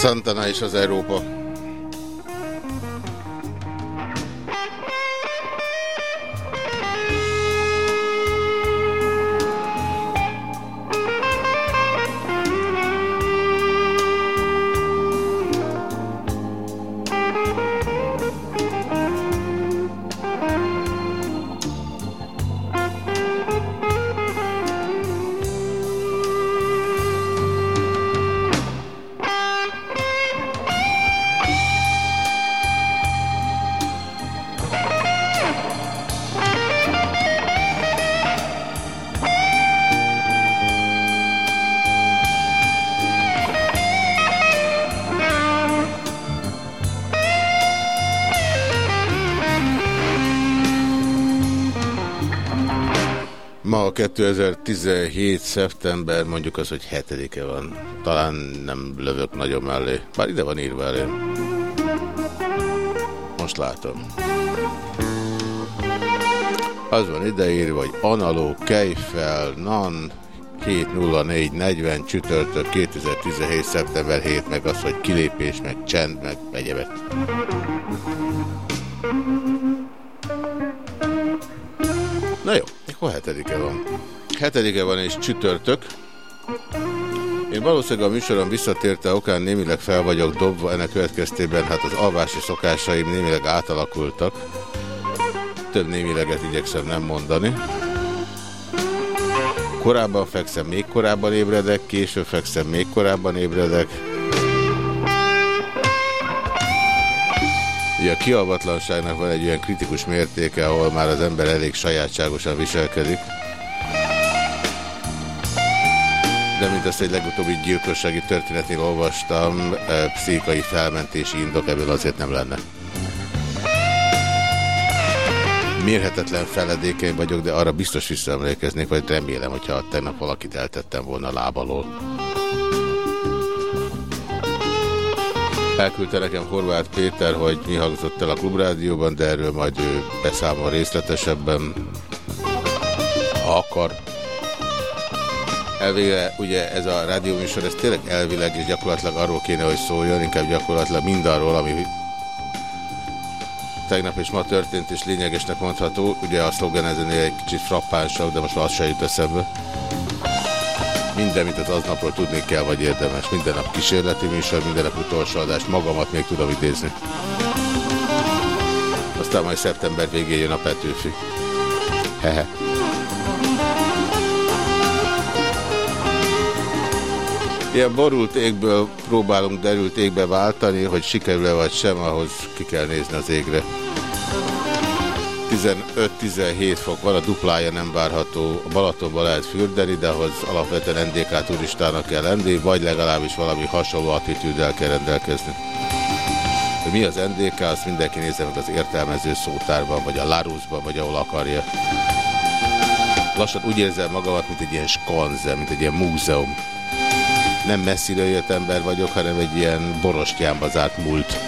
Santana és az Európa. 2017. szeptember, mondjuk az, hogy 7-e van. Talán nem lövök nagyon mellé. Bár ide van írva elé. Most látom. Az van ideírva, hogy Analó, Kejfel, NAN, 70440 csütörtök 2017. szeptember 7, meg az, hogy kilépés, meg csend, meg egyebet. Hetedike van. Hetedike van és csütörtök. Én valószínűleg a műsoron visszatérte okán némileg fel vagyok dobva, ennek következtében hát az alvási szokásaim némileg átalakultak. Több némileget igyekszem nem mondani. Korábban fekszem, még korábban ébredek, később fekszem, még korábban ébredek. Ugye a kialvatlanságnak van egy olyan kritikus mértéke, ahol már az ember elég sajátságosan viselkedik. De mint ezt egy legutóbbi gyilkossági történetnél olvastam, eh, pszichikai felmentési indok ebből azért nem lenne. Mérhetetlen feledékeny vagyok, de arra biztos visszaemlékeznék, vagy remélem, hogyha tegnap valakit eltettem volna lábalól. Elküldte nekem Horváth Péter, hogy mi hangzott el a klubrádióban, de erről majd ő beszámol részletesebben, ha akar. Elvégre, ugye ez a rádióműsor, ez tényleg elvileg és gyakorlatilag arról kéne, hogy szóljon, inkább gyakorlatilag mindarról, ami tegnap és ma történt, és lényegesnek mondható. Ugye a szlogen ezenél egy kicsit frappánsabb, de most az se jut eszembe. Minden, mint az aznapról tudni kell, vagy érdemes. Minden nap kísérleti műsor, minden nap utolsó adást, magamat még tudom idézni. Aztán majd szeptember végén jön a Petőfi. Hehe. Ilyen borult égből próbálunk derült égbe váltani, hogy sikerül-e vagy sem, ahhoz ki kell nézni az égre. 15-17 fok van, a duplája nem várható. A Balatonban lehet fürdeni, de ahhoz alapvetően NDK turistának kell lenni, vagy legalábbis valami hasonló attitűddel kell rendelkezni. Hogy mi az NDK, azt mindenki nézze meg az értelmező szótárban, vagy a Larusban, vagy ahol akarja. Lassan úgy érzem magamat, mint egy ilyen skanzen, mint egy ilyen múzeum. Nem messziről jött ember vagyok, hanem egy ilyen borostyánba zárt múlt.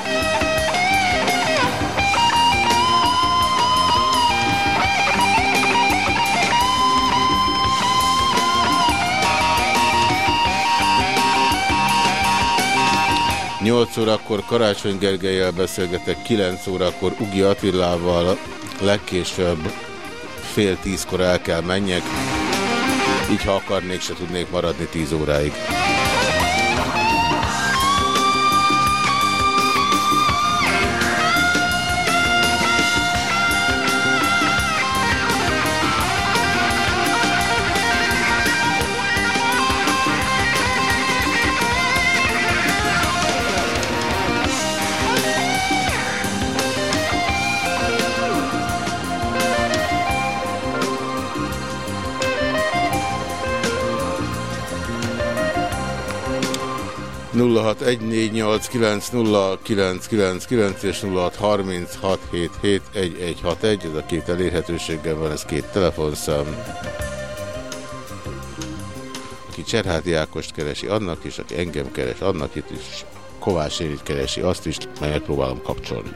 Nyolc órakor Karácsony Gergelyel beszélgetek, 9 órakor Ugi Attilával, legkésőbb fél tízkor el kell menjek, így ha akarnék, se tudnék maradni 10 óráig. 0614890999 és 0636771161, ez a két elérhetőséggel van, ez két telefonszám. Aki Cserháti Ákost keresi, annak is, aki engem keres, annak itt is, Kovács Érit keresi, azt is, majd megpróbálom kapcsolni.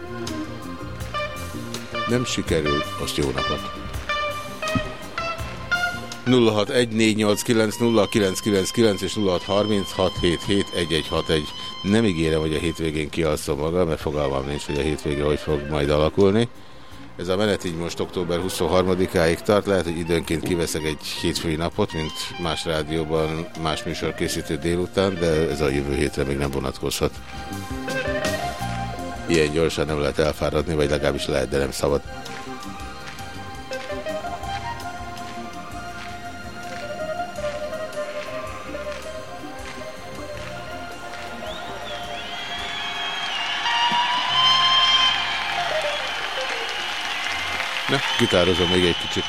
Nem sikerül, azt jó napot! 0614890999 és 0636771161. Nem ígérem, hogy a hétvégén kialszom magam, mert fogalmam nincs, hogy a hétvége hogy fog majd alakulni. Ez a menet így most október 23-áig tart. Lehet, hogy időnként kiveszek egy hétfői napot, mint más rádióban, más műsor készítő délután, de ez a jövő hétre még nem vonatkozhat. Ilyen gyorsan nem lehet elfáradni, vagy legalábbis lehet, de nem szabad. Na, gitározom még egy kicsit.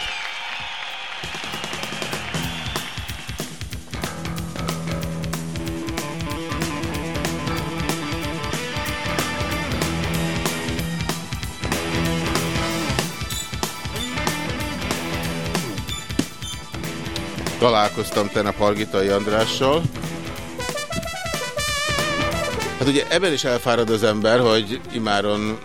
Találkoztam tegnap Hargitai Andrással. Hát ugye ebben is elfárad az ember, hogy imáron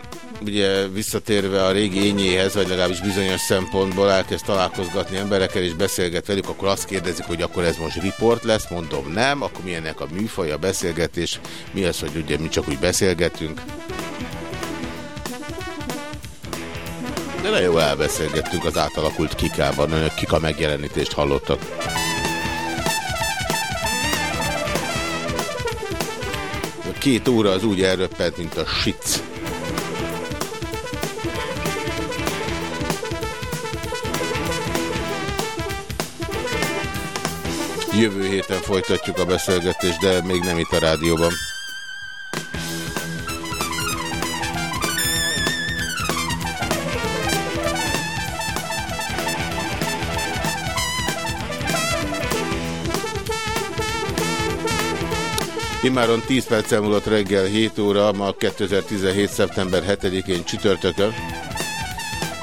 ugye visszatérve a régi ényéhez, vagy legalábbis bizonyos szempontból elkezd találkozgatni emberekkel, és beszélget velük, akkor azt kérdezik, hogy akkor ez most riport lesz, mondom nem, akkor milyennek a műfaj, a beszélgetés, mi az, hogy ugye mi csak úgy beszélgetünk. De nagyon jól elbeszélgettünk az átalakult kikában, önök kika megjelenítést hallottak. Két óra az úgy elröppent, mint a sic. Jövő héten folytatjuk a beszélgetést, de még nem itt a rádióban. Immáron 10 perc múlott reggel 7 óra, ma 2017. szeptember 7-én csütörtökön.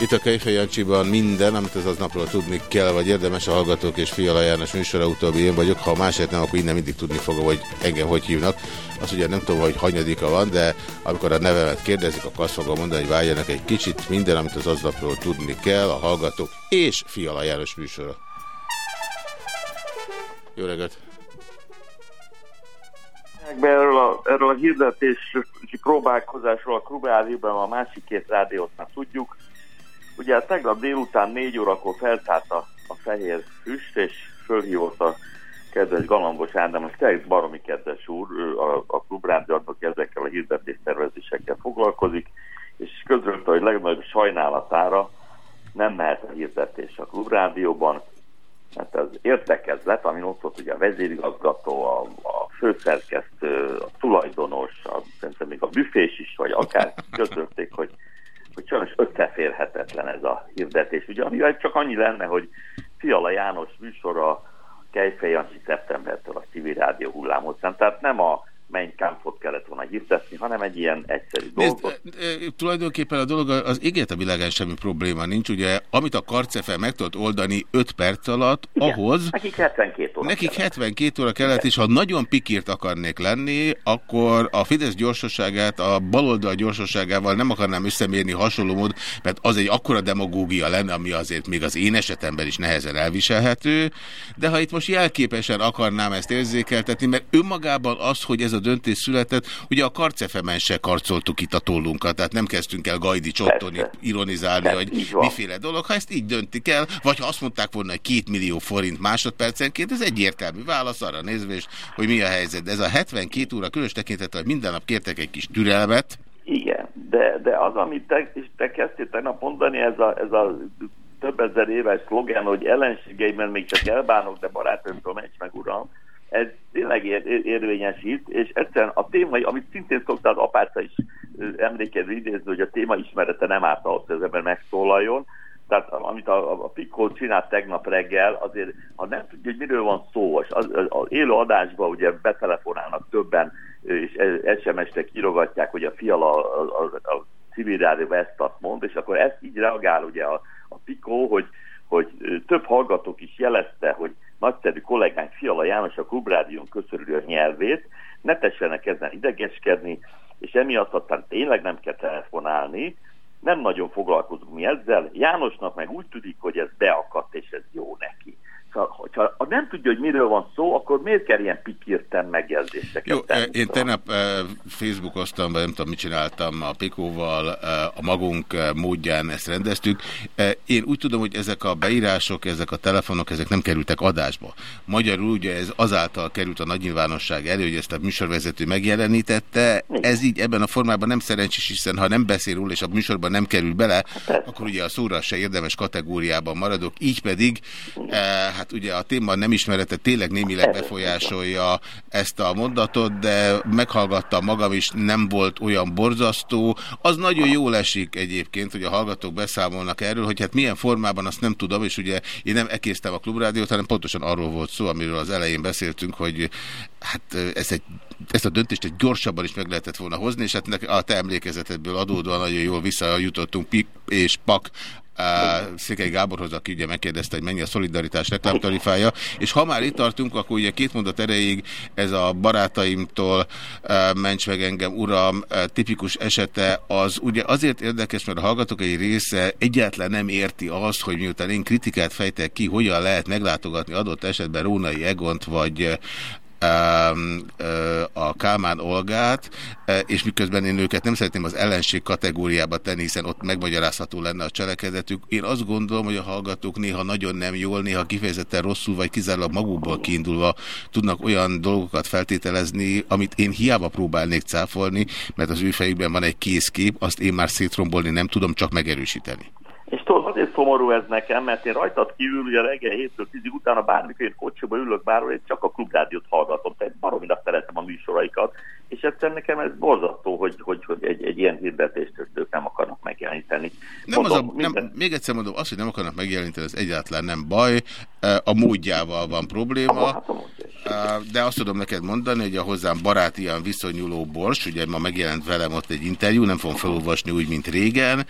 Itt a Kejfej Jancsiban minden, amit az aznapról tudni kell, vagy érdemes a Hallgatók és Fiala János műsora utóbbi én vagyok. Ha másért nem, akkor innen mindig tudni fogom, hogy engem hogy hívnak. Azt ugye nem tudom, hogy hanyadika van, de amikor a nevemet kérdezik, akkor azt fogom mondani, hogy várjanak egy kicsit minden, amit az aznapról tudni kell, a Hallgatók és Fiala János műsora. Jó reggelt! Erről a, erről a hirdetési próbálkozásról a Klubrádióban a másik két rádiót már tudjuk. Ugye tegnap délután négy órakor feltárt a, a fehér füst, és fölhívott a kedves Galambos Ádám, az tényleg baromi kedves úr, a, a klubrádiónak ezekkel a hirdetésszervezésekkel foglalkozik, és közölte, hogy legnagyobb sajnálatára nem mehet a hirdetés a klubrádióban, mert az értekezlet, amin ott volt ugye a vezérigazgató, a, a főszerkesztő, a tulajdonos, a, szerintem még a büfés is, vagy akár közölték, hogy hogy sajnos összeférhetetlen ez a hirdetés. Ugye, amivel csak annyi lenne, hogy Fiala János műsora Kejfej Jancsi szeptembertől a civil rádió hullámhosszán. Tehát nem a menny kámpot kellett volna hirdetni, hanem egy ilyen egyszerű dolgot. Nézd, e, tulajdonképpen a dolog az égét a világán semmi probléma nincs. Ugye, amit a karcefe meg tudott oldani 5 perc alatt, Igen, ahhoz... Nekik 72 óra Nekik kellett. 72 óra kellett, és ha nagyon pikírt akarnék lenni, akkor a Fidesz gyorsaságát a baloldal gyorsaságával nem akarnám összemérni hasonló mód, mert az egy akkora demagógia lenne, ami azért még az én esetemben is nehezen elviselhető, de ha itt most jelképesen akarnám ezt érzékeltetni, mert önmagában az, hogy ez a döntés született, ugye a karcefemen se karcoltuk itt a tollunkat, tehát nem kezdtünk el Gajdi Csottoni ironizálni, Persze, hogy miféle dolog, ha ezt így döntik el, vagy ha azt mondták volna, hogy két millió forint másodpercenként, ez egyértelmű válasz arra nézvést, hogy mi a helyzet. Ez a 72 óra különös tekintettel, hogy minden nap kértek egy kis türelmet, Igen, de, de az, amit te, te kezdtél tegnap mondani, ez a, ez a több ezer éves szlogán, hogy ellenségeimben még csak elbánok, de barátaimtól menj meg, uram, ez tényleg ér, ér, érvényesít, és egyszerűen a téma, amit szintén szoktál apáca is ö, emlékező idézni, hogy a téma ismerete nem árt ahhoz, hogy az ember megszólaljon, tehát amit a, a, a csinált tegnap reggel, azért, ha nem tudja, hogy miről van szó, és az, az, az élő adásban ugye betelefonálnak többen és SMS-re kirogatják, hogy a fiala a, a, a civil rádióban ezt azt mond, és akkor ezt így reagál ugye a, a Pikó, hogy, hogy több hallgatók is jelezte, hogy nagyszerű kollégánk Fiala János a Klubrádión köszörülő a nyelvét, ne tessenek ezen idegeskedni, és emiatt aztán tényleg nem kell telefonálni, nem nagyon foglalkozunk mi ezzel. Jánosnak meg úgy tudik, hogy ez beakadt, és ez jó neki. Szóval, ha nem tudja, hogy miről van szó, akkor miért kell ilyen pikírten megjegyzéseket Jó, tenni? Én tegnap eh, Facebookoztam, nem tudom, mit csináltam a Pikóval, eh, a magunk módján ezt rendeztük. Én úgy tudom, hogy ezek a beírások, ezek a telefonok, ezek nem kerültek adásba. Magyarul ugye ez azáltal került a nagy nyilvánosság elő, hogy ezt a műsorvezető megjelenítette. Ez így ebben a formában nem szerencsés, hiszen ha nem beszél róla, és a műsorban nem kerül bele, akkor ugye a szóra se érdemes kategóriában maradok. Így pedig hát ugye a téma nem ismerete tényleg némileg befolyásolja ezt a mondatot, de meghallgattam magam is, nem volt olyan borzasztó. Az nagyon jól esik egyébként, hogy a hallgatók beszámolnak erről, hogy hát milyen formában azt nem tudom, és ugye én nem ekésztem a klubrádiót, hanem pontosan arról volt szó, amiről az elején beszéltünk, hogy hát ez egy ezt a döntést egy gyorsabban is meg lehetett volna hozni, és hát a te emlékezetedből adódóan nagyon jól visszajutottunk Pik és Pak Székely Gáborhoz, aki ugye megkérdezte, hogy mennyi a szolidaritás reklámtarifája, és ha már itt tartunk, akkor ugye két mondat erejéig ez a barátaimtól ments meg engem, uram, tipikus esete, az ugye azért érdekes, mert a hallgatók egy része egyáltalán nem érti azt, hogy miután én kritikát fejtek ki, hogyan lehet meglátogatni adott esetben Rónai Egont, vagy a Kálmán Olgát, és miközben én őket nem szeretném az ellenség kategóriába tenni, hiszen ott megmagyarázható lenne a cselekedetük. Én azt gondolom, hogy a hallgatók néha nagyon nem jól, néha kifejezetten rosszul, vagy kizárólag magukból kiindulva tudnak olyan dolgokat feltételezni, amit én hiába próbálnék cáfolni, mert az ő fejükben van egy készkép, azt én már szétrombolni nem tudom, csak megerősíteni. Szomorú ez nekem, mert én rajtad kívül ugye reggel 7-től 10 utána bármikor én kocsiba ülök bárhol, én csak a klubrádiót hallgatom, tehát baromira szeretem a műsoraikat, és egyszerűen nekem ez borzasztó, hogy, hogy, hogy egy, egy ilyen hirdetést ők nem akarnak megjeleníteni. Nem mondom, az a, minden... nem, még egyszer mondom, az, hogy nem akarnak megjeleníteni, ez egyáltalán nem baj, a módjával van probléma, hát de azt tudom neked mondani, hogy a hozzám barátian viszonyuló Bors, ugye ma megjelent velem ott egy interjú, nem fogom felolvasni úgy, mint régen,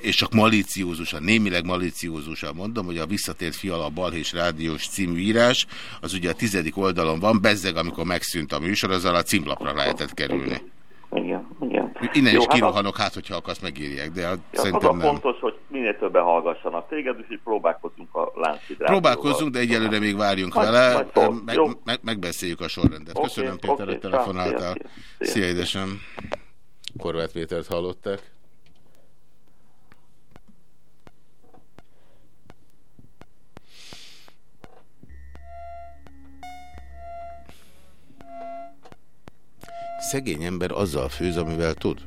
és csak maliciózusan, némileg maliciózusan mondom, hogy a visszatért fiala balhés rádiós című írás, az ugye a tizedik oldalon van, bezzeg, amikor megszűnt a műsor, azzal a címlapra lehetett kerülni. Igen, igen. Innen Jó, is hát kirohanok, az... hát hogyha akarsz megírják, de hát ja, szerintem az a nem. fontos, hogy minél többen hallgassanak téged, és próbálkozunk a Lánchid Próbálkozzunk, de egyelőre még várjunk majd, vele, majd meg, meg, megbeszéljük a sorrendet. Okay, Köszönöm Péter, okay, hogy telefonáltál. Szia, szia. szia édesem. Korvát Pétert hallották. Szegény ember azzal főz, amivel tud.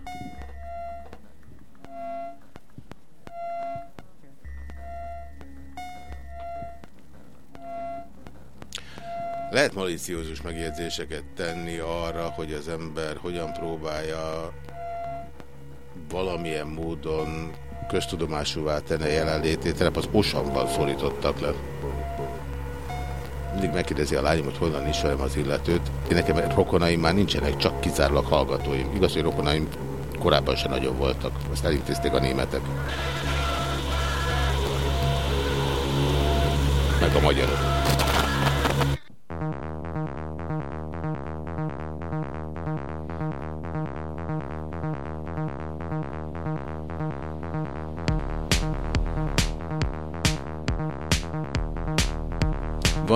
Lehet maliciózus megjegyzéseket tenni arra, hogy az ember hogyan próbálja valamilyen módon köztudomásúvá tenni a jelenlétét, az osamban szorítottak le mindig megkérdezi a lányom, hogy honnan ismerem az illetőt. Én nekem rokonaim már nincsenek, csak kizárólag hallgatóim. Igaz, hogy rokonaim korábban sem nagyon voltak. Azt elintézték a németek. Meg a magyarok.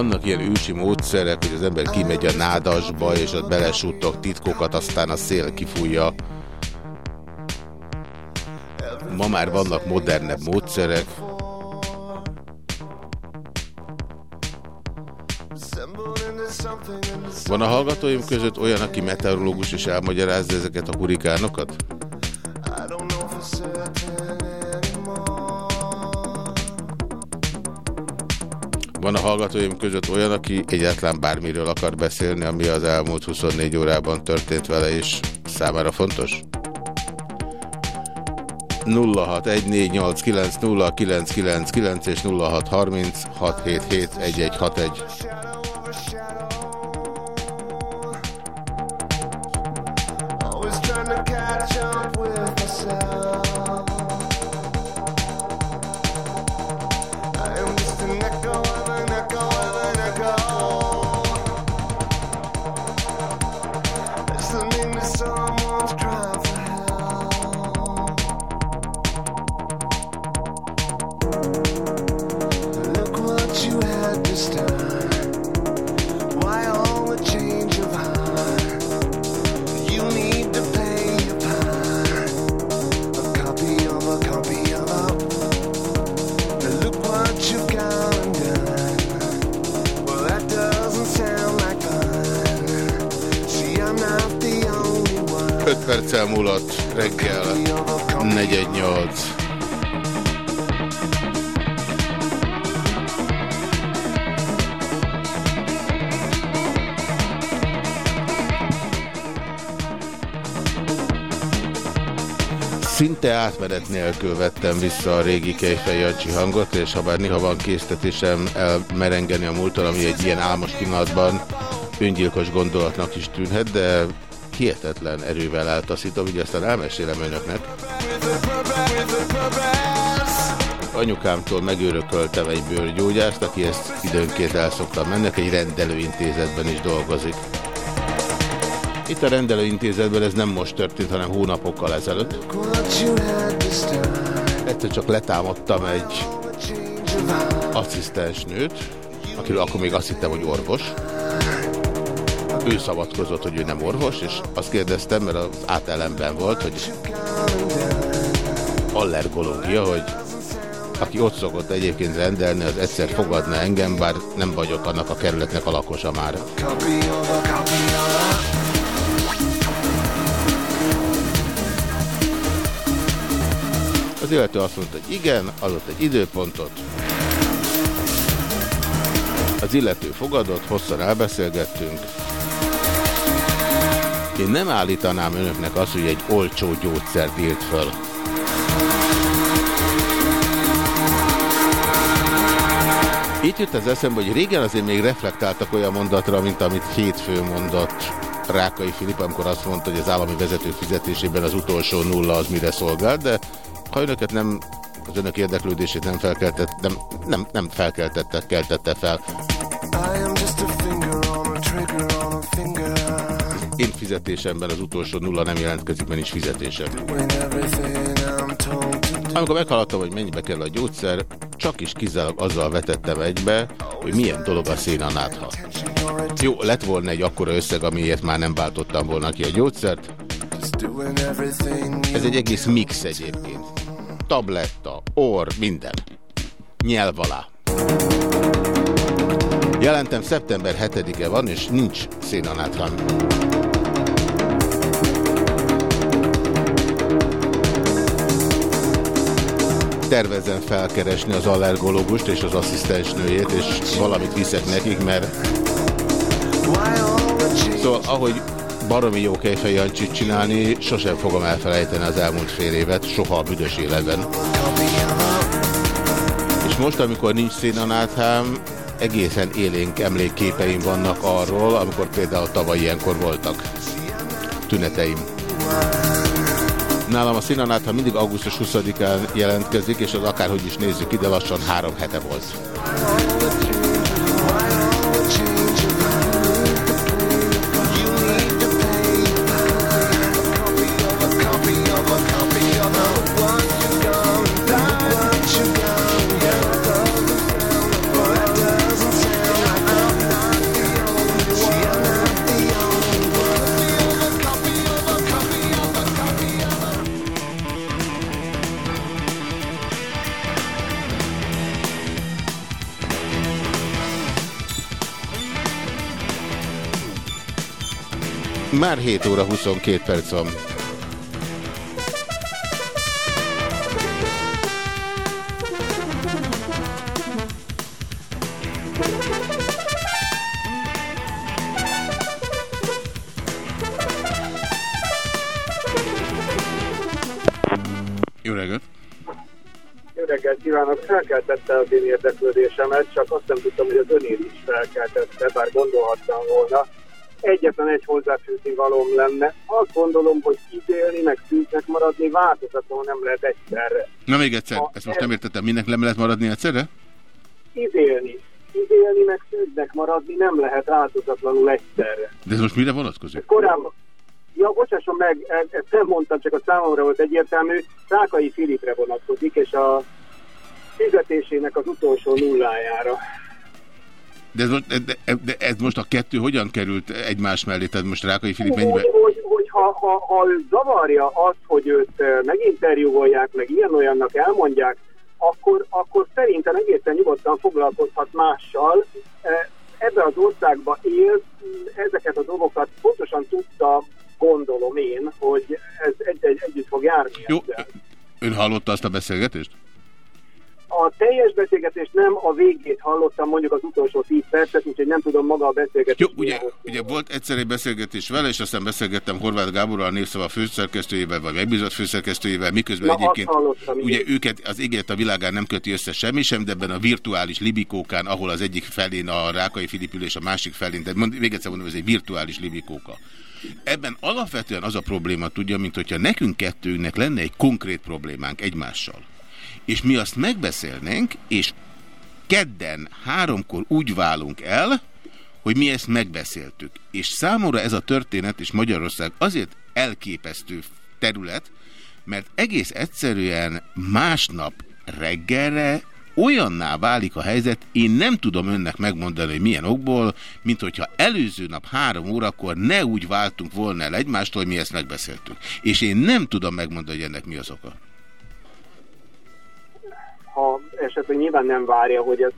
Vannak ilyen ősi módszerek, hogy az ember kimegy a nádasba, és ott belesúttok titkokat, aztán a szél kifújja. Ma már vannak modernebb módszerek. Van a hallgatóim között olyan, aki meteorológus és elmagyarázza ezeket a hurikánokat? Hallgatóim között olyan, aki egyáltalán bármiről akar beszélni, ami az elmúlt 24 órában történt vele, és számára fontos? 0614890999 és 0636771161. Átmenet nélkül vettem vissza a régi Kejfej Jancsi hangot, és ha bár néha van késztetésem elmerengeni a múltal, ami egy ilyen álmos pillanatban öngyilkos gondolatnak is tűnhet, de hihetetlen erővel eltaszítom, így aztán elmesélem önöknek. Anyukámtól megőrököltem egy bőrgyógyást, aki ezt időnként el szoktam mennek, egy rendelőintézetben is dolgozik. Itt a rendelőintézetben ez nem most történt, hanem hónapokkal ezelőtt. Ettől csak letámadtam egy asszisztensnőt, akiről akkor még azt hittem, hogy orvos ő szabadkozott, hogy ő nem orvos, és azt kérdeztem, mert az átellenben volt, hogy allergológia, hogy aki ott szokott egyébként rendelni, az egyszer fogadna engem, bár nem vagyok annak a kerületnek a lakosa már. Az illető azt mondta, hogy igen, adott egy időpontot. Az illető fogadott, hosszan elbeszélgettünk, én nem állítanám önöknek azt, hogy egy olcsó gyógyszert írt föl. Itt jött az eszembe, hogy régen azért még reflektáltak olyan mondatra, mint amit hétfő mondott Rákai Filip, amikor azt mondta, hogy az állami vezető fizetésében az utolsó nulla az mire szolgál, de ha önöket nem, az önök érdeklődését nem felkeltett, nem, nem, nem felkeltette, keltette fel. én fizetésemben az utolsó nulla nem jelentkezik, mert nincs fizetésem. Amikor meghallattam, hogy mennyibe kell a gyógyszer, csak is kizárólag azzal vetettem egybe, hogy milyen dolog a szénanátha. Jó, lett volna egy akkora összeg, amiért már nem váltottam volna ki a gyógyszert. Ez egy egész mix egyébként. Tabletta, orr, minden. Nyelv alá. Jelentem szeptember 7-e van, és nincs szénanáthan. tervezem felkeresni az allergológust és az asszisztensnőjét, és valamit viszek nekik, mert szóval ahogy baromi jó Kejfej Jancsit csinálni, sosem fogom elfelejteni az elmúlt fél évet, soha a büdös életben. És most, amikor nincs szénanáthám, egészen élénk emlékképeim vannak arról, amikor például tavaly ilyenkor voltak tüneteim. Nálam a színanát, ha mindig augusztus 20-án jelentkezik, és az akárhogy is nézzük ide, lassan három hete volt. Már 7 óra 22 perc van. Jó reggelt! Jó reggelt kívánok! Felkeltette az én érdeklődésemet, csak azt nem tudtam, hogy az önél is felkeltette, bár gondolhattam volna egyetlen egy hozzáfűzni valóm lenne. Azt gondolom, hogy idélni, meg szűknek maradni változatlanul nem lehet egyszerre. Na még egyszer, a, ezt most nem értettem, minek nem lehet maradni egyszerre? Idélni. Idélni, meg szűknek maradni nem lehet változatlanul egyszerre. De ez most mire vonatkozik? Korábban, Ja, bocsásson meg, ezt nem mondtam, csak a számomra volt egyértelmű. Rákai Filipre vonatkozik, és a fizetésének az utolsó nullájára. De ez, most, de, de ez most a kettő hogyan került egymás mellé? Tehát most Rákai Filip mennyiben... Hogy, hogy, hogy ha, ha, ha zavarja azt, hogy őt meginterjúolják, meg ilyen-olyannak elmondják, akkor, akkor szerintem egészen nyugodtan foglalkozhat mással. E, ebbe az országba él, ezeket a dolgokat pontosan tudta gondolom én, hogy ez egy, egy, együtt fog járni. Jó, ezzel. ön hallotta azt a beszélgetést? A teljes beszélgetést nem, a végét hallottam, mondjuk az utolsó 10 percet, úgyhogy nem tudom maga a beszélgetést. Jó, ugye, ugye volt egyszer egy beszélgetés vele, és aztán beszélgettem Horváth Gáborral, a Népszava főszerkesztőjével, vagy megbízott főszerkesztőjével, miközben Na, egyébként ugye igen. őket az ígért a világán nem köti össze semmi sem, de ebben a virtuális libikókán, ahol az egyik felén a Rákai Filipül és a másik felén, de mond, még egyszer mondom, ez egy virtuális libikóka. Ebben alapvetően az a probléma tudja, mint hogyha nekünk kettőnknek lenne egy konkrét problémánk egymással. És mi azt megbeszélnénk, és kedden háromkor úgy válunk el, hogy mi ezt megbeszéltük. És számomra ez a történet és Magyarország azért elképesztő terület, mert egész egyszerűen másnap reggelre olyanná válik a helyzet, én nem tudom önnek megmondani, hogy milyen okból, mint hogyha előző nap három órakor ne úgy váltunk volna el egymástól, hogy mi ezt megbeszéltük. És én nem tudom megmondani, hogy ennek mi az oka. Ha esetleg nyilván nem várja, hogy az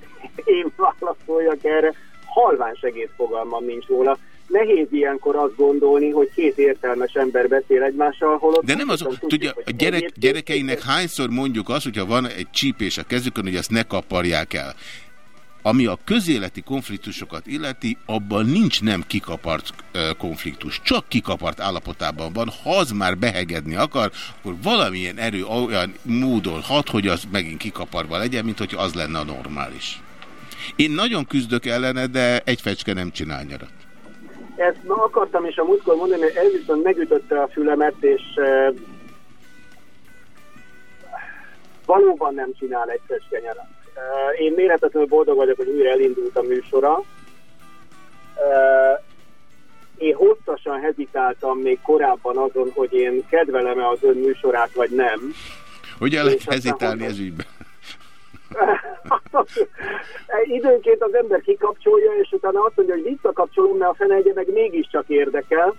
én válaszoljak erre, halvány segédfogalmam nincs róla nehéz ilyenkor azt gondolni, hogy két értelmes ember beszél egymással, holott... De nem az, tudjuk, tudja, a gyerek, gyerekeinek hányszor mondjuk azt, hogyha van egy csípés a kezükön, hogy ezt ne kaparják el. Ami a közéleti konfliktusokat illeti, abban nincs nem kikapart konfliktus, csak kikapart állapotában van. Ha az már behegedni akar, akkor valamilyen erő olyan módon hat, hogy az megint kikaparva legyen, mint hogy az lenne a normális. Én nagyon küzdök ellene, de egy fecske nem csinál nyarat. Ezt ma akartam is a múltkor mondani, hogy ez viszont megütötte a fülemet, és e, valóban nem csinál egy kenyeret. E, én méretetlenül boldog vagyok, hogy újra elindult a műsora. E, én hosszasan hezitáltam még korábban azon, hogy én kedvelem-e az ön műsorát, vagy nem. Hogy el lehet hezitálni ez ügyben? Időnként az ember kikapcsolja, és utána azt mondja, hogy visszakapcsolom, mert a fene egye meg mégiscsak érdekel.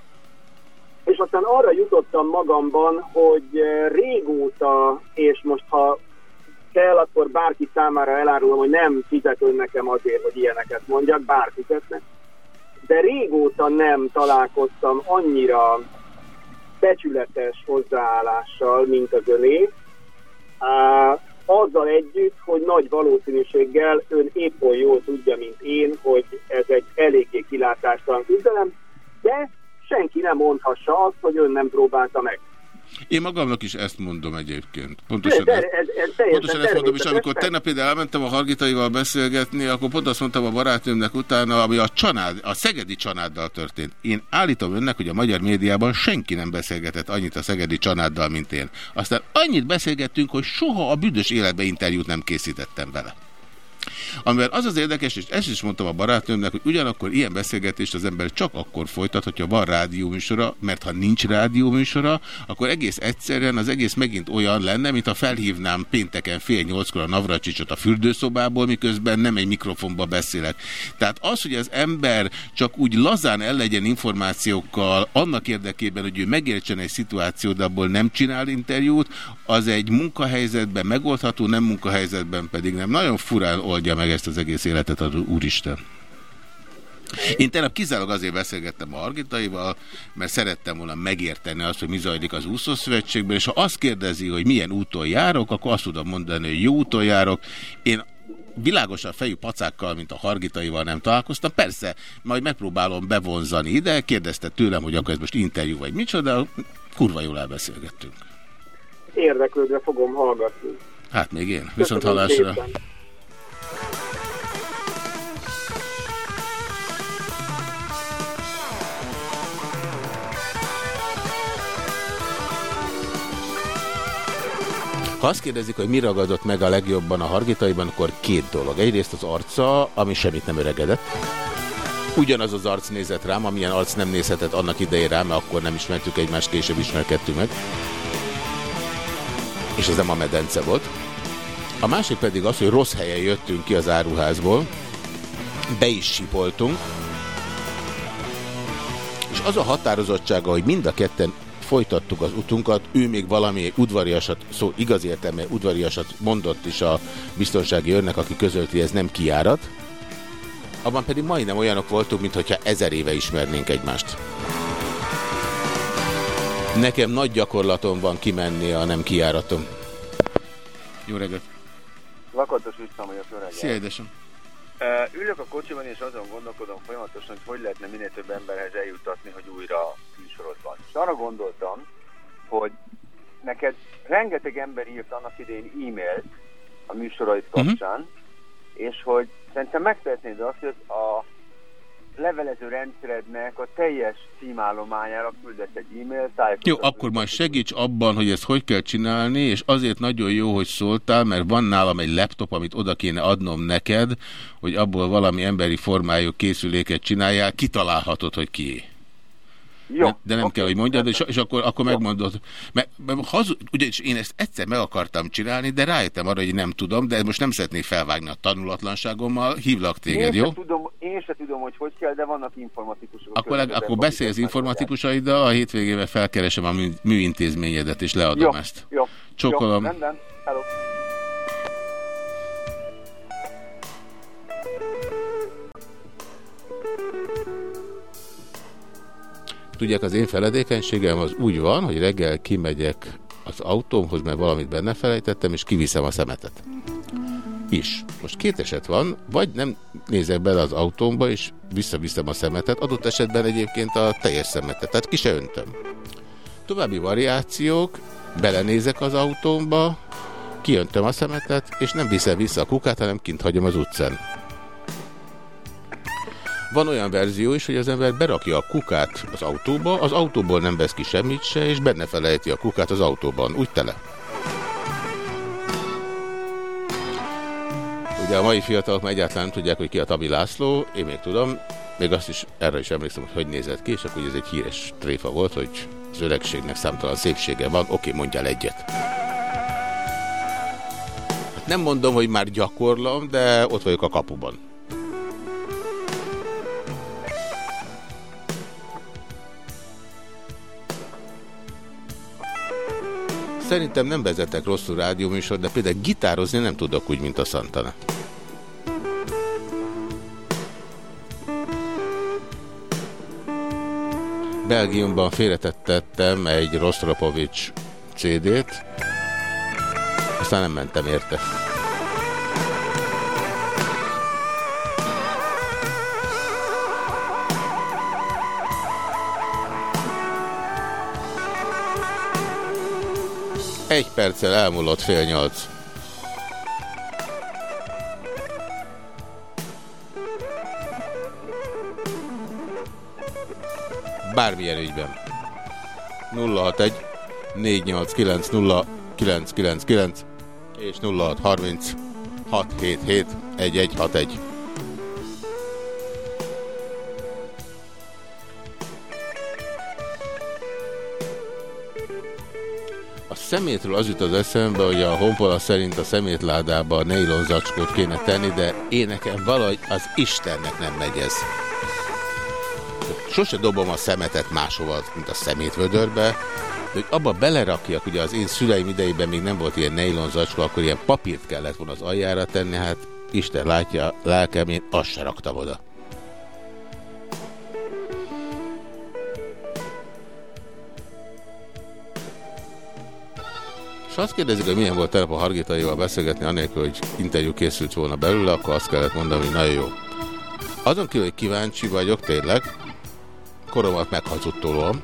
És aztán arra jutottam magamban, hogy régóta, és most ha kell, akkor bárki számára elárulom, hogy nem fizet nekem azért, hogy ilyeneket mondjak, bár fizetnek. De régóta nem találkoztam annyira becsületes hozzáállással, mint az öné azzal együtt, hogy nagy valószínűséggel ön épp olyan jól tudja, mint én, hogy ez egy eléggé kilátástalan küzdelem, de senki nem mondhassa azt, hogy ön nem próbálta meg. Én magamnak is ezt mondom egyébként. Pontosan, de, de, ez, ez, pontosan ezt mondom, és amikor tegnap például elmentem a Hargitaival beszélgetni, akkor pont azt mondtam a barátnőmnek utána, ami a, csanád, a szegedi csanáddal történt. Én állítom önnek, hogy a magyar médiában senki nem beszélgetett annyit a szegedi csanáddal, mint én. Aztán annyit beszélgettünk, hogy soha a büdös életbe interjút nem készítettem vele. Amivel az az érdekes, és ezt is mondtam a barátnőmnek, hogy ugyanakkor ilyen beszélgetést az ember csak akkor folytat, hogyha van rádióműsora, mert ha nincs rádióműsora, akkor egész egyszerűen az egész megint olyan lenne, mint ha felhívnám pénteken fél nyolckor a Navracsicsot a fürdőszobából, miközben nem egy mikrofonba beszélek. Tehát az, hogy az ember csak úgy lazán el legyen információkkal annak érdekében, hogy ő megértsen egy szituációt, de abból nem csinál interjút, az egy munkahelyzetben megoldható, nem munkahelyzetben pedig nem. Nagyon furán oldja meg ezt az egész életet az Úristen. Én tegnap kizárólag azért beszélgettem a Argitaival, mert szerettem volna megérteni azt, hogy mi zajlik az úszószövetségben, és ha azt kérdezi, hogy milyen úton járok, akkor azt tudom mondani, hogy jó úton járok. Én világosan fejű pacákkal, mint a Hargitaival nem találkoztam. Persze, majd megpróbálom bevonzani ide, kérdezte tőlem, hogy akkor ez most interjú vagy micsoda, kurva jól elbeszélgettünk. Érdeklődve fogom hallgatni. Hát még én. Viszont hallásra. Szépen. Ha azt kérdezik, hogy mi ragadott meg a legjobban a Hargitaiban, akkor két dolog. Egyrészt az arca, ami semmit nem öregedett. Ugyanaz az arc nézett rám, amilyen arc nem nézhetett annak idején rám, mert akkor nem ismertük egymást, később ismerkedtünk meg. És az nem a medence volt. A másik pedig az, hogy rossz helyen jöttünk ki az áruházból, be is sipoltunk, és az a határozottsága, hogy mind a ketten folytattuk az utunkat, ő még valami udvariasat, szó igaz értelme udvariasat mondott is a biztonsági őrnek, aki közölti, ez nem kiárat, abban pedig majdnem olyanok voltunk, mintha ezer éve ismernénk egymást. Nekem nagy gyakorlatom van kimenni a nem kiáratom. Jó reggelt! Lakatos István vagyok, jó reggelt! Szia, édesem! Ülök a kocsiban és azon gondolkodom folyamatosan, hogy hogy lehetne minél több emberhez eljutatni, hogy újra arra gondoltam, hogy neked rengeteg ember írt annak idején e-mailt a műsoraid mhm. kapcsán, uh -huh. és hogy szerintem megtehetnéd azt, hogy a levelező rendszerednek a teljes címállományára küldesz egy e-mail Jó, akkor majd segíts abban, hogy ezt hogy kell csinálni, és azért nagyon jó, hogy szóltál, mert van nálam egy laptop, amit oda kéne adnom neked, hogy abból valami emberi formájú készüléket csináljál, kitalálhatod, hogy kié. Jó, de, nem okay. kell, hogy mondjad, és, és akkor, akkor megmondod. Mert, mert haz, ugye, én ezt egyszer meg akartam csinálni, de rájöttem arra, hogy nem tudom, de most nem szeretnék felvágni a tanulatlanságommal. Hívlak téged, én jó? tudom, én se tudom, hogy hogy kell, de vannak informatikusok. Akkor, leg, akkor beszélj az informatikusaidal, a hétvégével felkeresem a mű, műintézményedet, és leadom jó, ezt. Jó, Csokolom. Jó, rendben. Hello. Tudják, az én feledékenységem az úgy van, hogy reggel kimegyek az autómhoz, mert valamit benne felejtettem, és kiviszem a szemetet. Is. Most két eset van, vagy nem nézek bele az autómba, és visszaviszem a szemetet, adott esetben egyébként a teljes szemetet, tehát ki se öntöm. További variációk, belenézek az autómba, kiöntöm a szemetet, és nem viszem vissza a kukát, hanem kint hagyom az utcán. Van olyan verzió is, hogy az ember berakja a kukát az autóba, az autóból nem vesz ki semmit se, és benne felejti a kukát az autóban, úgy tele. Ugye a mai fiatalok már egyáltalán nem tudják, hogy ki a Tabi László, én még tudom, még azt is, erre is emlékszem, hogy hogy nézett ki, és akkor ez egy híres tréfa volt, hogy az öregségnek számtalan szépsége van, oké, mondjál egyet. Hát nem mondom, hogy már gyakorlom, de ott vagyok a kapuban. Szerintem nem vezetek rosszul rádióműsor, de például gitározni nem tudok úgy, mint a Santana. Belgiumban félretettem egy Rostropovics CD-t, aztán nem mentem érte. Egy perccel elmúlott fél nyolc. Bármilyen ügyben. 061 489 0999 és 0630 677 1161. szemétről az jut az eszembe, hogy a honpola szerint a szemétládába a nylon zacskót kéne tenni, de én nekem valahogy az Istennek nem megy ez. Sose dobom a szemetet máshova, mint a szemétvödörbe, de hogy abba belerakjak, ugye az én szüleim idejében még nem volt ilyen nylon zacskó, akkor ilyen papírt kellett volna az aljára tenni, hát Isten látja lelkem, én azt se raktam oda. És azt kérdezik, hogy milyen volt tegnap a Hargitaival beszélgetni, anélkül, hogy interjú készült volna belőle, akkor azt kellett mondani, hogy nagyon jó. Azon kívül, hogy kíváncsi vagyok tényleg, koromat meghazudtolom,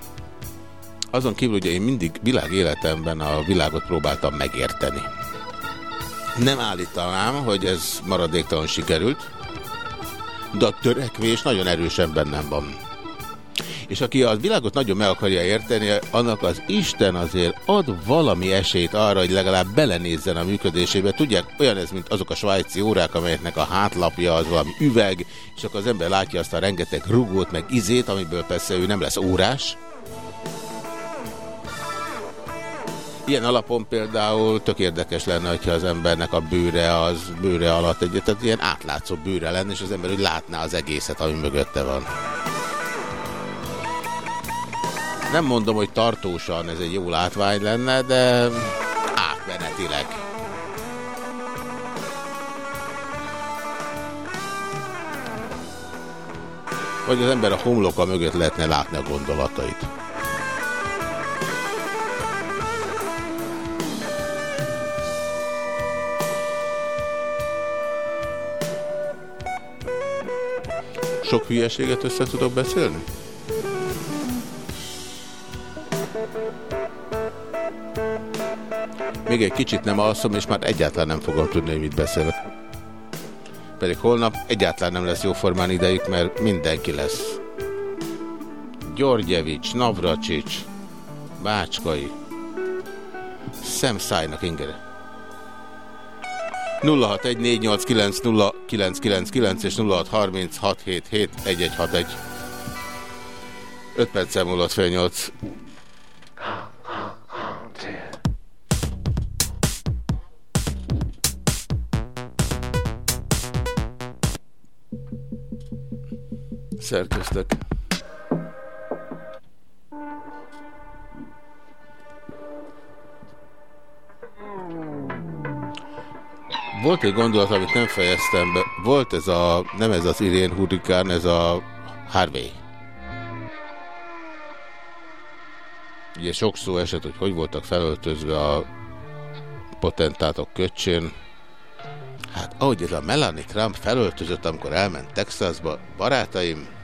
azon kívül ugye én mindig világ életemben a világot próbáltam megérteni. Nem állítanám, hogy ez maradéktalan sikerült, de a törekvés nagyon erősen bennem van. És aki a világot nagyon meg akarja érteni, annak az Isten azért ad valami esélyt arra, hogy legalább belenézzen a működésébe. Tudják, olyan ez, mint azok a svájci órák, amelyeknek a hátlapja az valami üveg, és akkor az ember látja azt a rengeteg rugót, meg izét, amiből persze ő nem lesz órás. Ilyen alapon például tök érdekes lenne, hogyha az embernek a bőre az bőre alatt egy, tehát ilyen átlátszó bőre lenne, és az ember úgy látná az egészet, ami mögötte van. Nem mondom, hogy tartósan ez egy jó látvány lenne, de átmenetileg. Vagy az ember a homloka mögött lehetne látni a gondolatait. Sok hülyeséget össze tudok beszélni? Még egy kicsit nem alszom, és már egyáltalán nem fogom tudni, hogy mit beszélek. Pedig holnap egyáltalán nem lesz jóformán idejük, mert mindenki lesz. Györgyevics, Navracsics, Bácskai. Szemszájnak ingere. 0614890999 és 0636771161. 5 perccel múlott fél 8. Szerkeztek. Volt egy gondolat, amit nem fejeztem be. Volt ez a, nem ez az Irén hurrikán, ez a Harvey. Ugye sok szó esett, hogy hogy voltak felöltözve a potentátok köcsén. Hát ahogy ez a Melanie Trump felöltözött, amikor elment Texasba, barátaim,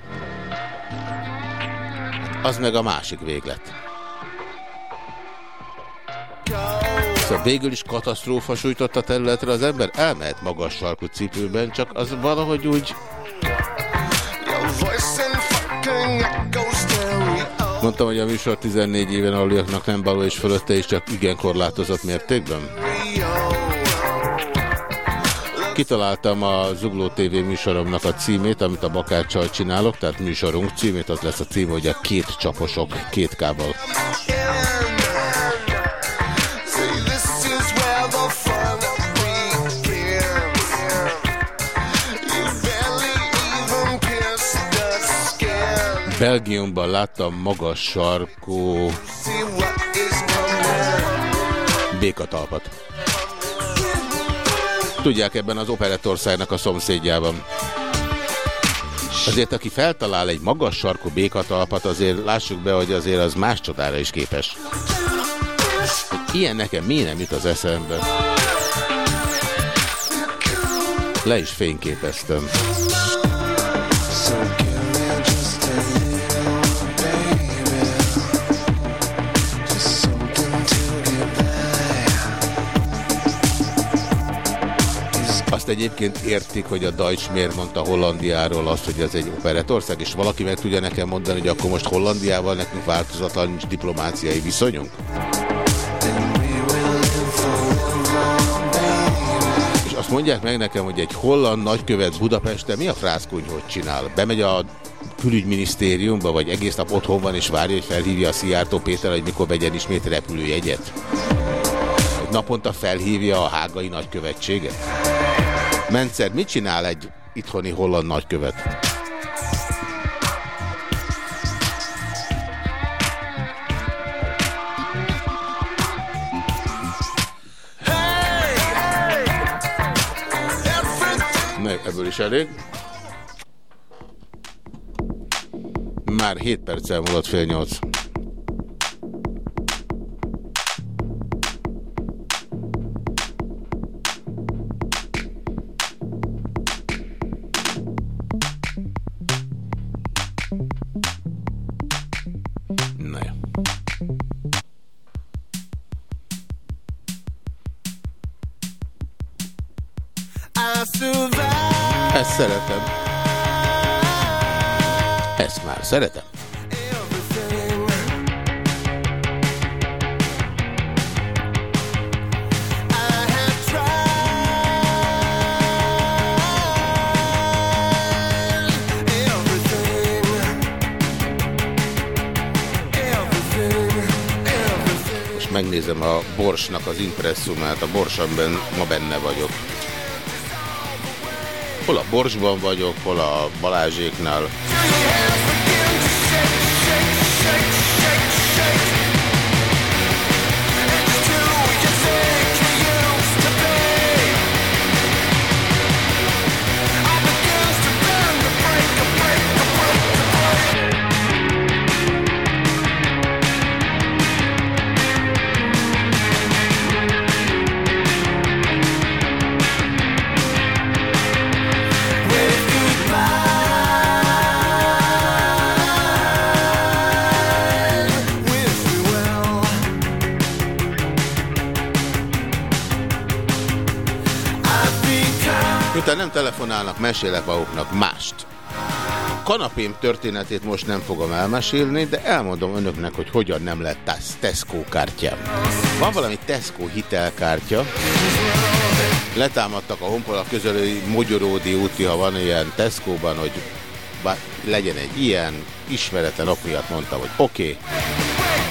az meg a másik véglet. Szóval végül is katasztrófa sújtott a területre, az ember elmehet magas sarkú cipőben, csak az valahogy úgy... Mondtam, hogy a műsor 14 éven aluliaknak nem való és fölötte is csak igen korlátozott mértékben. Kitaláltam a Zugló TV műsoromnak a címét, amit a Bakáccsal csinálok, tehát műsorunk címét, az lesz a cím, hogy a két csaposok két kával. Belgiumban láttam magas sarkú békatalpat. Tudják, ebben az operetországnak a szomszédjában. Azért, aki feltalál egy magas sarkú békatalpat, azért lássuk be, hogy azért az más csodára is képes. Ilyen nekem mi nem jut az eszembe. Le is fényképeztem. Azt egyébként értik, hogy a Deutsch miért mondta Hollandiáról azt, hogy ez egy operetország, és valaki meg tudja nekem mondani, hogy akkor most Hollandiával nekünk változatlan nincs diplomáciai viszonyunk? És azt mondják meg nekem, hogy egy holland nagykövet Budapesten mi a frászkunyhot csinál? Bemegy a külügyminisztériumba, vagy egész nap otthon van, és várja, hogy felhívja a Szijjártó Péter, hogy mikor vegyen ismét repülőjegyet? hogy naponta felhívja a hágai nagykövetséget? Mentszer, mit csinál egy itthoni holland nagykövet? Ne, ebből is elég. Már 7 perccel múlott fél 8. Szeretem. megnézem a Borsnak az impresszumát, a Borsamben ma benne vagyok. Hol a Borsban vagyok, hol a Balázséknál. Telefonálnak, mesélek maguknak mást. Kanapém történetét most nem fogom elmesélni, de elmondom önöknek, hogy hogyan nem lett Tesco kártyám. Van valami Tesco hitelkártya. Letámadtak a honpola közelői Mogyoródi úti, ha van ilyen Tesco-ban, hogy legyen egy ilyen, ismeretlen ok miatt mondta, hogy oké. Okay.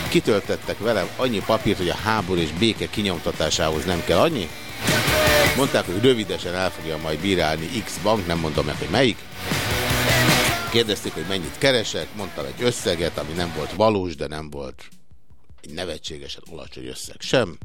Kitöltettek velem annyi papírt, hogy a háború és béke kinyomtatásához nem kell annyi, Mondták, hogy rövidesen el fogja majd bírálni X bank, nem mondom meg, hogy melyik. Kérdezték, hogy mennyit keresek, mondtam egy összeget, ami nem volt valós, de nem volt egy nevetségesen olacsony összeg sem.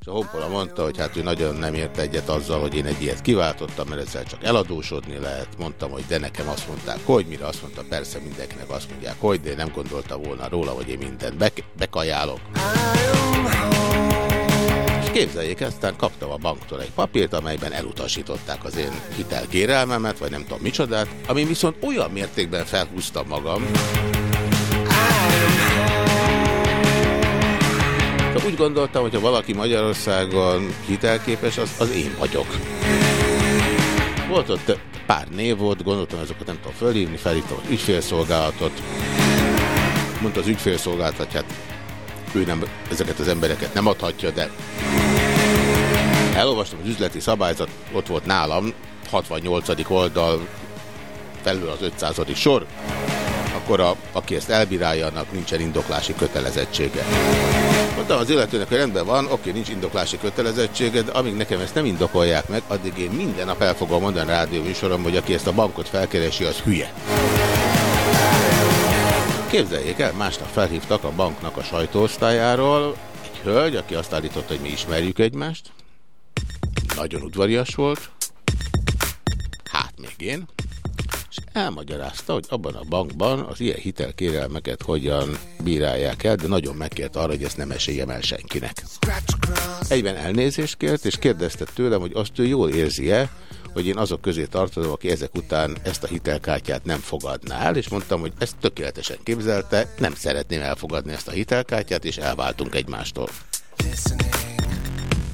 És a Honpola mondta, hogy hát ő nagyon nem ért egyet azzal, hogy én egy ilyet kiváltottam, mert ezzel csak eladósodni lehet. Mondtam, hogy de nekem azt mondták, hogy mire azt mondta, persze mindenkinek azt mondják, hogy de én nem gondolta volna róla, hogy én mindent be bekajálok. Képzeljék, aztán kaptam a banktól egy papírt, amelyben elutasították az én hitelkérelmemet, vagy nem tudom micsodát, ami viszont olyan mértékben felhúzta magam, de úgy gondoltam, hogy ha valaki Magyarországon hitelképes, az, az én vagyok. Volt ott pár név volt, gondoltam, azokat nem tudom fölhívni, felhívtam az ügyfélszolgálatot. Mondta az ügyfélszolgálat, hogy hát ő nem, ezeket az embereket nem adhatja, de elolvastam az üzleti szabályzat, ott volt nálam, 68. oldal felül az 500. sor, akkor a, aki ezt elbírálja, annak nincsen indoklási kötelezettsége. Mondtam az illetőnek, hogy rendben van, oké, nincs indoklási kötelezettsége, de amíg nekem ezt nem indokolják meg, addig én minden nap el fogom mondani a rádió műsorom, hogy aki ezt a bankot felkeresi, az hülye. Képzeljék el, másnap felhívtak a banknak a sajtóosztályáról egy hölgy, aki azt állította, hogy mi ismerjük egymást. Nagyon udvarias volt. Hát még én. És elmagyarázta, hogy abban a bankban az ilyen hitelkérelmeket hogyan bírálják el, de nagyon megkért arra, hogy ezt nem eséljem el senkinek. Egyben elnézést kért, és kérdezte tőlem, hogy azt ő jól érzi-e, hogy én azok közé tartozom, aki ezek után ezt a hitelkártyát nem fogadná el, és mondtam, hogy ezt tökéletesen képzelte, nem szeretném elfogadni ezt a hitelkártyát, és elváltunk egymástól.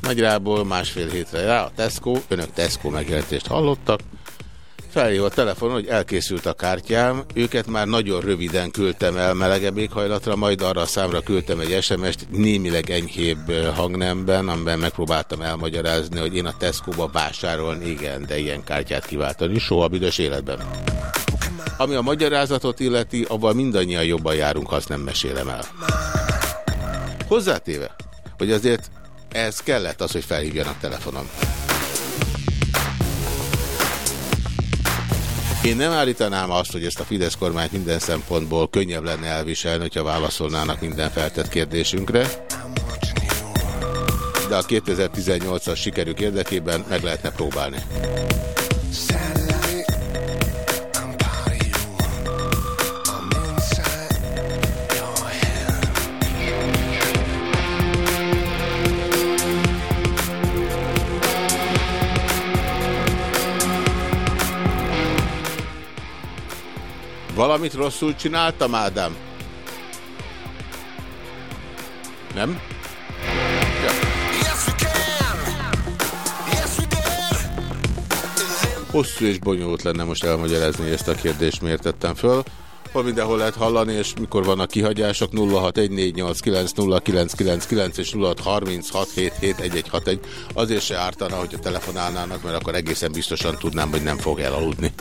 Nagyrából másfél hétre rá a Tesco, önök Tesco megjelentést hallottak, felhív a telefonon, hogy elkészült a kártyám, őket már nagyon röviden küldtem el melegebb éghajlatra, majd arra a számra küldtem egy SMS-t némileg enyhébb hangnemben, amiben megpróbáltam elmagyarázni, hogy én a Tesco-ba vásárolni, igen, de ilyen kártyát kiváltani, soha büdös életben. Ami a magyarázatot illeti, abban mindannyian jobban járunk, ha azt nem mesélem el. Hozzátéve, hogy azért ez kellett az, hogy felhívjanak telefonon. Én nem állítanám azt, hogy ezt a Fidesz kormányt minden szempontból könnyebb lenne elviselni, hogyha válaszolnának minden feltett kérdésünkre. De a 2018-as sikerük érdekében meg lehetne próbálni. Valamit rosszul csináltam, Ádám? Nem? Hosszú és bonyolult lenne most elmagyarázni ezt a kérdést, miért tettem föl. Hol mindenhol lehet hallani, és mikor vannak kihagyások 0614890999 és 0636771161. Azért se ártana, hogyha telefonálnának, mert akkor egészen biztosan tudnám, hogy nem fog elaludni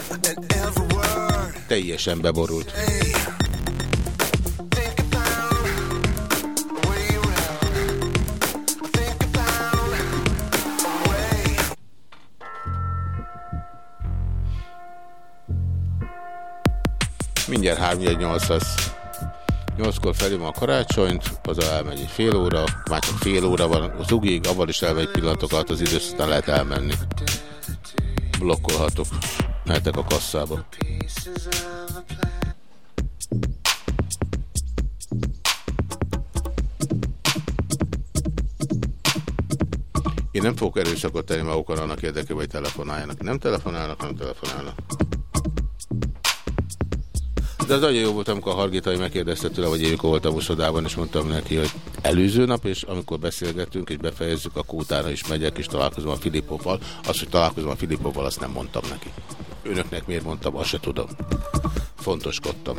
teljesen beborult. Mindjárt 3800. 8-kor felhívom a karácsonyt, az elmegy egy fél óra, már csak fél óra van az ugig, avval is elmegy pillanatok alatt az időszakban lehet elmenni. Blokkolhatok. Mehetek a kasszába. Én nem fogok erőszakot tenni magukon annak érdekében, hogy telefonáljanak. Nem telefonálnak, nem telefonálnak. De az nagyon jó volt, amikor a Hargitai megkérdezte tőle, hogy én mikor voltam uszodában, és mondtam neki, hogy előző nap, és amikor beszélgetünk, és befejezzük, a utána is megyek, és találkozom a Filipovval. Azt, hogy találkozom a Filipovval, azt nem mondtam neki. Önöknek miért mondtam, azt se tudom. Fontoskodtam.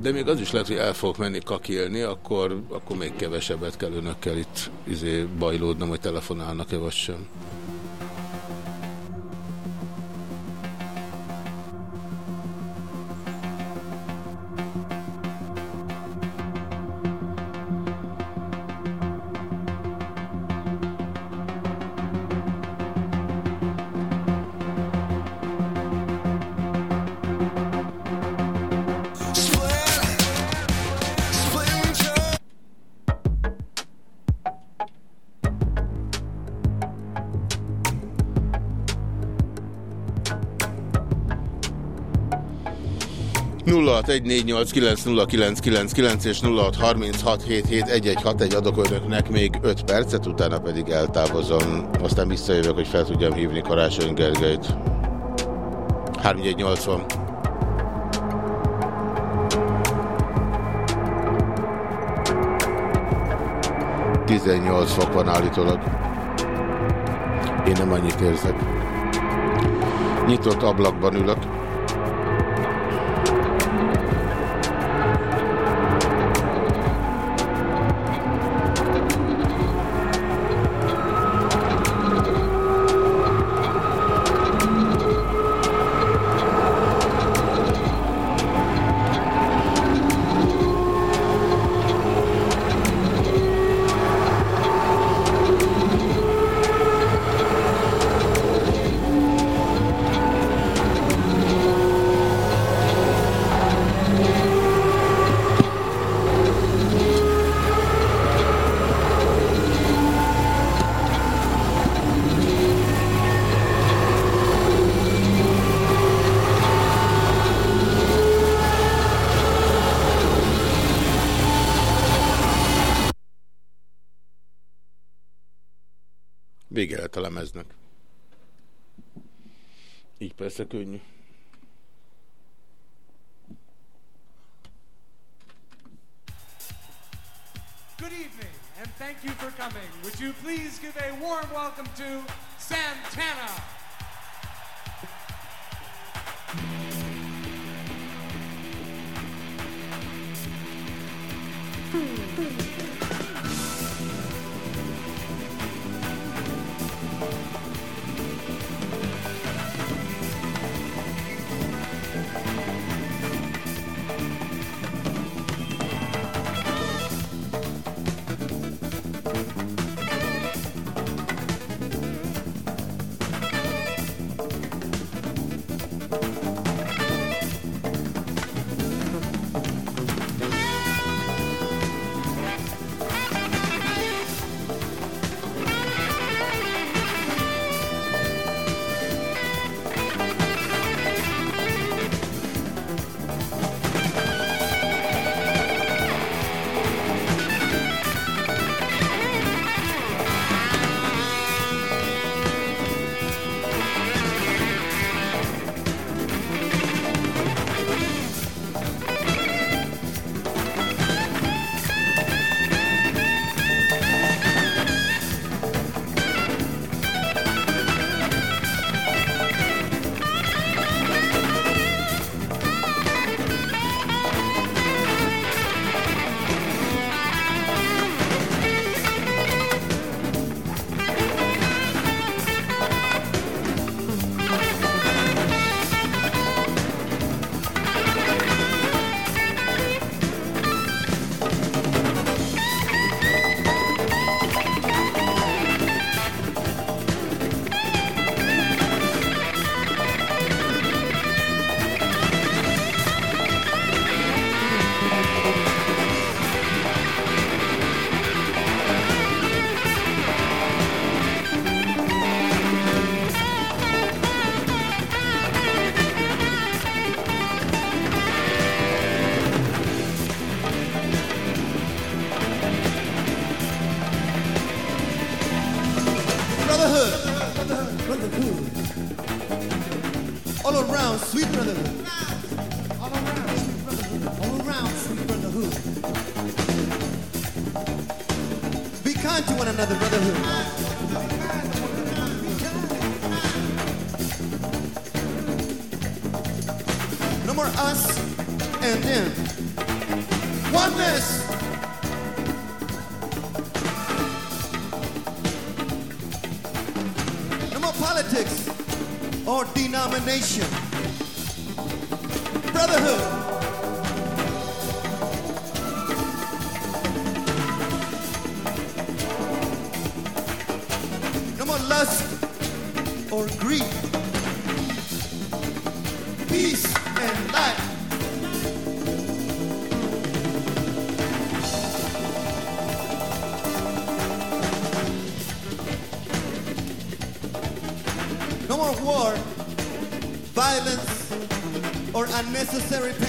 De még az is lehet, hogy el fogok menni kakélni, akkor, akkor még kevesebbet kell önökkel itt izé, bajlódnom, hogy telefonálnak-e vagy sem. És 0636771161 adok önöknek még 5 percet, utána pedig eltávozom. Aztán visszajövök, hogy fel tudjam hívni Karácsony Gergelyt. 3180. Tizennyolc fok van állítólag. Én nem annyit érzek. Nyitott ablakban ülök. Persze könnyű. generation. necessary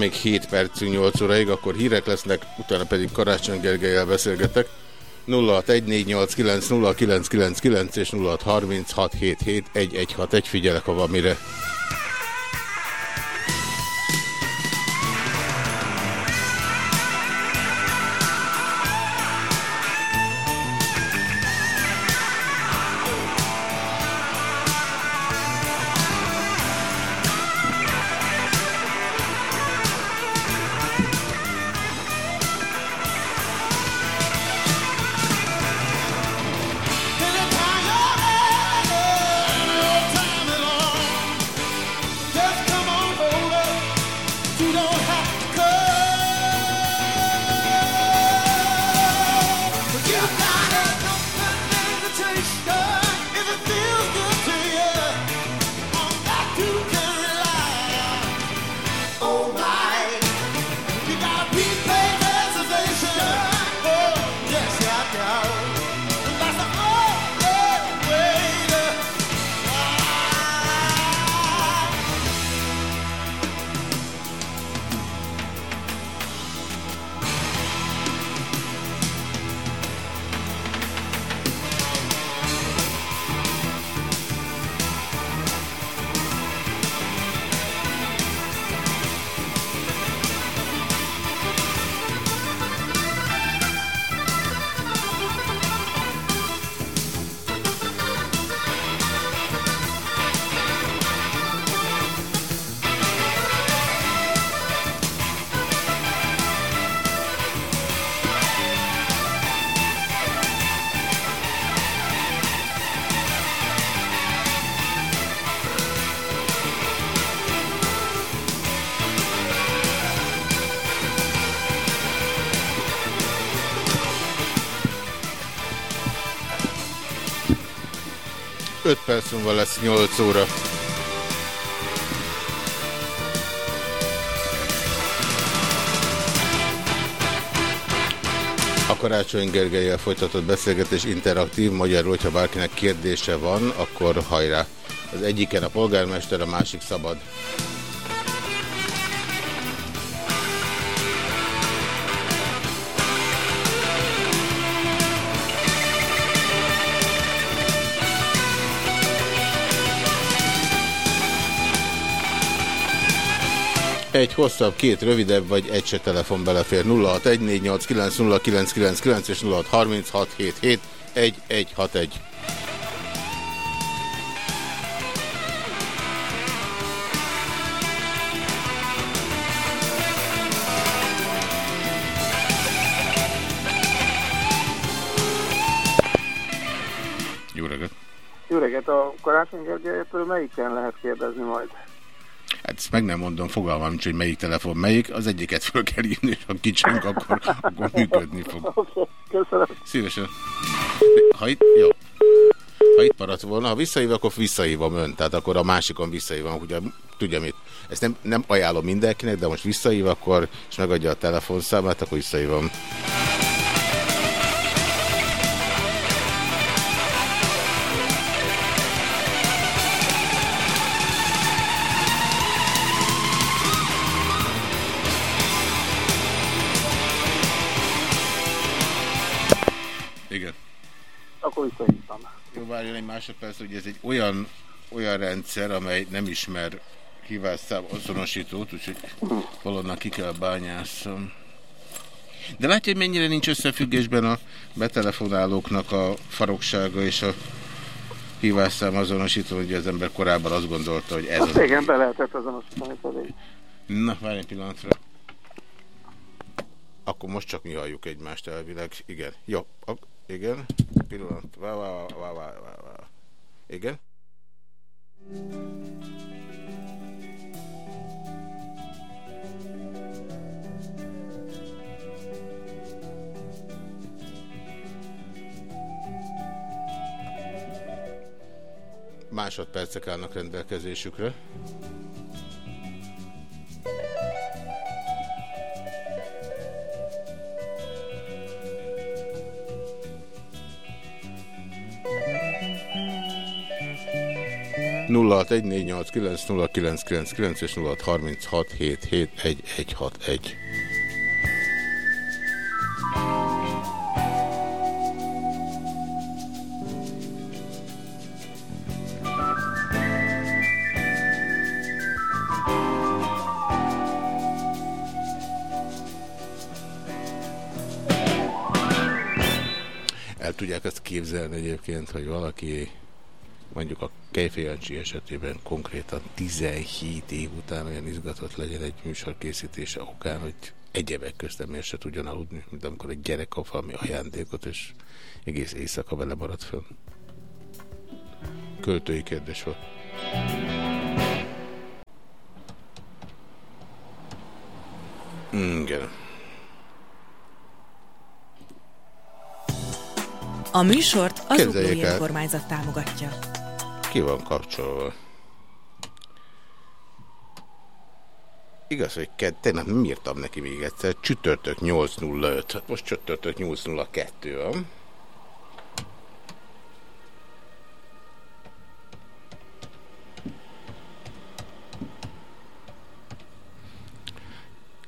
még 7 percünk 8 óraig, akkor hírek lesznek, utána pedig Karácsony Gergelyel beszélgetek. 0614890999 és 0636771161 figyelek, ha van mire. Múlva lesz 8 óra. A Karácsony Gergelyel folytatott beszélgetés interaktív, magyarul, hogyha bárkinek kérdése van, akkor hajrá. Az egyiken a polgármester, a másik szabad. Egy hosszabb, két rövidebb, vagy egy se telefon belefér. 0614890999 és 0636771161. Jó reggelt! Jó reggelt, a Karácsony Gergelytől melyiken lehet kérdezni majd? Hát ezt meg nem mondom, fogalmam nincs, hogy melyik telefon melyik. Az egyiket föl kell írni, és ha kicsünk, akkor, akkor működni fog. Oké, köszönöm. Szívesen. Ha itt, jó. Ha itt maradt volna, ha visszahív, akkor visszahívom ön. Tehát akkor a másikon visszahívom, ugye tudja mit. Ezt nem, nem ajánlom mindenkinek, de most visszahív, akkor, és megadja a telefonszámát, akkor visszahívom. Visszahívtam. Jó, várjon egy másodperc, hogy ez egy olyan, olyan rendszer, amely nem ismer hívásszám azonosítót, úgyhogy valonnan ki kell bányászom. De látja, hogy mennyire nincs összefüggésben a betelefonálóknak a faroksága és a hívásszám azonosító, hogy az ember korábban azt gondolta, hogy ez Azt az. igen, be lehetett azonosítani pedig. Na, várj egy pillanatra. Akkor most csak mi halljuk egymást elvileg. Igen. Jó. Igen. Pillanat. Vá, vá, vá, vá, vá, vá. Igen. Másodpercek állnak rendelkezésükre. 0614890999 és 0636771161. El tudják ezt képzelni egyébként, hogy valaki mondjuk a Kejfejancsi esetében konkrétan 17 év után olyan izgatott legyen egy műsor készítése okán, hogy egyebek köztem miért se tudjon aludni, mint amikor egy gyerek kap valami ajándékot, és egész éjszaka vele marad föl. Költői kérdés volt. Igen. A műsort az Képzeljék Uglói. Önkormányzat támogatja. Ki van kapcsolva? Igaz, hogy kedd, tegnap nem írtam neki még egyszer, csütörtök 805, hát most csütörtök 802 van.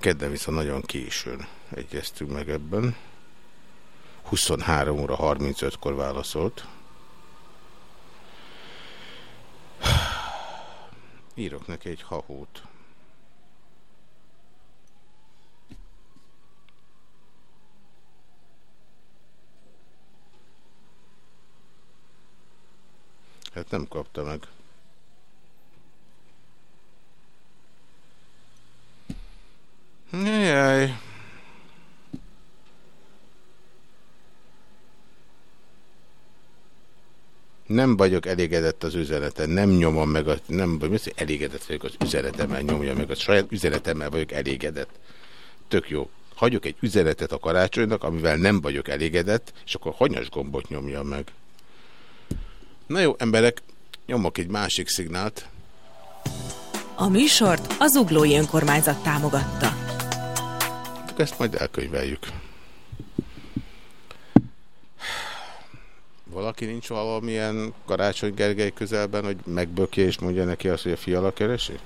Kedden viszont nagyon későn egyeztünk meg ebben. 23 óra 35-kor válaszolt. Írok neki egy hahót. Hát nem kapta meg. Jaj. Nem vagyok elégedett az üzeneten, nem nyomom meg, a, nem vagy, elégedett vagyok az üzenetemmel, nyomja meg, a saját üzenetemmel vagyok elégedett. Tök jó. Hagyok egy üzenetet a karácsonynak, amivel nem vagyok elégedett, és akkor hanyas gombot nyomja meg. Na jó, emberek, nyomok egy másik szignált. A műsort az Uglói Önkormányzat támogatta. Ezt majd elkönyveljük. Valaki nincs valamilyen Karácsony Gergely közelben, hogy megbökje és mondja neki azt, hogy a fiala keresi?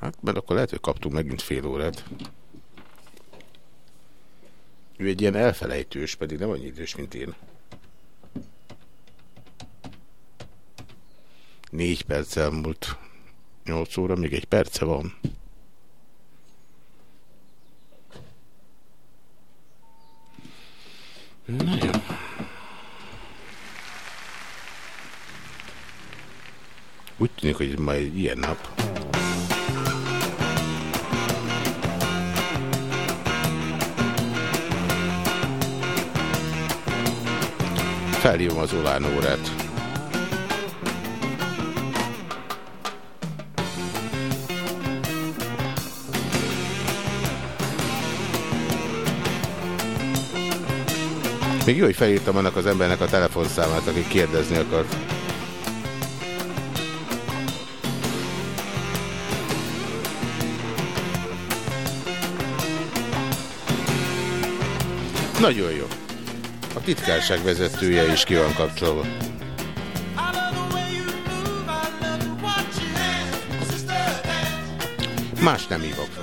Hát, mert akkor lehet, hogy kaptunk megint fél órát. Ő egy ilyen elfelejtős, pedig nem annyi idős, mint én. Négy perc elmúlt. Nyolc óra, még egy perce van. Na jó. Úgy tűnik, hogy ez majd ilyen nap. Felhívom az Olán órát. Még jó, hogy felírtam annak az embernek a telefonszámát, aki kérdezni akart. Nagyon jó. A titkárság vezetője is ki van kapcsolva. Más nem hívok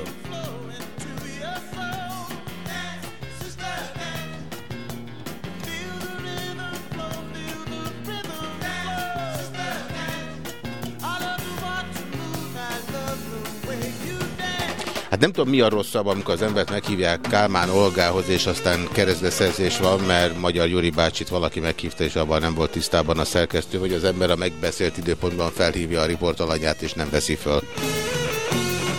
Hát nem tudom mi a rosszabb, amikor az embert meghívják Kálmán Olgához, és aztán keresztbeszerzés van, mert Magyar Juri bácsit valaki meghívta, és abban nem volt tisztában a szerkesztő, hogy az ember a megbeszélt időpontban felhívja a riportalanyát, és nem veszi föl.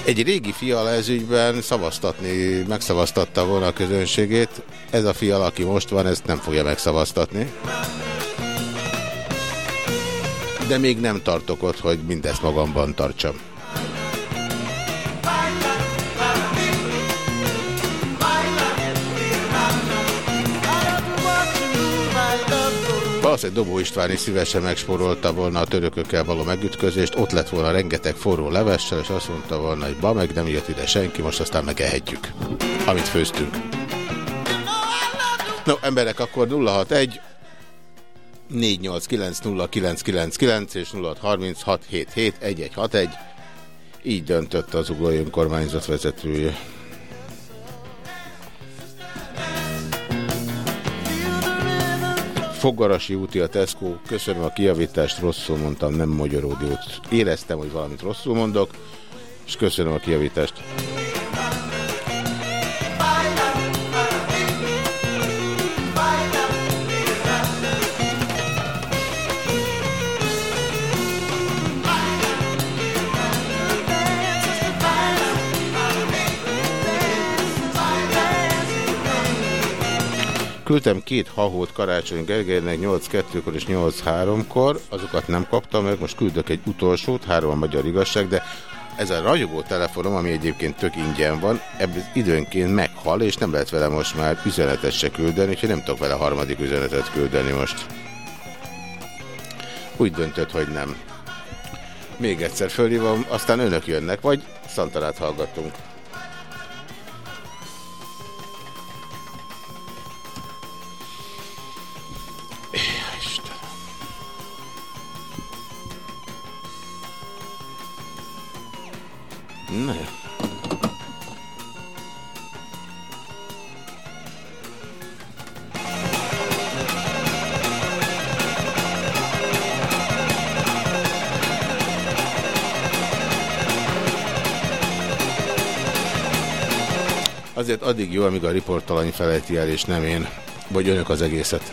Egy régi fiala ezügyben szavaztatni, megszavaztatta volna a közönségét. Ez a fiala, aki most van, ezt nem fogja megszavaztatni. De még nem tartok ott, hogy mindezt magamban tartsam. Valószínűleg Dobó István is szívesen megspórolta volna a törökökkel való megütközést, ott lett volna rengeteg forró levessel, és azt mondta volna, hogy ba, meg nem jött ide senki, most aztán megehetjük, amit főztünk. No, emberek, akkor 061 489 és 0636771161. Így döntött az ugói önkormányzat vezetője. Fogarasi úti a Tesco, köszönöm a kiavítást, rosszul mondtam, nem Magyaródi út. Éreztem, hogy valamit rosszul mondok, és köszönöm a kiavítást. Küldtem két hahót Karácsony Gergelynek 8-2-kor és 8-3-kor, azokat nem kaptam meg, most küldök egy utolsót, három a magyar igazság, de ez a ragyogó telefonom, ami egyébként tök ingyen van, ebből időnként meghal, és nem lehet vele most már üzenetet se küldeni, úgyhogy nem tudok vele harmadik üzenetet küldeni most. Úgy döntött, hogy nem. Még egyszer fölhívom, aztán önök jönnek, vagy Szantalát hallgatunk. Jó. Azért addig jó, amíg a riportalany felejti el, és nem én. Vagy önök az egészet.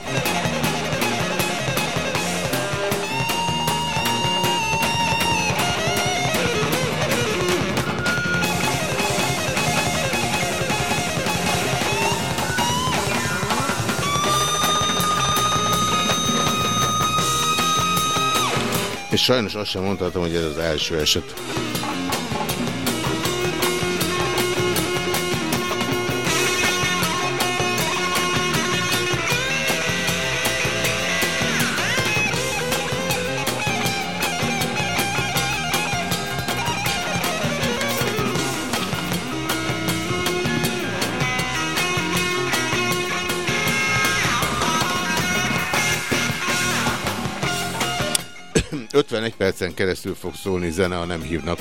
Sajnos azt sem mondhatom, hogy ez az első eset. Percen keresztül fog szólni zene, ha nem hívnak.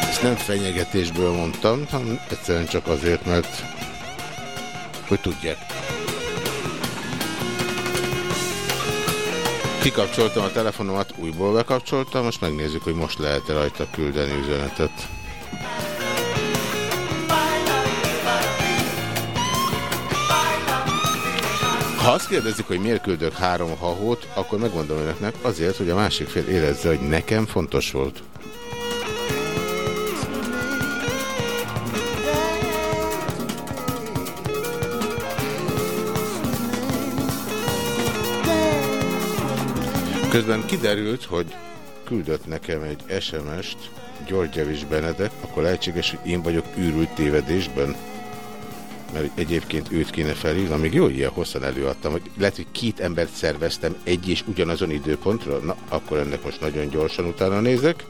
Ezt nem fenyegetésből mondtam, hanem egyszerűen csak azért, mert hogy tudják. Kikapcsoltam a telefonomat, újból bekapcsoltam, most megnézzük, hogy most lehet-e rajta küldeni üzenetet. Ha azt kérdezik, hogy miért küldök három hahót, akkor megmondom önöknek azért, hogy a másik fél érezze, hogy nekem fontos volt. Közben kiderült, hogy küldött nekem egy SMS-t Györgyevics Benedek, akkor lehetséges, hogy én vagyok űrült tévedésben? Mert egyébként őt kéne felhívni, amíg jó ilyen hosszan előadtam, hogy lehet, hogy két embert szerveztem egy és ugyanazon időpontra, na, akkor ennek most nagyon gyorsan utána nézek.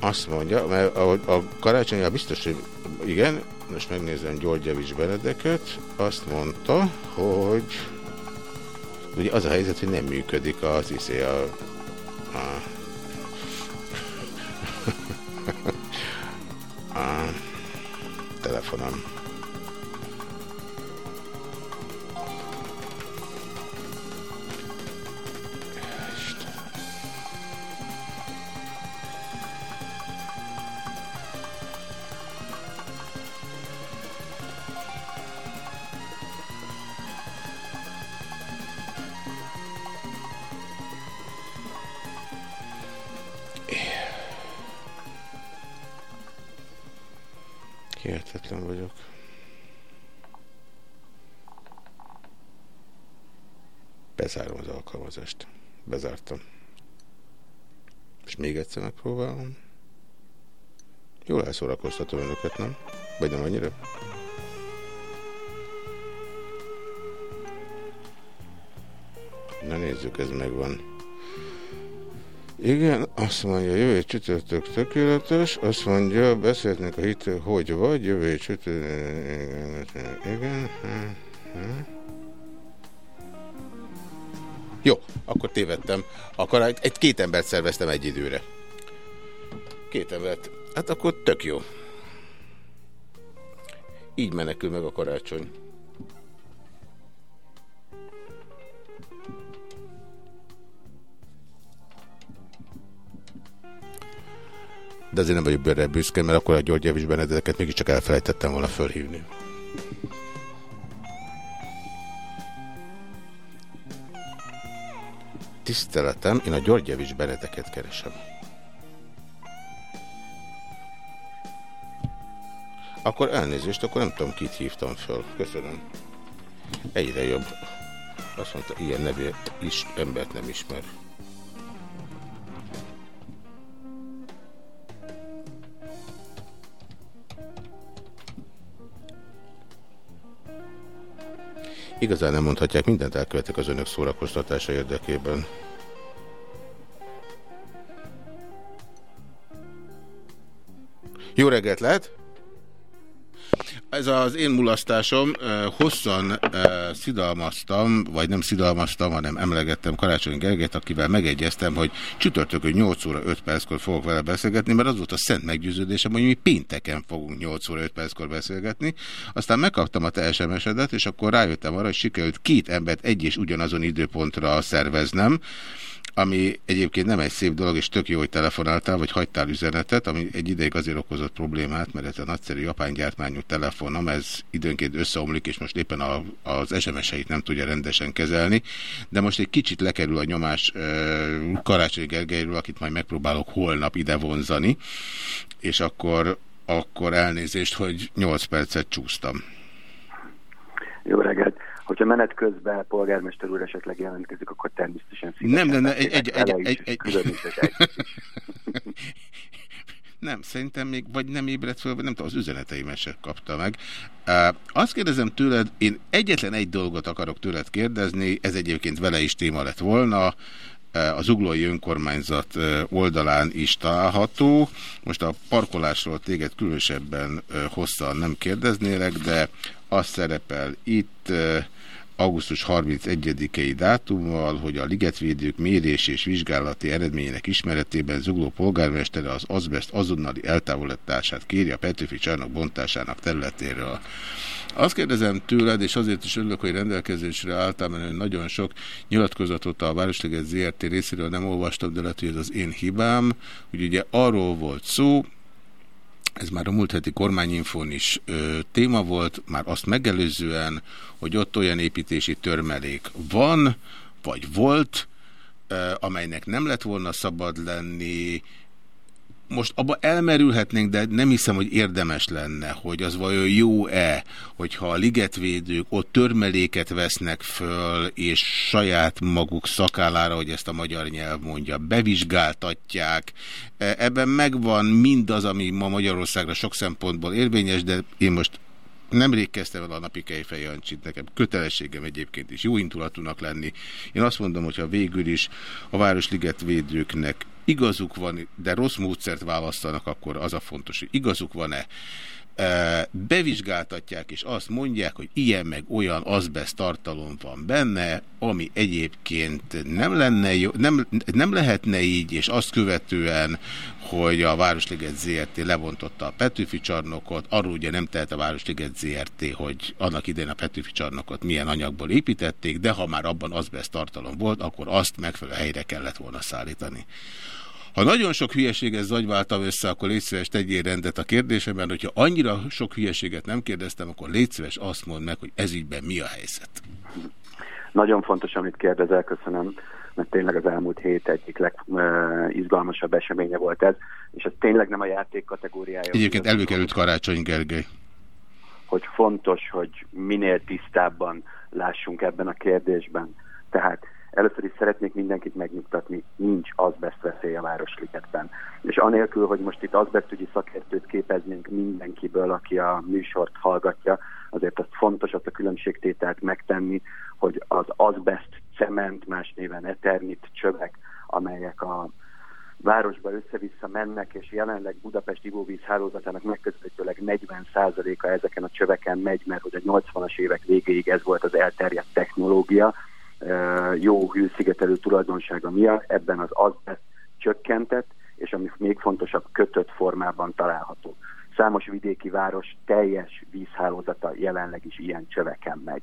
Azt mondja, mert a, a karácsonyra biztos, hogy igen, most megnézem Györgyevics Benedeket, azt mondta, hogy Ugye az a helyzet, hogy nem működik az a, a, a telefonom. Megpróbálom. Jól elszórakoztatom önöket, nem? Vagy nem annyira? Na nézzük, ez megvan. Igen, azt mondja, jövő csütörtök tökéletes, azt mondja, beszélhetnénk a hitő, hogy vagy, jövő csütörtök, igen, Jó, akkor tévedtem. Akkor egy két embert szerveztem egy időre. Két embert. Hát akkor tök jó. Így menekül meg a karácsony. de azért nem vagyok bőre büszke, mert akkor a György Javis Benedeket mégiscsak elfelejtettem volna fölhívni. Tiszteletem, én a György Javis Benedeket keresem. Akkor elnézést, akkor nem tudom, kit hívtam föl. Köszönöm. Egyre jobb. Azt mondta, ilyen nevű is embert nem ismer. Igazán nem mondhatják, mindent elkövetek az önök szórakoztatása érdekében. Jó reggelt lehet! Ez az én mulasztásom, hosszan szidalmaztam, vagy nem szidalmaztam, hanem emlegettem Karácsony Gergelyt, akivel megegyeztem, hogy csütörtökön 8 óra 5 perckor fogok vele beszélgetni, mert az volt a szent meggyőződésem, hogy mi pénteken fogunk 8 óra 5 perckor beszélgetni. Aztán megkaptam a te SMS-edet, és akkor rájöttem arra, hogy sikerült két embert egy és ugyanazon időpontra szerveznem, ami egyébként nem egy szép dolog, és tök jó, hogy telefonáltál, vagy hagytál üzenetet, ami egy ideig azért okozott problémát, mert ez a nagyszerű japán gyártmányú telefonom, ez időnként összeomlik, és most éppen a, az SMS-eit nem tudja rendesen kezelni, de most egy kicsit lekerül a nyomás Karácsony Gergelyről, akit majd megpróbálok holnap ide vonzani, és akkor, akkor elnézést, hogy 8 percet csúsztam. Jó reggelt! Hogyha menet közben polgármester úr esetleg jelentkezik, akkor természetesen szívesen. Nem, nem, nem, egy, egy, egy, egy, egy, egy. Nem, szerintem még vagy nem ébredt föl, vagy nem tudom, az üzeneteimet sem kapta meg. Azt kérdezem tőled, én egyetlen egy dolgot akarok tőled kérdezni, ez egyébként vele is téma lett volna, az Uglói Önkormányzat oldalán is található. Most a parkolásról téged különösebben hosszan nem kérdeznélek, de az szerepel itt augusztus 31-i dátummal, hogy a ligetvédők mérés és vizsgálati eredményének ismeretében Zugló polgármestere az azbest azonnali eltávolítását kéri a Petőfi csarnok bontásának területéről. Azt kérdezem tőled, és azért is örülök, hogy rendelkezésre álltál, mert nagyon sok nyilatkozatot a Városliget ZRT részéről nem olvastam, de lehet, hogy ez az én hibám, hogy ugye arról volt szó, ez már a múlt heti kormányinfón is ö, téma volt, már azt megelőzően, hogy ott olyan építési törmelék van, vagy volt, ö, amelynek nem lett volna szabad lenni, most abba elmerülhetnénk, de nem hiszem, hogy érdemes lenne, hogy az vajon jó-e, hogyha a ligetvédők ott törmeléket vesznek föl, és saját maguk szakállára, hogy ezt a magyar nyelv mondja, bevizsgáltatják. E, ebben megvan mindaz, ami ma Magyarországra sok szempontból érvényes, de én most Nemrég kezdtem el a napi Kejfej Jancsit, nekem kötelességem egyébként is jó indulatúnak lenni. Én azt mondom, hogyha végül is a Városliget védőknek igazuk van, de rossz módszert választanak, akkor az a fontos, hogy igazuk van-e bevizsgáltatják, és azt mondják, hogy ilyen meg olyan azbest tartalom van benne, ami egyébként nem, lenne jó, nem, nem lehetne így, és azt követően, hogy a Városliget ZRT levontotta a Petőfi csarnokot, arról ugye nem tehet a Városliget ZRT, hogy annak idején a Petőfi csarnokot milyen anyagból építették, de ha már abban azbest tartalom volt, akkor azt megfelelő helyre kellett volna szállítani. Ha nagyon sok hülyeséget zagyváltam össze, akkor légy szíves tegyél rendet a kérdésemben, hogyha annyira sok hülyeséget nem kérdeztem, akkor légy szíves azt mondd meg, hogy ez ügyben mi a helyzet. Nagyon fontos, amit kérdezel, köszönöm, mert tényleg az elmúlt hét egyik legizgalmasabb eseménye volt ez, és ez tényleg nem a játék kategóriája. Egyébként előkerült Karácsony Gergely. Hogy fontos, hogy minél tisztábban lássunk ebben a kérdésben. Tehát Először is szeretnék mindenkit megnyugtatni, nincs azbest veszély a Városligetben. És anélkül, hogy most itt azbestügyi szakértőt képeznénk mindenkiből, aki a műsort hallgatja, azért azt fontos azt a különbségtételt megtenni, hogy az azbest cement, más néven eternit csövek, amelyek a városba össze-vissza mennek, és jelenleg Budapest ivóvíz hálózatának megközelítőleg 40%-a ezeken a csöveken megy, mert hogy a 80-as évek végéig ez volt az elterjedt technológia, jó hűszigetelő tulajdonsága miatt ebben az azbest csökkentett, és ami még fontosabb, kötött formában található. Számos vidéki város teljes vízhálózata jelenleg is ilyen csöveken megy.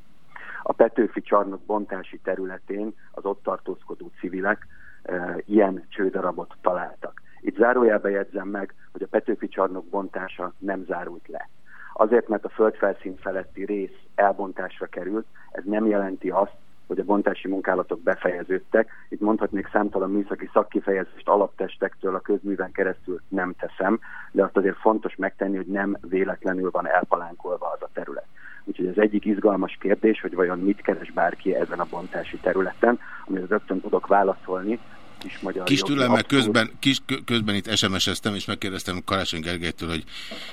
A Petőfi csarnok bontási területén az ott tartózkodó civilek e, ilyen csődarabot találtak. Itt zárójelbe jegyzem meg, hogy a Petőfi csarnok bontása nem zárult le. Azért, mert a földfelszín feletti rész elbontásra került, ez nem jelenti azt, hogy a bontási munkálatok befejeződtek. Itt mondhatnék számtalan műszaki szakkifejezést alaptestektől a közműven keresztül nem teszem, de azt azért fontos megtenni, hogy nem véletlenül van elpalánkolva az a terület. Úgyhogy az egyik izgalmas kérdés, hogy vajon mit keres bárki ezen a bontási területen, amire rögtön tudok válaszolni, kis magyar Kis türelme közben, kis, közben itt SMS-eztem, és megkérdeztem Karácsony Gergelytől, hogy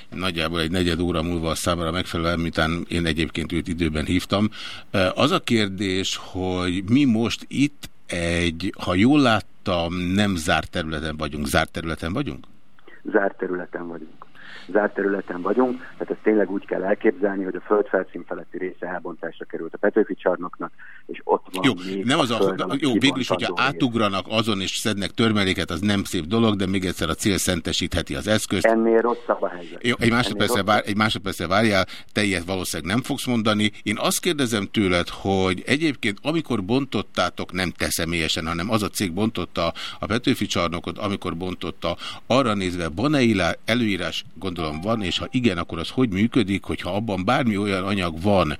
nagyjából egy negyed óra múlva a számára megfelelően, miután én egyébként őt időben hívtam. Az a kérdés, hogy mi most itt egy, ha jól láttam, nem zárt területen vagyunk, zárt területen vagyunk? Zárt területen vagyunk zárt területen vagyunk, tehát ezt tényleg úgy kell elképzelni, hogy a földfelszín feletti része elbontásra került a Petőfi csarnoknak, és ott van jó, még nem az a, föld, a jó, végül is, hogyha átugranak azon és szednek törmeléket, az nem szép dolog, de még egyszer a cél szentesítheti az eszközt. Ennél rosszabb a helyzet. Jó, egy másodpercre, vár, másodpercre várjál, te ilyet valószínűleg nem fogsz mondani. Én azt kérdezem tőled, hogy egyébként amikor bontottátok, nem te személyesen, hanem az a cég bontotta a Petőfi csarnokot, amikor bontotta, arra nézve van-e előírás, gondolom van, és ha igen, akkor az hogy működik, hogyha abban bármi olyan anyag van,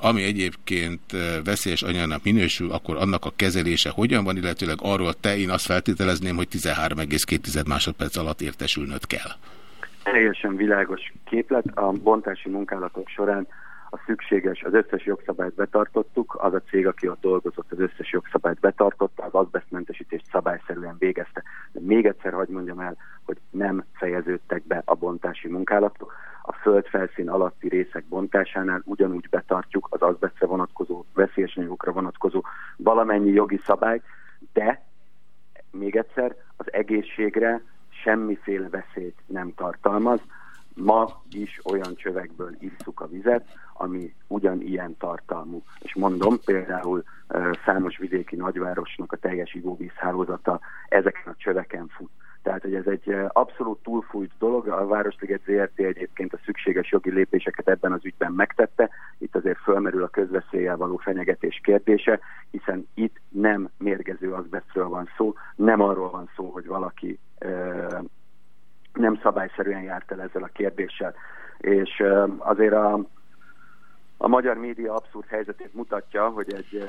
ami egyébként veszélyes anyagnak minősül, akkor annak a kezelése hogyan van, illetőleg arról te, én azt feltételezném, hogy 13,2 másodperc alatt értesülnöd kell. Teljesen világos képlet. A bontási munkálatok során a szükséges, az összes jogszabályt betartottuk, az a cég, aki ott dolgozott, az összes jogszabályt betartotta, az azbestmentesítést szabályszerűen végezte. De még egyszer hagyd mondjam el, hogy nem fejeződtek be a bontási munkálatok. A földfelszín alatti részek bontásánál ugyanúgy betartjuk az azbestre vonatkozó, veszélyes anyagokra vonatkozó valamennyi jogi szabályt, de még egyszer, az egészségre semmiféle veszélyt nem tartalmaz. Ma is olyan csövekből isszuk a vizet, ami ugyanilyen tartalmú. És mondom, például számos vidéki nagyvárosnak a teljes ivóvízhálózata ezeken a csöveken fut. Tehát, hogy ez egy abszolút túlfújt dolog, a Városliget ZRT egyébként a szükséges jogi lépéseket ebben az ügyben megtette, itt azért fölmerül a közveszéllyel való fenyegetés kérdése, hiszen itt nem mérgező azbestről van szó, nem arról van szó, hogy valaki nem szabályszerűen járt el ezzel a kérdéssel. És azért a, a magyar média abszurd helyzetét mutatja, hogy egy,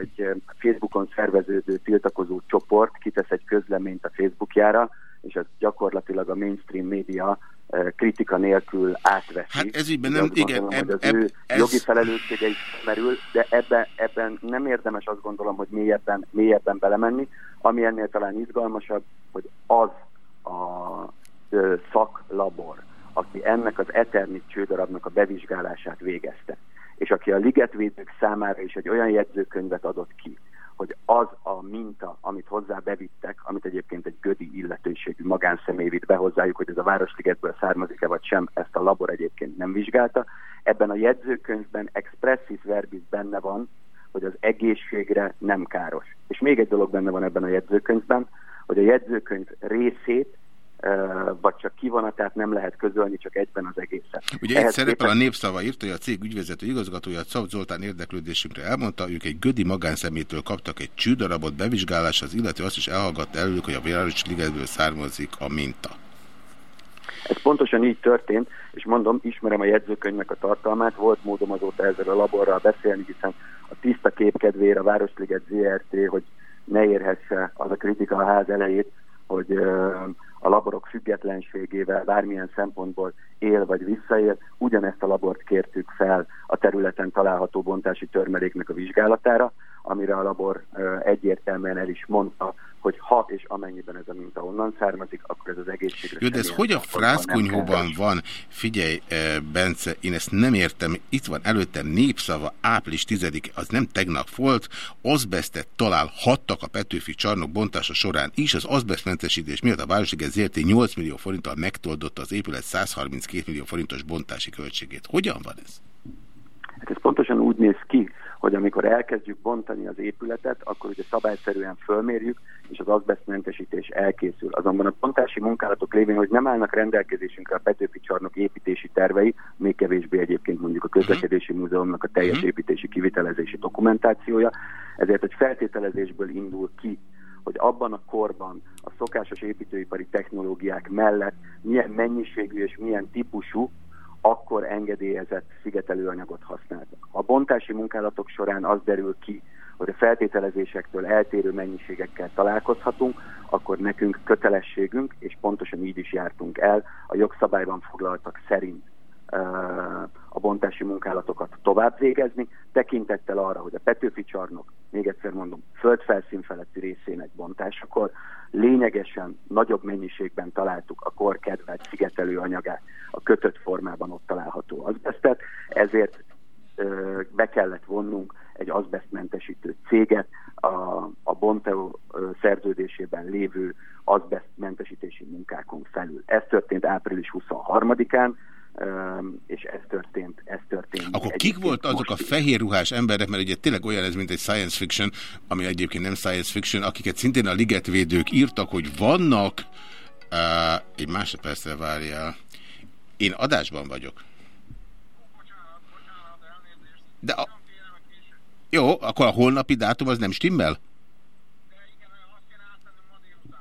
egy Facebookon szerveződő tiltakozó csoport kitesz egy közleményt a Facebookjára, és az gyakorlatilag a mainstream média kritika nélkül átveszi. Hát ez így nem, igen. Gondolom, eb, eb, az ő ez... jogi felelőssége is merül, de ebben, ebben nem érdemes azt gondolom, hogy mélyebben, mélyebben belemenni. Ami ennél talán izgalmasabb, hogy az a ö, szaklabor, aki ennek az Eternit csődarabnak a bevizsgálását végezte, és aki a ligetvédők számára is egy olyan jegyzőkönyvet adott ki, hogy az a minta, amit hozzá bevittek, amit egyébként egy gödi illetőségű magánszemély vitt be hozzájuk, hogy ez a Városligetből származik-e vagy sem, ezt a labor egyébként nem vizsgálta. Ebben a jegyzőkönyvben expressis verbis benne van, hogy az egészségre nem káros. És még egy dolog benne van ebben a jegyzőkönyvben, hogy a jegyzőkönyv részét vagy csak kivonatát nem lehet közölni, csak egyben az egészet. Ugye Ehhez egy szerepel a népszava írta, hogy a cég ügyvezető igazgatója Szabd Zoltán érdeklődésünkre elmondta, ők egy gödi magánszemétől kaptak egy csődarabot bevizsgálás, az illető azt is elhallgatta előlük, hogy a Város ligetből származik a minta. Ez pontosan így történt, és mondom, ismerem a jegyzőkönyvnek a tartalmát, volt módom azóta ezzel a laborral beszélni, hiszen a tiszta kép kedvére a Városliget ZRT, hogy ne érhesse az a kritika a ház elejét, hogy a laborok függetlenségével bármilyen szempontból él vagy visszaél. Ugyanezt a labort kértük fel a területen található bontási törmeléknek a vizsgálatára, amire a labor egyértelműen el is mondta, hogy ha és amennyiben ez a minta onnan származik, akkor ez az egészségre... Jó, de ez hogy a frászkonyhóban van? Figyelj, Bence, én ezt nem értem. Itt van előtte népszava, április 10 az nem tegnap volt. Azbestet találhattak a Petőfi csarnok bontása során is. Az azbestmentesítés miatt a Városliget ZRT 8 millió forinttal megtoldotta az épület 132 millió forintos bontási költségét. Hogyan van ez? Hát ez pontosan úgy néz ki, hogy amikor elkezdjük bontani az épületet, akkor ugye szabályszerűen fölmérjük, és az azbestmentesítés elkészül. Azonban a bontási munkálatok lévén, hogy nem állnak rendelkezésünkre a Petőfi csarnok építési tervei, még kevésbé egyébként mondjuk a közlekedési múzeumnak a teljes mhm. építési kivitelezési dokumentációja, ezért egy feltételezésből indul ki, hogy abban a korban a szokásos építőipari technológiák mellett milyen mennyiségű és milyen típusú akkor engedélyezett szigetelőanyagot használtak. A bontási munkálatok során az derül ki, hogy a feltételezésektől eltérő mennyiségekkel találkozhatunk, akkor nekünk kötelességünk, és pontosan így is jártunk el, a jogszabályban foglaltak szerint a bontási munkálatokat tovább végezni, tekintettel arra, hogy a Petőfi csarnok, még egyszer mondom, földfelszín feletti részének bontásakor lényegesen nagyobb mennyiségben találtuk a kor kedvelt szigetelő anyagát, a kötött formában ott található azbestet, ezért ö, be kellett vonnunk egy azbestmentesítő céget a, a Bonteo szerződésében lévő azbestmentesítési munkákon felül. Ez történt április 23-án, és ez történt, ez történt. Akkor kik volt azok a fehér ruhás emberek, mert ugye tényleg olyan ez, mint egy science fiction, ami egyébként nem science fiction, akiket szintén a ligetvédők írtak, hogy vannak, uh, egy másodpercre várjál, én adásban vagyok. De a... Jó, akkor a holnapi dátum az nem stimmel?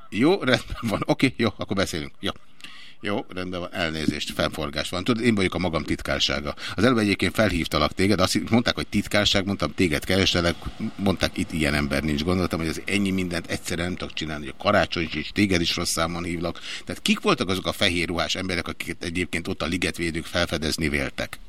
Jó, rendben van. Oké, jó, akkor beszélünk. Jó. Jó, rendben van, elnézést, felforgás van. Tudod, én vagyok a magam titkársága. Az előbb egyébként felhívtalak téged, azt mondták, hogy titkárság, mondtam, téged kerestelek, mondták, itt ilyen ember nincs. Gondoltam, hogy ez ennyi mindent egyszerűen nem tudok csinálni, hogy a karácsony is, téged is rossz számon hívlak. Tehát kik voltak azok a fehér ruhás emberek, akiket egyébként ott a ligetvédők felfedezni véltek?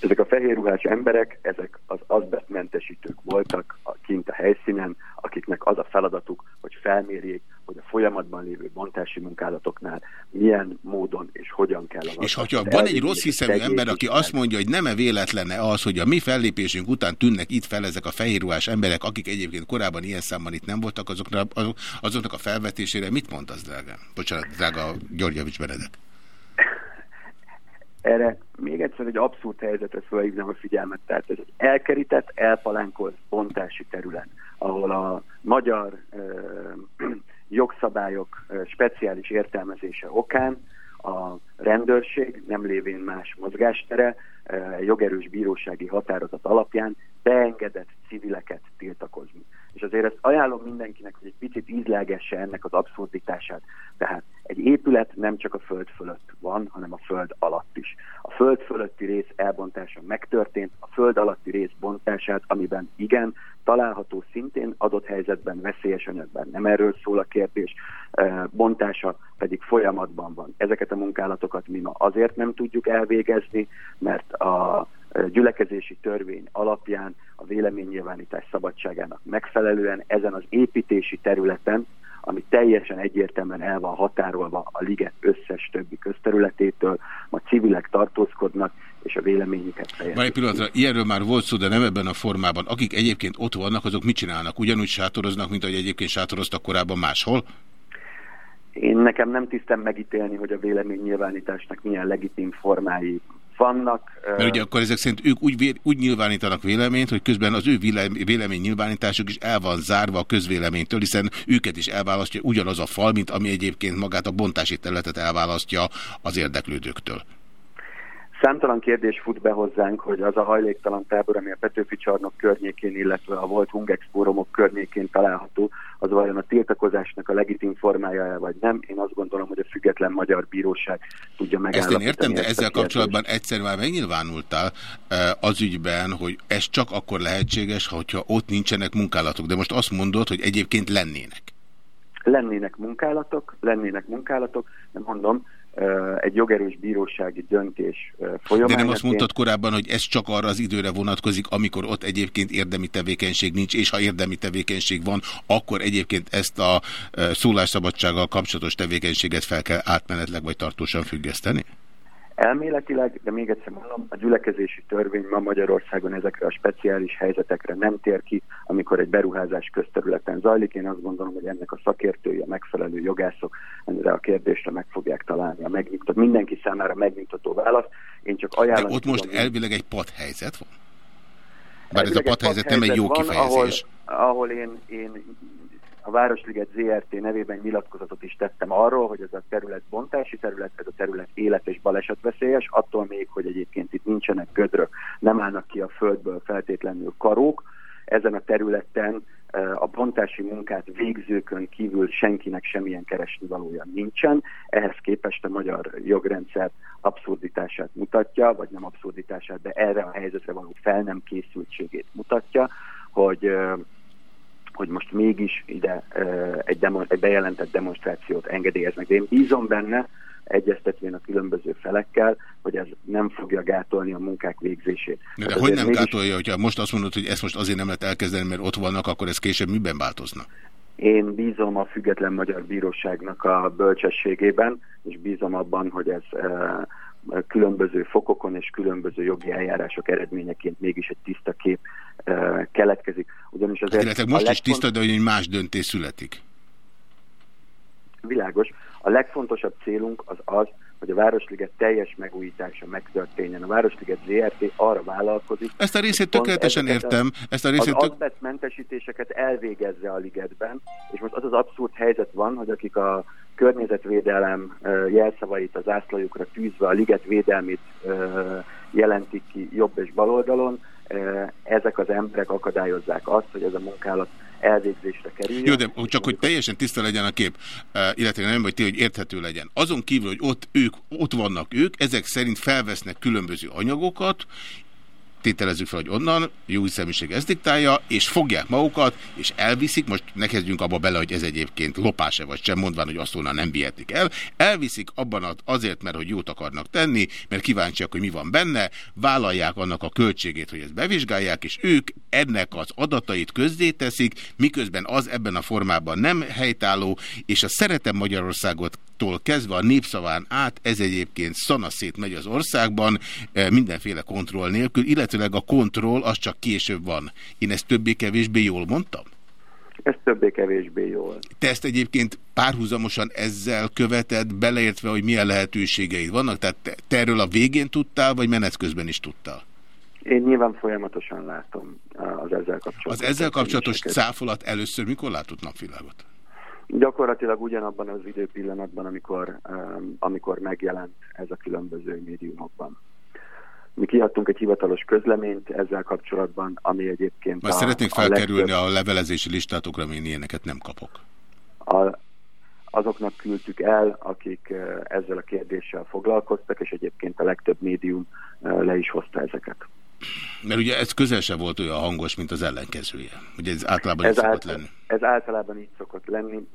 Ezek a fehérruhás emberek, ezek az azbestmentesítők voltak kint a helyszínen, akiknek az a feladatuk, hogy felmérjék, hogy a folyamatban lévő bontási munkálatoknál milyen módon és hogyan kell És hogyha van egy rossz hiszemű ember, aki azt mondja, hogy nem-e véletlene az, hogy a mi fellépésünk után tűnnek itt fel ezek a fehérruhás emberek, akik egyébként korábban ilyen számban itt nem voltak, azoknak, azoknak a felvetésére mit mond az, drágám? Bocsánat, drága Györgyevics Benedek. Erre még egyszer egy abszurd helyzetre felhívnám a figyelmet. Tehát ez egy elkerített, elpalánkolt bontási terület, ahol a magyar ö, jogszabályok speciális értelmezése okán a rendőrség, nem lévén más mozgástere, jogerős bírósági határozat alapján beengedett civileket tiltakozni. És azért ezt ajánlom mindenkinek, hogy egy picit ízlelgesse ennek az abszurditását. Tehát egy épület nem csak a föld fölött van, hanem a föld alatt is. A föld fölötti rész elbontása megtörtént, a föld alatti rész bontását, amiben igen, található szintén adott helyzetben veszélyes anyagban. Nem erről szól a kérdés, bontása pedig folyamatban van. Ezeket a munkálatokat mi ma azért nem tudjuk elvégezni, mert a gyülekezési törvény alapján a véleménynyilvánítás szabadságának megfelelően ezen az építési területen, ami teljesen egyértelműen el van határolva a liget összes többi közterületétől, ma civilek tartózkodnak, és a véleményüket fejezik. Van egy pillanatra, ilyenről már volt szó, de nem ebben a formában. Akik egyébként ott vannak, azok mit csinálnak? Ugyanúgy sátoroznak, mint ahogy egyébként sátoroztak korábban máshol? Én nekem nem tisztem megítélni, hogy a véleménynyilvánításnak milyen legitim formái vannak. Mert ugye akkor ezek szerint ők úgy, úgy nyilvánítanak véleményt, hogy közben az ő vélemény nyilvánításuk is el van zárva a közvéleménytől, hiszen őket is elválasztja ugyanaz a fal, mint ami egyébként magát a bontási területet elválasztja az érdeklődőktől. Számtalan kérdés fut be hozzánk, hogy az a hajléktalan tábor, ami a Petőfi csarnok környékén, illetve a volt Hungexpóromok környékén található, az vajon a tiltakozásnak a legitim formája vagy nem. Én azt gondolom, hogy a független magyar bíróság tudja megállapítani. Ezt én értem, de ezzel kapcsolatban egyszer már megnyilvánultál az ügyben, hogy ez csak akkor lehetséges, hogyha ott nincsenek munkálatok. De most azt mondod, hogy egyébként lennének. Lennének munkálatok, lennének munkálatok, de mondom, egy jogerős bírósági döntés folyamán. De nem azt mondtad korábban, hogy ez csak arra az időre vonatkozik, amikor ott egyébként érdemi tevékenység nincs, és ha érdemi tevékenység van, akkor egyébként ezt a szólásszabadsággal kapcsolatos tevékenységet fel kell átmenetleg vagy tartósan függeszteni? Elméletileg, de még egyszer mondom, a gyülekezési törvény ma Magyarországon ezekre a speciális helyzetekre nem tér ki, amikor egy beruházás közterületen zajlik. Én azt gondolom, hogy ennek a szakértői, a megfelelő jogászok erre a kérdésre meg fogják találni a megnyugtató, mindenki számára megnyugtató választ. Én csak ajánlom... De ott most elvileg egy padhelyzet van? Bár ez a padhelyzet nem egy jó van, kifejezés. Ahol, ahol én, én a Városliget ZRT nevében nyilatkozatot is tettem arról, hogy ez a terület bontási terület, ez a terület élet- és balesetveszélyes, attól még, hogy egyébként itt nincsenek gödrök, nem állnak ki a földből feltétlenül karók, ezen a területen a bontási munkát végzőkön kívül senkinek semmilyen keresni valója nincsen. Ehhez képest a magyar jogrendszer abszurditását mutatja, vagy nem abszurditását, de erre a helyzetre való fel nem készültségét mutatja, hogy hogy most mégis ide egy, demo, egy bejelentett demonstrációt engedélyeznek. De én bízom benne, egyeztetvén a különböző felekkel, hogy ez nem fogja gátolni a munkák végzését. De, de hogy nem mégis... gátolja, hogyha most azt mondod, hogy ezt most azért nem lehet elkezdeni, mert ott vannak, akkor ez később miben változna? Én bízom a Független Magyar Bíróságnak a bölcsességében, és bízom abban, hogy ez különböző fokokon és különböző jogi eljárások eredményeként mégis egy tiszta kép keletkezik. Ugyanis azért hát, most is tiszta, de hogy más döntés születik. Világos. A legfontosabb célunk az az, hogy a Városliget teljes megújítása megtörténjen. A Városliget ZRT arra vállalkozik. Ezt a részét tökéletesen értem. Ezt a részét az tök... mentesítéseket elvégezze a ligetben, és most az az abszurd helyzet van, hogy akik a környezetvédelem jelszavait az ászlajukra tűzve a liget védelmét jelentik ki jobb és bal oldalon, ezek az emberek akadályozzák azt, hogy ez a munkálat elvégzésre kerüljön. Jó, de csak hogy teljesen tiszta legyen a kép, illetve nem, vagy ti, hogy érthető legyen. Azon kívül, hogy ott, ők, ott vannak ők, ezek szerint felvesznek különböző anyagokat, tételezzük fel, hogy onnan jó hiszeműség ezt diktálja, és fogják magukat, és elviszik, most ne kezdjünk abba bele, hogy ez egyébként lopás-e vagy sem, mondván, hogy azt onnan nem vihetik el, elviszik abban azért, mert hogy jót akarnak tenni, mert kíváncsiak, hogy mi van benne, vállalják annak a költségét, hogy ezt bevizsgálják, és ők ennek az adatait közzéteszik, miközben az ebben a formában nem helytálló, és a Szeretem Magyarországot tól kezdve a népszaván át, ez egyébként szanaszét megy az országban, e, mindenféle kontroll nélkül, illetőleg a kontroll az csak később van. Én ezt többé-kevésbé jól mondtam? Ez többé-kevésbé jól. Te ezt egyébként párhuzamosan ezzel követed, beleértve, hogy milyen lehetőségeid vannak? Tehát te, te erről a végén tudtál, vagy menet közben is tudtál? Én nyilván folyamatosan látom az ezzel kapcsolatos. Az ezzel kapcsolatos cáfolat először mikor látott napvilágot? Gyakorlatilag ugyanabban az időpillanatban, amikor, amikor megjelent ez a különböző médiumokban. Mi kiadtunk egy hivatalos közleményt ezzel kapcsolatban, ami egyébként... Már szeretnék felkerülni a, legtöbb... a levelezési listátokra, én ilyeneket nem kapok. A, azoknak küldtük el, akik uh, ezzel a kérdéssel foglalkoztak, és egyébként a legtöbb médium uh, le is hozta ezeket. Mert ugye ez közel sem volt olyan hangos, mint az ellenkezője. Ugye ez általában ez így szokott lenni. Ez általában így szokott lenni.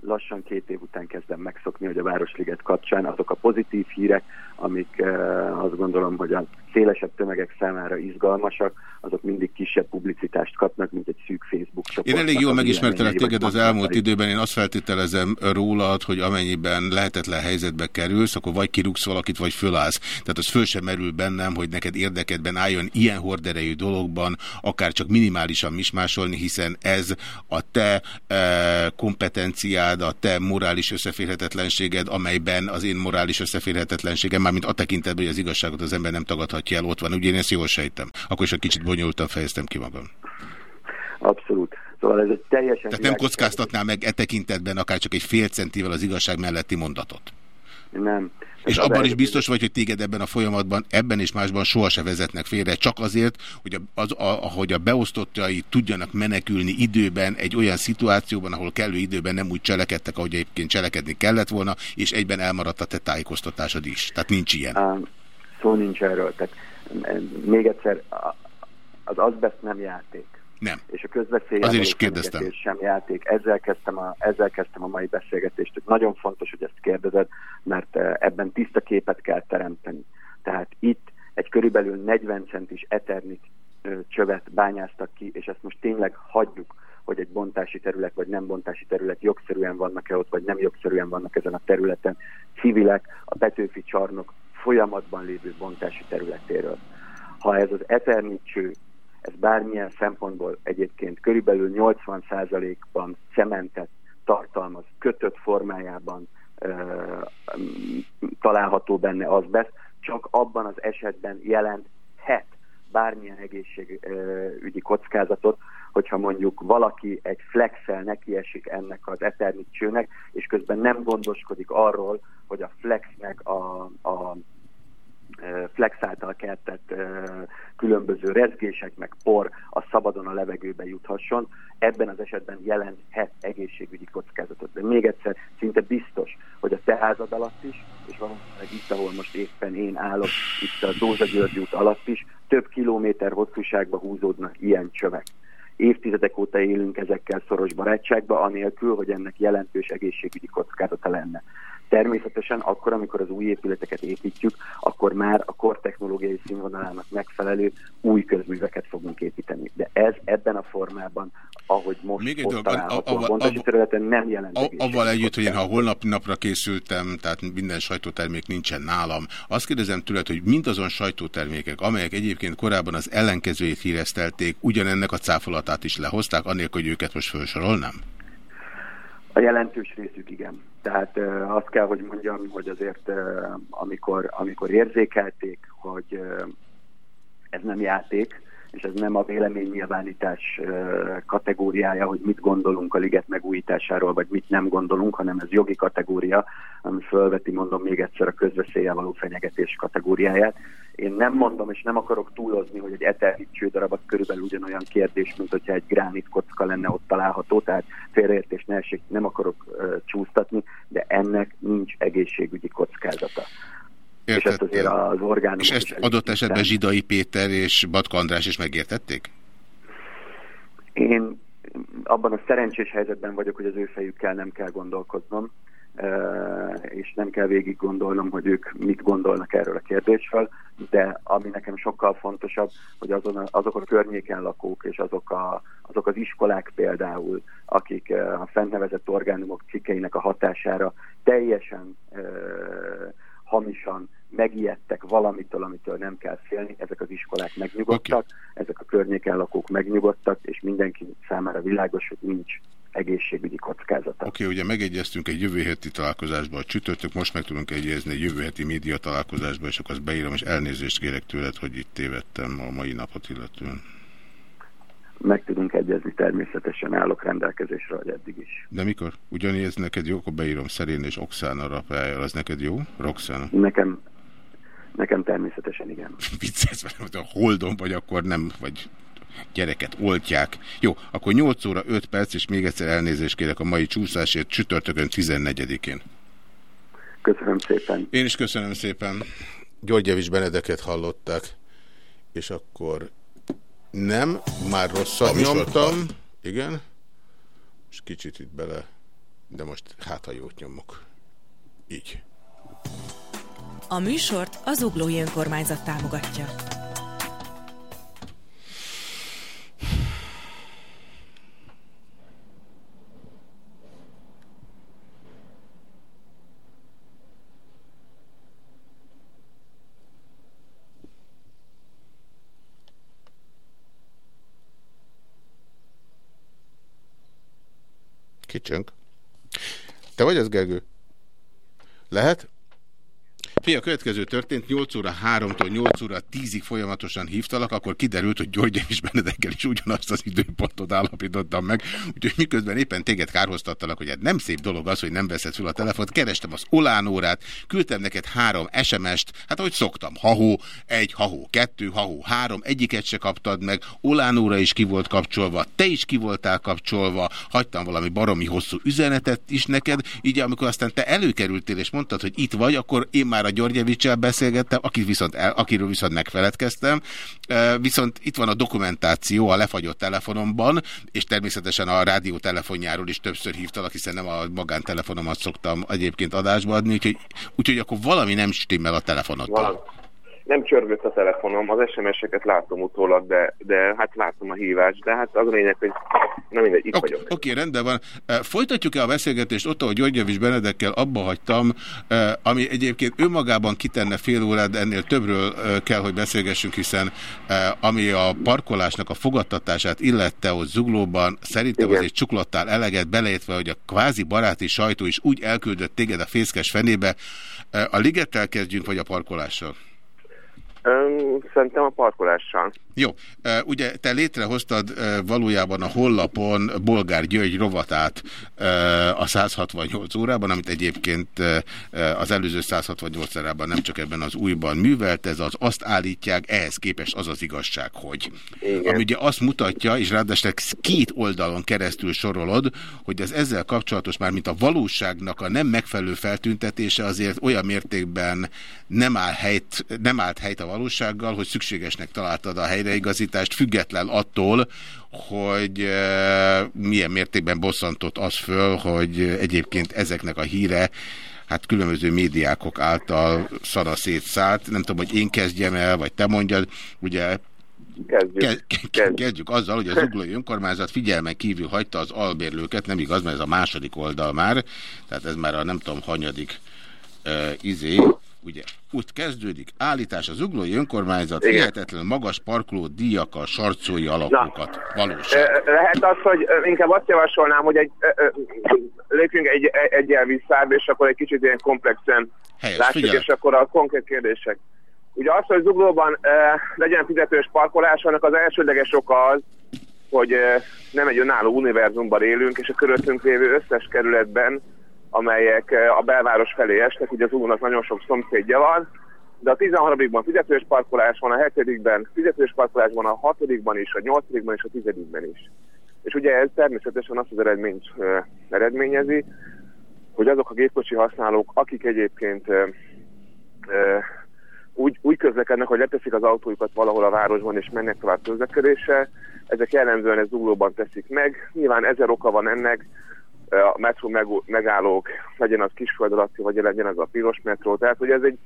Lassan két év után kezdem megszokni, hogy a Városliget kapcsán azok a pozitív hírek, amik eh, azt gondolom, hogy a szélesebb tömegek számára izgalmasak, azok mindig kisebb publicitást kapnak, mint egy szűk Facebook csoport. Én elég jól megismertelek téged az elmúlt időben, én azt feltételezem rólad, hogy amennyiben lehetetlen helyzetbe kerülsz, akkor vagy kirúgsz valakit, vagy fölállsz. Tehát az föl sem merül bennem, hogy neked érdekedben álljon ilyen horderejű dologban, akár csak minimálisan mismásolni, hiszen ez a te e, kompetenciád, a te morális összeférhetetlenséged, amelyben az én morális összeférhetetlenségem, mármint a tekintetben, hogy az igazságot az ember nem tagadhatja el, ott van. Ugye én ezt jól sejtem. Akkor is egy kicsit bonyolultan fejeztem ki magam. Abszolút. Szóval ez egy teljesen... Tehát nem kockáztatná meg e tekintetben akár csak egy fél centivel az igazság melletti mondatot? Nem. És abban is biztos vagy, hogy téged ebben a folyamatban, ebben és másban sohasem vezetnek félre, csak azért, hogy a, az, a, hogy a beosztottai tudjanak menekülni időben egy olyan szituációban, ahol kellő időben nem úgy cselekedtek, ahogy egyébként cselekedni kellett volna, és egyben elmaradt a te tájékoztatásod is. Tehát nincs ilyen. Um, szó nincs erről. Tehát, még egyszer, az azbest nem játék. Nem. És a közbeszélés Azért is kérdeztem. sem játék. Ezzel kezdtem, a, ezzel kezdtem a mai beszélgetést. Nagyon fontos, hogy ezt kérdezed, mert ebben tiszta képet kell teremteni. Tehát itt egy körülbelül 40 centis eternit csövet bányáztak ki, és ezt most tényleg hagyjuk, hogy egy bontási terület vagy nem bontási terület jogszerűen vannak-e ott, vagy nem jogszerűen vannak ezen a területen. Civilek a Petőfi csarnok folyamatban lévő bontási területéről. Ha ez az eternit cső ez bármilyen szempontból egyébként körülbelül 80%-ban cementet tartalmaz, kötött formájában ö, található benne azbest, csak abban az esetben jelenthet bármilyen egészségügyi kockázatot, hogyha mondjuk valaki egy flexel nekiesik ennek az eternit csőnek, és közben nem gondoskodik arról, hogy a flexnek a, a flex által keltett különböző rezgések, meg por a szabadon a levegőbe juthasson, ebben az esetben jelenthet egészségügyi kockázatot. De még egyszer, szinte biztos, hogy a te házad alatt is, és valószínűleg itt, ahol most éppen én állok, itt a Dózsa György út alatt is, több kilométer hosszúságba húzódnak ilyen csövek. Évtizedek óta élünk ezekkel szoros barátságba, anélkül, hogy ennek jelentős egészségügyi kockázata lenne. Természetesen akkor, amikor az új épületeket építjük, akkor már a kor technológiai színvonalának megfelelő új közműveket fogunk építeni. De ez ebben a formában, ahogy most Még egy ott dolog, található a, a, a területen nem jelent a, Avval együtt, hogy én ha holnap napra készültem, tehát minden sajtótermék nincsen nálam, azt kérdezem tőled, hogy mindazon sajtótermékek, amelyek egyébként korábban az ellenkezőjét híresztelték, ugyanennek a cáfolatát is lehozták, anélkül, hogy őket most felsorolnám? A jelentős részük igen. Tehát azt kell, hogy mondjam, hogy azért amikor, amikor érzékelték, hogy ez nem játék, és ez nem a véleménynyilvánítás kategóriája, hogy mit gondolunk a liget megújításáról, vagy mit nem gondolunk, hanem ez jogi kategória, ami felveti, mondom még egyszer, a közveszélye való fenyegetés kategóriáját. Én nem mondom, és nem akarok túlozni, hogy egy eterhit csődarab az körülbelül ugyanolyan kérdés, mint hogyha egy gránit kocka lenne ott található, tehát félreértés ne esik, nem akarok uh, csúsztatni, de ennek nincs egészségügyi kockázata És ezt azért az orgánumok És ezt adott esetben Zsidai Péter és Batka András is megértették? Én abban a szerencsés helyzetben vagyok, hogy az ő fejükkel nem kell gondolkoznom, és nem kell végig gondolnom, hogy ők mit gondolnak erről a kérdésről, de ami nekem sokkal fontosabb, hogy azon azok a környéken lakók és azok, a, azok az iskolák például, akik a fentnevezett orgánumok cikkeinek a hatására teljesen hamisan megijedtek valamitől, amitől nem kell félni, ezek az iskolák megnyugodtak, okay. ezek a környéken lakók megnyugodtak, és mindenki számára világos, hogy nincs egészségügyi kockázata. Oké, okay, ugye megegyeztünk egy jövő heti találkozásba a csütörtök, most meg tudunk egyezni egy jövő heti média találkozásba, és akkor azt beírom, és elnézést kérek tőled, hogy itt tévedtem a mai napot illetően. Meg tudunk egyezni, természetesen állok rendelkezésre, hogy eddig is. De mikor? Ugyanígy ez neked jó, akkor beírom Szerén és Oxana rapájára, az neked jó? Roxana? Nekem, nekem természetesen igen. Vicces, mert a holdon vagy akkor nem, vagy gyereket oltják. Jó, akkor 8 óra 5 perc, és még egyszer elnézést kérek a mai csúszásért csütörtökön 14-én. Köszönöm szépen. Én is köszönöm szépen. Györgyevics Benedeket hallották, és akkor nem, már rosszat nyomtam. Igen. És kicsit itt bele, de most hát ha jót nyomok. Így. A műsort az Uglói Önkormányzat támogatja. Kicsönk. Te vagy az, Gergő? Lehet? Fia, a következő történt, 8 óra 3-tól 8 óra 10-ig folyamatosan hívtalak, akkor kiderült, hogy György és Benedekkel is ugyanazt az időpontot állapítottam meg, úgyhogy miközben éppen téged kárhoztattalak, hogy hát nem szép dolog az, hogy nem veszed fel a telefont, kerestem az Olánórát, küldtem neked három SMS-t, hát ahogy szoktam, hahó egy, hahó kettő, hahó három, egyiket se kaptad meg, Olánóra is ki volt kapcsolva, te is ki voltál kapcsolva, hagytam valami baromi hosszú üzenetet is neked, így amikor aztán te előkerültél és mondtad, hogy itt vagy, akkor én már a a Györgyevicsel beszélgettem, akit viszont el, akiről viszont megfeledkeztem, viszont itt van a dokumentáció a lefagyott telefonomban, és természetesen a rádió telefonjáról is többször hívtalak, hiszen nem a magántelefonomat szoktam egyébként adásba adni, úgyhogy, úgyhogy akkor valami nem stimmel a telefonodtal. Valami nem csörgött a telefonom, az SMS-eket látom utólag, de, de hát látom a hívást, de hát az a lényeg, hogy nem mindegy, itt okay, vagyok. Oké, okay, rendben van. Folytatjuk-e a beszélgetést ott, ahol Györgyevics Benedekkel abba hagytam, ami egyébként önmagában kitenne fél órát, ennél többről kell, hogy beszélgessünk, hiszen ami a parkolásnak a fogadtatását illette ott Zuglóban, szerintem Igen. azért csuklottál eleget, beleértve, hogy a kvázi baráti sajtó is úgy elküldött téged a fészkes fenébe. A ligettel kezdjünk, vagy a parkolással? Szerintem a parkolással. Jó, ugye te létrehoztad valójában a hollapon Bolgár György rovatát a 168 órában, amit egyébként az előző 168 órában nem csak ebben az újban művelt, ez az azt állítják, ehhez képest az az igazság, hogy. Igen. Ami ugye azt mutatja, és ráadásul két oldalon keresztül sorolod, hogy az ezzel kapcsolatos már, mint a valóságnak a nem megfelelő feltüntetése azért olyan mértékben nem, áll helyt, nem állt helyt a valósággal, hogy szükségesnek találtad a helyreigazítást, független attól, hogy e, milyen mértékben bosszantott az föl, hogy egyébként ezeknek a híre hát különböző médiákok által szana szétszállt. Nem tudom, hogy én kezdjem el, vagy te mondjad. Ugye Kezdjük. Kezdjük. Kezdjük azzal, hogy az uglói önkormányzat figyelmen kívül hagyta az albérlőket, nem igaz, mert ez a második oldal már, tehát ez már a nem tudom hanyadik uh, izé, ugye úgy kezdődik, állítás az uglói önkormányzat Igen. hihetetlen magas parkoló díjakkal sarcolja alapokat. Valóság. Lehet az, hogy inkább azt javasolnám, hogy egy, lépjünk egy, egyel visszább, és akkor egy kicsit ilyen komplexen Helyes, látszik, figyelek. és akkor a konkrét kérdések. Ugye az, hogy zuglóban legyen fizetős parkolás, annak az elsődleges oka az, hogy nem egy önálló univerzumban élünk, és a körülöttünk lévő összes kerületben amelyek eh, a belváros felé estek, ugye az úrnak nagyon sok szomszédja van, de a 13-ban fizetős parkolás van, a 7-ben fizetős parkolás van, a 6-ban is, a 8-ban is, a 10-ben is. És ugye ez természetesen azt az eredményt uh, eredményezi, hogy azok a gépkocsi használók, akik egyébként uh, úgy, úgy közlekednek, hogy leteszik az autójukat valahol a városban és mennek tovább közlekedéssel. Ezek jellemzően ez zuglóban teszik meg. Nyilván ezer oka van ennek, a metró megállók, legyen az kisföld alatti, vagy legyen az a piros metró. Tehát, hogy ez egy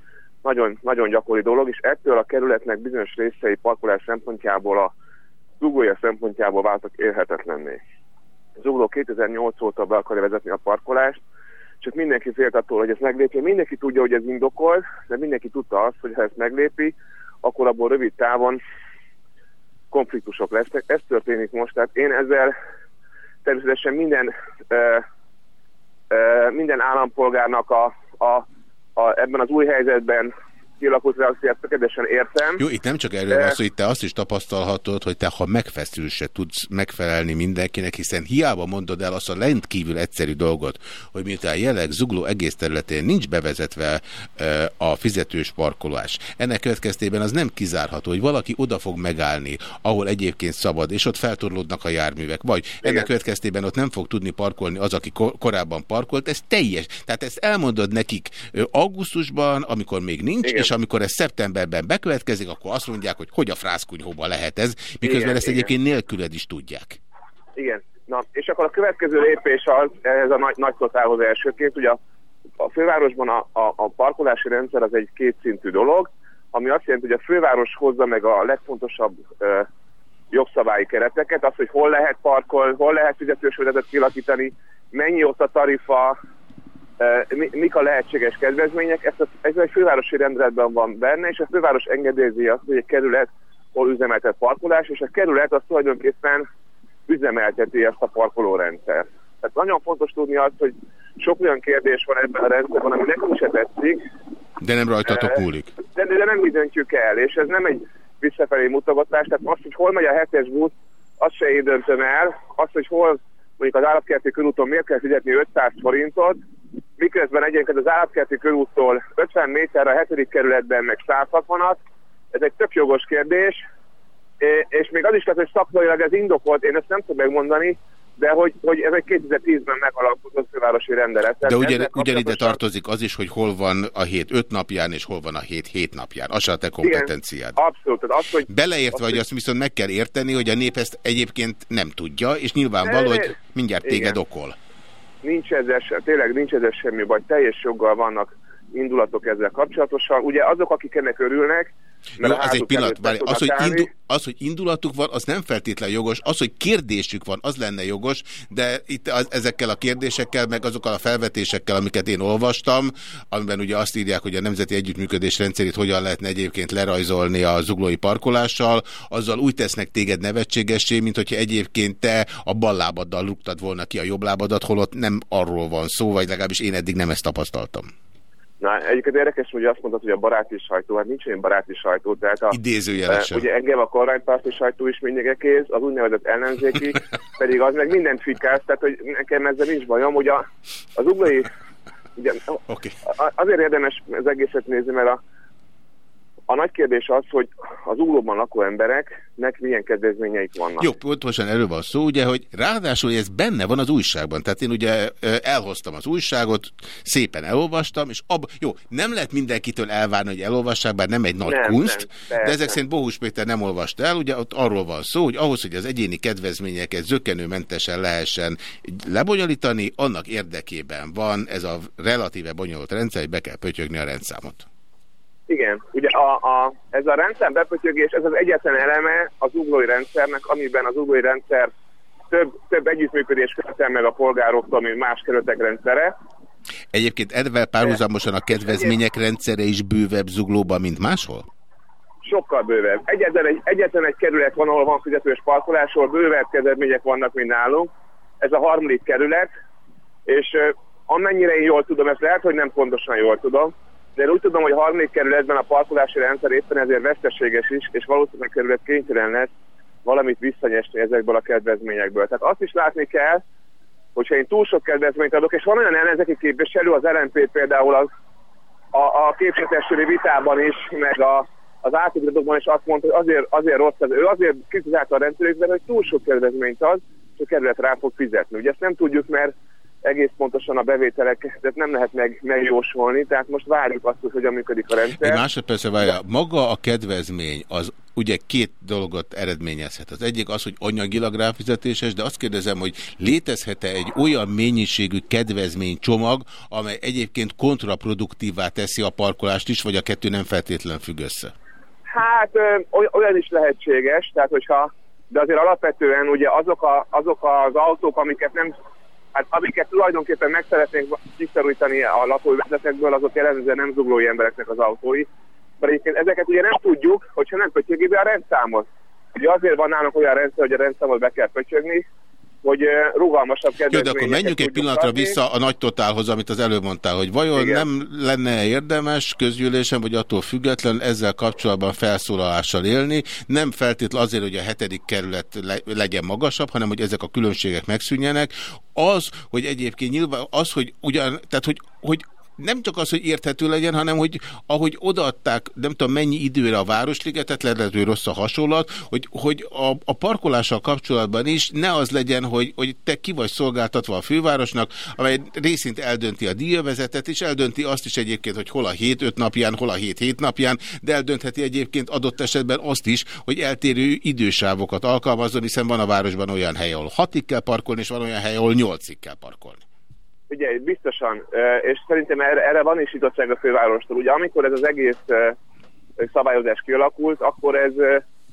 nagyon, nagyon gyakori dolog, és ettől a kerületnek bizonyos részei parkolás szempontjából a zuglója szempontjából váltak élhetetlenné. Zugló 2008 óta be akarja vezetni a parkolást, csak mindenki félt attól, hogy ezt meglépi. Mindenki tudja, hogy ez indokol, de mindenki tudta azt, hogy ha ezt meglépi, akkor abból rövid távon konfliktusok lesznek. Ez történik most, tehát én ezzel természetesen minden, ö, ö, minden állampolgárnak a, a, a, ebben az új helyzetben kialakult reakciót tökéletesen értem. Jó, itt nem csak erről van szó, itt te azt is tapasztalhatod, hogy te ha megfeszül se tudsz megfelelni mindenkinek, hiszen hiába mondod el azt a rendkívül egyszerű dolgot, hogy miután jelenleg zugló egész területén nincs bevezetve e, a fizetős parkolás. Ennek következtében az nem kizárható, hogy valaki oda fog megállni, ahol egyébként szabad, és ott feltorlódnak a járművek. Vagy Igen. ennek következtében ott nem fog tudni parkolni az, aki kor korábban parkolt. Ez teljes. Tehát ezt elmondod nekik augusztusban, amikor még nincs, Igen. És amikor ez szeptemberben bekövetkezik, akkor azt mondják, hogy hogy a frászkunyhóban lehet ez, miközben igen, ezt igen. egyébként nélküled is tudják. Igen. Na, és akkor a következő lépés az, ez a nagy, nagy totához elsőként, ugye a, a fővárosban a, a, a parkolási rendszer az egy kétszintű dolog, ami azt jelenti, hogy a főváros hozza meg a legfontosabb ö, jogszabályi kereteket, az, hogy hol lehet parkol, hol lehet fizetős kilakítani, mennyi ott a tarifa, mik a lehetséges kedvezmények, ez, a, ez egy fővárosi rendeletben van benne, és a főváros engedélyezi azt, hogy egy kerület hol üzemeltet parkolás, és a kerület az tulajdonképpen üzemelteti ezt a parkolórendszer. Tehát nagyon fontos tudni azt, hogy sok olyan kérdés van ebben a rendszerben, ami nekünk se tetszik. De nem rajtatok múlik. De, de, de nem mi döntjük el, és ez nem egy visszafelé mutogatás, tehát azt, hogy hol megy a hetes busz, azt se én döntöm el, azt, hogy hol mondjuk az állatkerti körúton miért kell fizetni 500 forintot, miközben egyébként az állatkerti körúttól 50 méterre a 7. kerületben meg 160-at, ez egy tök jogos kérdés, és még az is lehet, hogy szakmailag ez indokolt, én ezt nem tudom megmondani, de hogy, hogy ez egy 2010-ben megalapozott fővárosi rendelet. De ugyan, ugyanide tartozik az is, hogy hol van a hét öt napján, és hol van a hét hét napján. Az a te kompetenciád. Igen, abszolút. Az, hogy, Beleértve, az, hogy azt viszont meg kell érteni, hogy a nép ezt egyébként nem tudja, és nyilvánvaló, hogy mindjárt téged igen. okol nincs ezzel, tényleg nincs ezzel semmi baj, teljes joggal vannak indulatok ezzel kapcsolatosan. Ugye azok, akik ennek örülnek, jó, az egy pillanat, várj, az, hogy indu, az, hogy indulatuk van, az nem feltétlen jogos, az, hogy kérdésük van, az lenne jogos, de itt az, ezekkel a kérdésekkel, meg azokkal a felvetésekkel, amiket én olvastam, amiben ugye azt írják, hogy a Nemzeti Együttműködés rendszerét hogyan lehetne egyébként lerajzolni a zuglói parkolással, azzal úgy tesznek téged nevetségessé, mint hogyha egyébként te a bal lábaddal luktad volna ki a jobb lábadat, holott nem arról van szó, vagy legalábbis én eddig nem ezt tapasztaltam. Na, egyébként érdekes, hogy azt mondtad, hogy a baráti sajtó, hát nincs olyan baráti sajtó, tehát a, Idézőjelesen. E, ugye engem a kormánypárti sajtó is mindig kéz, az úgynevezett ellenzéki, pedig az meg mindent fikáz, tehát hogy nekem ezzel nincs bajom, hogy a, az uglai, ugye, okay. azért érdemes az egészet nézni, mert a, a nagy kérdés az, hogy az úlóban lakó embereknek milyen kedvezményeik vannak. Jó, pontosan erről van szó, ugye, hogy ráadásul ez benne van az újságban. Tehát én ugye elhoztam az újságot, szépen elolvastam, és ab, jó, nem lehet mindenkitől elvárni, hogy elolvassák, bár nem egy nagy nem, kunst, nem, de ezek szerint Bohus Péter nem olvasta el, ugye ott arról van szó, hogy ahhoz, hogy az egyéni kedvezményeket zökenőmentesen lehessen lebonyolítani, annak érdekében van ez a relatíve bonyolult rendszer, hogy be kell pötyögni a rendszámot. Igen, ugye a, a, ez a rendszer bepötyögés, ez az egyetlen eleme az uglói rendszernek, amiben az uglói rendszer több, több együttműködés követel meg a polgároktól, mint más kerületek rendszere. Egyébként edvel párhuzamosan a kedvezmények rendszere is bővebb zuglóban, mint máshol? Sokkal bővebb. Egyetlen egy, egyetlen egy kerület van, ahol van fizetős parkolásról, bővebb kedvezmények vannak, mint nálunk. Ez a harmadik kerület, és amennyire én jól tudom, ezt lehet, hogy nem pontosan jól tudom, de én úgy tudom, hogy a harmadik kerületben a parkolási rendszer éppen ezért veszteséges is, és valószínűleg kerület kénytelen lesz valamit visszanyesni ezekből a kedvezményekből. Tehát azt is látni kell, hogyha én túl sok kedvezményt adok, és van olyan ellenzéki képviselő, az LNP például az, a, a képviselői vitában is, meg a, az átugratokban is azt mondta, hogy azért, azért rossz, ez. ő azért kritizálta a rendszerükben, hogy túl sok kedvezményt ad, és a kerület rá fog fizetni. Ugye ezt nem tudjuk, mert egész pontosan a bevételeket nem lehet meg, megjósolni, tehát most várjuk azt, hogy hogyan működik a rendszer. Egy másodpercre várja, maga a kedvezmény az ugye két dolgot eredményezhet. Az egyik az, hogy anyagilag ráfizetéses, de azt kérdezem, hogy létezhet-e egy olyan mennyiségű kedvezménycsomag, amely egyébként kontraproduktívá teszi a parkolást is, vagy a kettő nem feltétlen függ össze? Hát olyan is lehetséges, tehát hogyha, de azért alapvetően ugye azok, a, azok az autók, amiket nem hát amiket tulajdonképpen meg szeretnénk kiszorítani a lakóvezetekből, azok jellemzően nem zuglói embereknek az autói. Mert egyébként ezeket ugye nem tudjuk, hogyha nem kötjük be a rendszámot. Ugye azért van nálunk olyan rendszer, hogy a rendszámot be kell kötyögni, hogy rugalmasabb Jó, de akkor menjünk egy pillanatra adni. vissza a nagy totálhoz, amit az előbb mondtál, hogy vajon Igen. nem lenne érdemes közgyűlésen, vagy attól független ezzel kapcsolatban felszólalással élni, nem feltétlenül azért, hogy a hetedik kerület le, legyen magasabb, hanem hogy ezek a különbségek megszűnjenek. Az, hogy egyébként nyilván az, hogy ugyan, tehát hogy, hogy nem csak az, hogy érthető legyen, hanem hogy ahogy odaadták, nem tudom mennyi időre a Városligetet, lehet, hogy rossz a hasonlat, hogy, hogy a, a parkolással kapcsolatban is ne az legyen, hogy, hogy te ki vagy szolgáltatva a fővárosnak, amely részint eldönti a díjvezetet, és eldönti azt is egyébként, hogy hol a hét öt napján, hol a hét hét napján, de eldöntheti egyébként adott esetben azt is, hogy eltérő idősávokat alkalmazzon, hiszen van a városban olyan hely, ahol hatig kell parkolni, és van olyan hely, ahol nyolcig kell parkolni. Ugye, biztosan, és szerintem erre, van is nyitottság a fővárostól. Ugye amikor ez az egész szabályozás kialakult, akkor ez,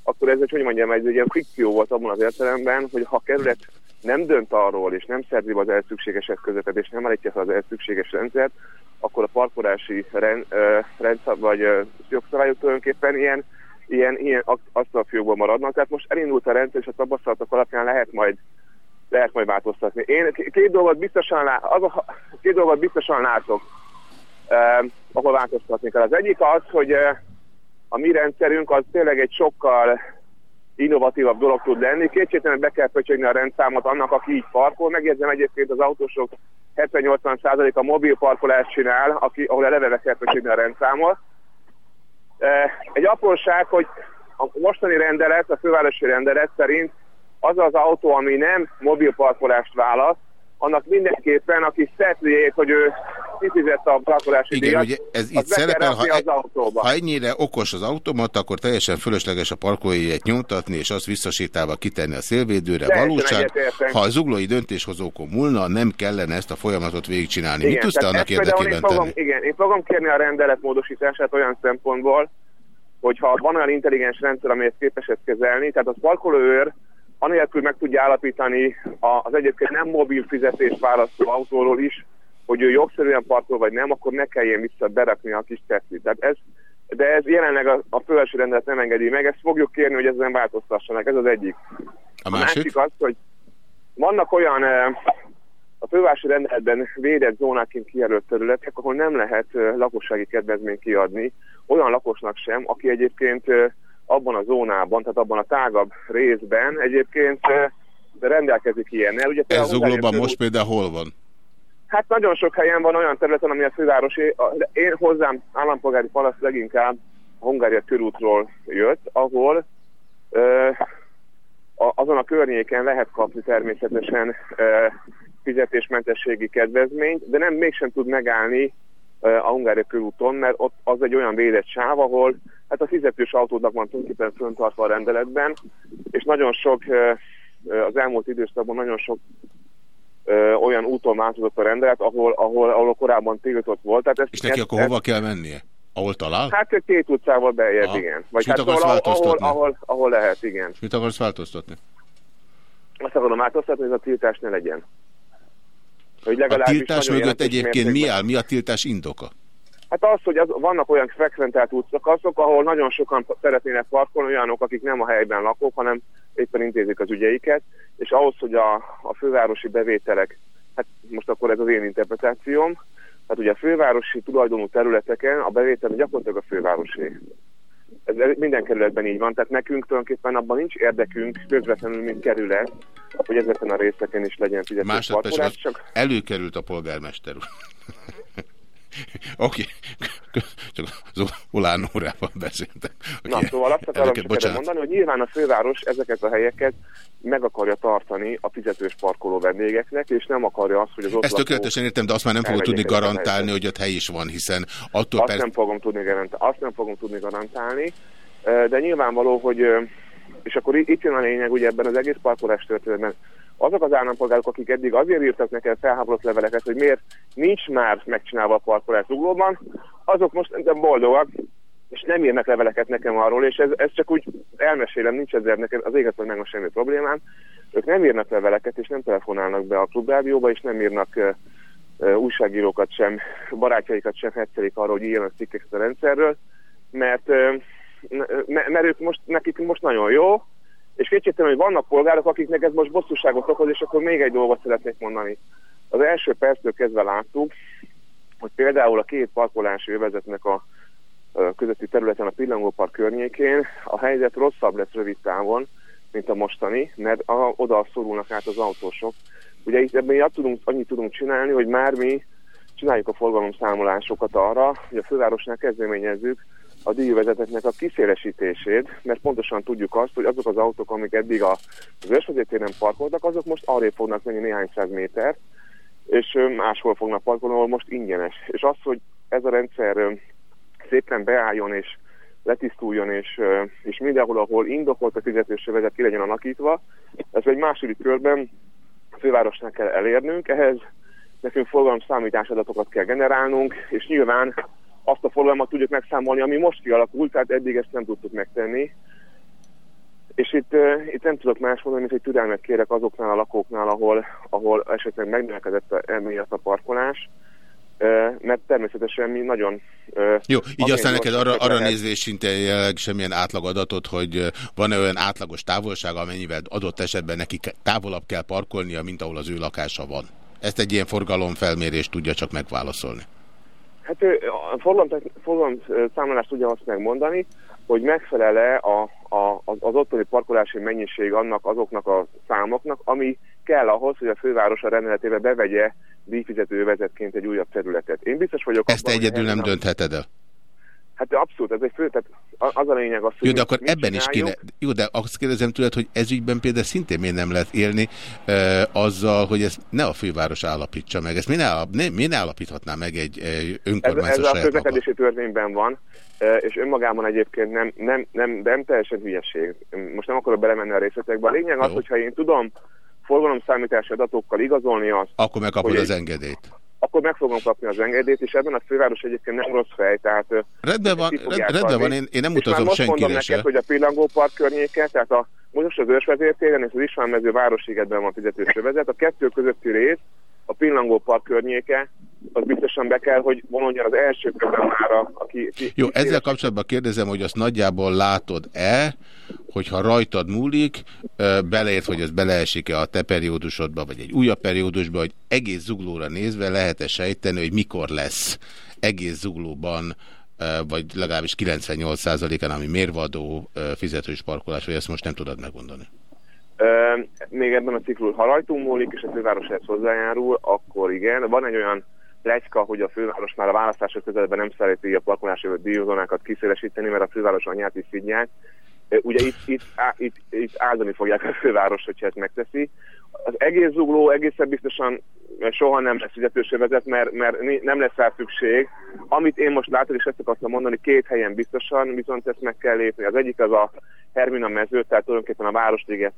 akkor ez hogy mondjam, egy, egy ilyen fikció volt abban az értelemben, hogy ha a kerület nem dönt arról, és nem szerzi az elszükséges eszközöket, és nem állítja fel az elszükséges rendszert, akkor a parkolási rend, rendszer, vagy jogszabályok tulajdonképpen ilyen, ilyen, ilyen asztalfiókban maradnak. Tehát most elindult a rendszer, és a tapasztalatok alapján lehet majd lehet majd változtatni. Én két dolgot biztosan, lá, az a, két dolgot biztosan látok, eh, ahol változtatni kell. Az egyik az, hogy eh, a mi rendszerünk az tényleg egy sokkal innovatívabb dolog tud lenni. Kétségtelen be kell pöcsögni a rendszámot annak, aki így parkol. Megjegyzem egyébként az autósok 70-80% a mobil parkolást csinál, aki, ahol eleve be kell pöcsögni a rendszámot. Eh, egy apróság, hogy a mostani rendelet, a fővárosi rendelet szerint az az autó, ami nem mobilparkolást választ, annak mindenképpen, aki szetliét, hogy ő kifizette a parkolási Igen, díjat, ugye ez itt szerepel, ha, az autóba. ha ennyire okos az automat, akkor teljesen fölösleges a parkolójegyet nyomtatni, és azt visszasétálva kitenni a szélvédőre. Teljesen Valóság, ha a zuglói döntéshozókon múlna, nem kellene ezt a folyamatot végigcsinálni. Igen, Mit tudsz annak érdekében én fogom, Igen, én fogom kérni a rendelet módosítását olyan szempontból, hogyha van olyan intelligens rendszer, amelyet képes ezt kezelni, tehát a parkolóőr anélkül meg tudja állapítani az egyébként nem mobil fizetést választó autóról is, hogy ő jogszerűen parkol vagy nem, akkor ne kelljen vissza berakni a kis teslit. Tehát ez, de ez jelenleg a, a fővárosi rendelet nem engedi meg, ezt fogjuk kérni, hogy ezen változtassanak, ez az egyik. A másik, a másik az, hogy vannak olyan a fővárosi rendeletben védett zónáként kijelölt területek, ahol nem lehet lakossági kedvezményt kiadni, olyan lakosnak sem, aki egyébként abban a zónában, tehát abban a tágabb részben egyébként rendelkezik ilyennel. Ugye, Ez zuglóban most például hol van? Hát nagyon sok helyen van olyan területen, ami a fővárosi, én hozzám állampolgári palasz leginkább a Hungária körútról jött, ahol ö, azon a környéken lehet kapni természetesen ö, fizetésmentességi kedvezményt, de nem mégsem tud megállni a Hungária körúton, mert ott az egy olyan védett sáv, ahol hát a fizetős autódnak van tulajdonképpen föntartva a rendeletben, és nagyon sok, az elmúlt időszakban nagyon sok olyan úton változott a rendelet, ahol, ahol, ahol korábban tiltott volt. Tehát ezt, és neki ezt, akkor hova kell mennie? Ahol talál? Hát két utcával bejebb, Aha. igen. Vagy hát ahol, ahol, ahol, ahol lehet, igen. És mit akarsz változtatni? Azt akarom változtatni, hogy ez a tiltás ne legyen. Hogy a tiltás mögött egyébként mi áll? Mi a tiltás indoka? Hát az, hogy az, vannak olyan frekventált útszakaszok, ahol nagyon sokan szeretnének parkolni, olyanok, akik nem a helyben lakók, hanem éppen intézik az ügyeiket, és ahhoz, hogy a, a fővárosi bevételek, hát most akkor ez az én interpretációm, hát ugye a fővárosi tulajdonú területeken a bevétel gyakorlatilag a fővárosi. Ez minden kerületben így van, tehát nekünk tulajdonképpen abban nincs érdekünk közvetlenül, mint kerület, hogy ezeken a részeken is legyen fizetés parkolás. Csak... előkerült a polgármester úr. Oké. Okay. csak az Olán órában beszéltek. Na, szóval azt akarom csak mondani, hogy nyilván a főváros ezeket a helyeket meg akarja tartani a fizetős parkoló vendégeknek, és nem akarja azt, hogy az ott Ezt tökéletesen értem, de azt már nem fogod tudni garantálni, hogy ott hely is van, hiszen attól azt, persze... nem fogom tudni garantálni, azt nem fogom tudni garantálni, de nyilvánvaló, hogy és akkor itt jön a lényeg ugye ebben az egész parkolás történetben, azok az állampolgárok, akik eddig azért írtak nekem felháborodott leveleket, hogy miért nincs már megcsinálva a parkolás zuglóban, azok most boldogak, és nem írnak leveleket nekem arról, és ez, ez csak úgy elmesélem, nincs ezzel nekem az éget, hogy meg semmi problémám. Ők nem írnak leveleket, és nem telefonálnak be a klubrádióba, és nem írnak uh, újságírókat sem, barátjaikat sem hetszelik arról, hogy írjanak cikkeket a rendszerről, mert, uh, mert ők most, nekik most nagyon jó, és kétségtelen, hogy vannak polgárok, akiknek ez most bosszúságot okoz, és akkor még egy dolgot szeretnék mondani. Az első perctől kezdve láttuk, hogy például a két parkolási övezetnek a közötti területen a Pillangópark környékén a helyzet rosszabb lesz rövid távon, mint a mostani, mert a, oda szorulnak át az autósok. Ugye itt ebben tudunk, annyit tudunk csinálni, hogy már mi csináljuk a forgalomszámolásokat arra, hogy a fővárosnál kezdeményezzük a díjvezeteknek a kiszélesítését, mert pontosan tudjuk azt, hogy azok az autók, amik eddig az ősvezetéren parkoltak, azok most arra fognak menni néhány száz méter, és máshol fognak parkolni, ahol most ingyenes. És az, hogy ez a rendszer szépen beálljon és letisztuljon, és, és mindenhol, ahol indokolt a fizetős vezet ki legyen alakítva, ez egy második körben a fővárosnak kell elérnünk, ehhez nekünk forgalom adatokat kell generálnunk, és nyilván azt a forgalmat tudjuk megszámolni, ami most kialakult, tehát eddig ezt nem tudtuk megtenni. És itt, itt nem tudok más mondani, mint hogy türelmet kérek azoknál a lakóknál, ahol, ahol esetleg megnövekedett emiatt a parkolás, mert természetesen mi nagyon... Jó, így aztán neked arra, arra nézvés szinte jelenleg semmilyen átlagadatot, hogy van-e olyan átlagos távolság, amennyivel adott esetben neki távolabb kell parkolnia, mint ahol az ő lakása van. Ezt egy ilyen forgalomfelmérés tudja csak megválaszolni. Hát a forgalom, számolást tudja azt megmondani, hogy megfelele a, a, az ottani parkolási mennyiség annak azoknak a számoknak, ami kell ahhoz, hogy a főváros a rendeletébe bevegye díjfizető vezetként egy újabb területet. Én biztos vagyok... Ezt abban, egyedül nem döntheted el? Hát abszolút, ez egy fő, tehát az a lényeg az, hogy Jó, de akkor ebben is kéne, jó, de azt kérdezem tőled, hogy ez ügyben például szintén miért nem lehet élni e, azzal, hogy ezt ne a főváros állapítsa meg. Ezt mi ne, ne, mi ne állapíthatná meg egy, egy önkormányzat Ez, ez a közlekedési törvényben van, és önmagában egyébként nem, nem, nem, nem teljesen hülyeség. Most nem akarok belemenni a részletekbe. A lényeg az, hogyha én tudom forgalomszámítási adatokkal igazolni azt... Akkor megkapod az engedélyt akkor meg fogom kapni az engedélyt, és ebben a főváros egyébként nem rossz fej, tehát... Rendben van, rendben van én, én nem utazom senkire most mondom neked, hogy a Pillangópark környéke, tehát a most az ősvezértéren és az Istvánmező városigetben van fizetős övezet, a kettő közötti rész, a Pillangópark környéke, az biztosan be kell, hogy vonuljon az első körben már a... Aki, ki, Jó, ezzel kapcsolatban kérdezem, hogy azt nagyjából látod-e, hogyha rajtad múlik, beleért, hogy ez beleesik-e a te periódusodba, vagy egy újabb periódusba, hogy egész zuglóra nézve lehet-e sejteni, hogy mikor lesz egész zuglóban vagy legalábbis 98%-án, ami mérvadó fizetős parkolás, vagy ezt most nem tudod megmondani? Még ebben a ciklus, ha rajtunk múlik, és a főváros ehhez hozzájárul, akkor igen. Van egy olyan legyka, hogy a főváros már a választások közelben nem szereti a parkolási díjazónákat kiszélesíteni, mert a főváros anyját is figyelják. Ugye itt, itt, á, itt, itt áldani fogják a főváros, hogyha ezt megteszi. Az egész zugló egészen biztosan soha nem lesz fizetősövezet, mert, mert nem lesz rá szükség. Amit én most látok, és ezt akartam mondani, két helyen biztosan, viszont ezt meg kell lépni. Az egyik az a Hermina mező, tehát tulajdonképpen a Városliget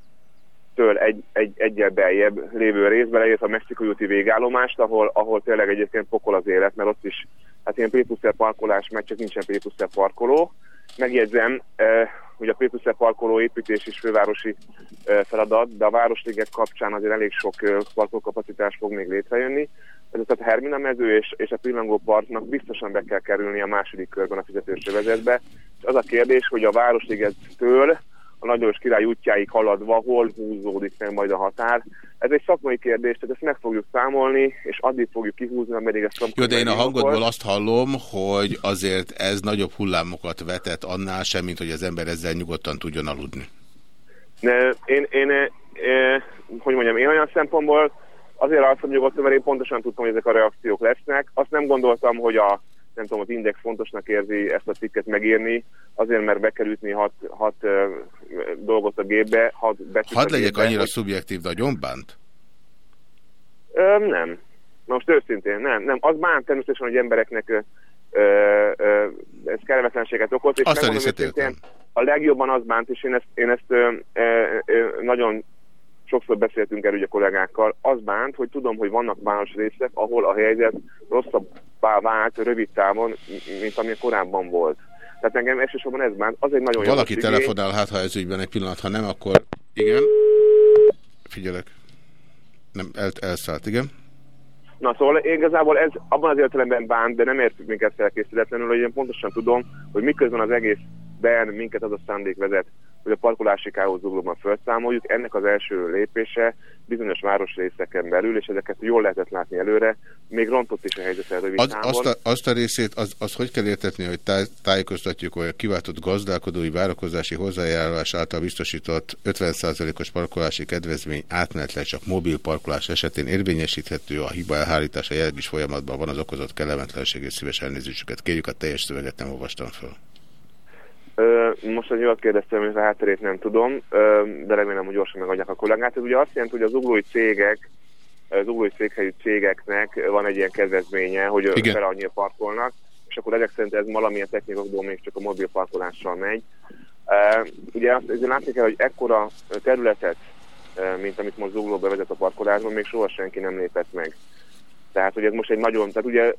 től egy, egy, egyel beljebb lévő részbe leért a Mexikói úti végállomást, ahol, ahol tényleg egyébként pokol az élet, mert ott is hát ilyen p parkolás, mert csak nincsen p parkoló. Megjegyzem, eh, hogy a p parkoló építés is fővárosi eh, feladat, de a Városliget kapcsán azért elég sok eh, parkolókapacitás fog még létrejönni. Ez tehát a Hermina mező és, és a Pillangó Parknak biztosan be kell kerülni a második körben a fizetős vezetbe. És az a kérdés, hogy a Városligettől a Nagyos Király útjáig haladva, hol húzódik meg majd a határ. Ez egy szakmai kérdés, tehát ezt meg fogjuk számolni, és addig fogjuk kihúzni, ameddig ezt Jó, de én a hangodból azt hallom, hogy azért ez nagyobb hullámokat vetett annál sem, mint hogy az ember ezzel nyugodtan tudjon aludni. Ne, én, én, én, hogy mondjam, én olyan szempontból azért alszom nyugodtan, mert én pontosan tudtam, hogy ezek a reakciók lesznek. Azt nem gondoltam, hogy a nem tudom, az Index fontosnak érzi ezt a cikket megírni, azért, mert be kell ütni hat, hat uh, dolgot a gépbe, hat Hadd legyek annyira hogy... szubjektív, nagyon bánt? Ö, nem. Most őszintén, nem, nem. Az bánt természetesen, hogy embereknek ö, ö, ez kellemetlenséget okoz, és Azt őszintén, a legjobban az bánt, és én ezt, én ezt ö, ö, ö, nagyon sokszor beszéltünk erről a kollégákkal, az bánt, hogy tudom, hogy vannak város részek, ahol a helyzet rosszabbá vált rövid távon, mint ami korábban volt. Tehát engem elsősorban ez bánt. Az egy nagyon Valaki telefonál, hát ha ez ügyben egy pillanat, ha nem, akkor igen. Figyelek. Nem, el, elszállt, igen. Na szóval igazából ez abban az értelemben bánt, de nem értük minket felkészületlenül, hogy én pontosan tudom, hogy miközben az egész ben minket az a szándék vezet, hogy a parkolási káoszzuglóban felszámoljuk. Ennek az első lépése bizonyos városrészeken belül, és ezeket jól lehetett látni előre, még rontott is a helyzet rövid az, azt, a, azt a részét, az, az hogy kell értetni, hogy táj, tájékoztatjuk, hogy a kiváltott gazdálkodói várakozási hozzájárulás által biztosított 50%-os parkolási kedvezmény átmenetlen csak mobil parkolás esetén érvényesíthető, a hiba elhárítása jelenleg is folyamatban van az okozott kellemetlenség és szíves elnézésüket. Kérjük, a teljes szöveget nem olvastam fel. Most, hogy jól kérdeztem, hogy a hátterét nem tudom, de remélem, hogy gyorsan megadják a kollégát. Ez ugye azt jelenti, hogy az uglói cégek, az uglói székhelyű cégeknek van egy ilyen kedvezménye, hogy Igen. fel annyira parkolnak, és akkor ezek szerint ez valamilyen technikokból még csak a mobil parkolással megy. Ugye azt azért látni kell, hogy ekkora területet, mint amit most Zugló bevezet a parkolásban, még soha senki nem lépett meg. Tehát, hogy ez most egy nagyon, tehát ugye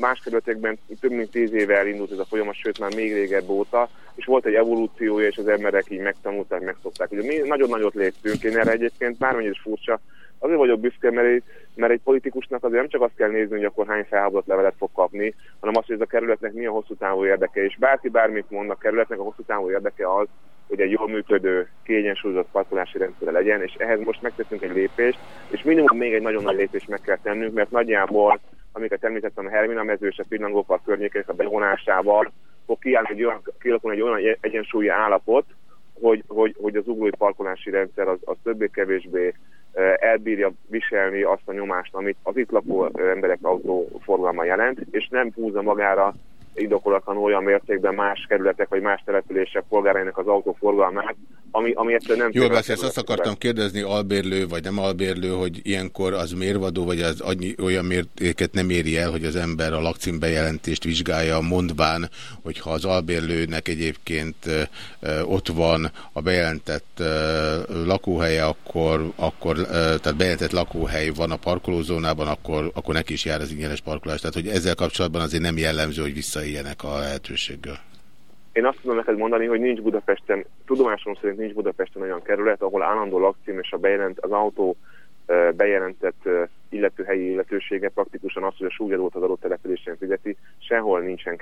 más területekben több mint tíz éve elindult ez a folyamat, sőt már még régebb óta, és volt egy evolúciója, és az emberek így megtanulták, megszokták. Ugye mi nagyon nagyot léptünk, én erre egyébként bármennyire is furcsa, azért vagyok büszke, mert mert egy politikusnak azért nem csak azt kell nézni, hogy akkor hány felhábozott levelet fog kapni, hanem azt, hogy ez a kerületnek mi a hosszú távú érdeke. És bárki bármit mond, a kerületnek a hosszú távú érdeke az, hogy egy jól működő, kiegyensúlyozott parkolási rendszere legyen, és ehhez most megtettünk egy lépést, és minimum még egy nagyon nagy lépést meg kell tennünk, mert nagyjából, amiket említettem, a Hermina mező és a Pillangópark környékének a bevonásával fog kiállni egy olyan, egy olyan egyensúlyi állapot, hogy, hogy, hogy az uglói parkolási rendszer az, az többé-kevésbé elbírja viselni azt a nyomást, amit az itt lakó emberek autóforgalma jelent, és nem húzza magára indokolatlan olyan mértékben más kerületek vagy más települések polgárainak az autóforgalmát, ami, ami egyszerűen nem... Jól beszélsz, azt akartam kérdezni, albérlő vagy nem albérlő, hogy ilyenkor az mérvadó, vagy az annyi, olyan mértéket nem éri el, hogy az ember a lakcímbejelentést vizsgálja, mondván, hogyha az albérlőnek egyébként ott van a bejelentett lakóhelye, akkor, akkor tehát bejelentett lakóhely van a parkolózónában, akkor, akkor neki is jár az ingyenes parkolás. Tehát, hogy ezzel kapcsolatban azért nem jellemző, hogy visszaéljenek a lehetőséggel. Én azt tudom neked mondani, hogy nincs Budapesten, tudomásom szerint nincs Budapesten olyan kerület, ahol állandó lakcím és a bejelent, az autó bejelentett illető helyi illetősége praktikusan az, hogy a súlyadót az adott településen fizeti, sehol nincsen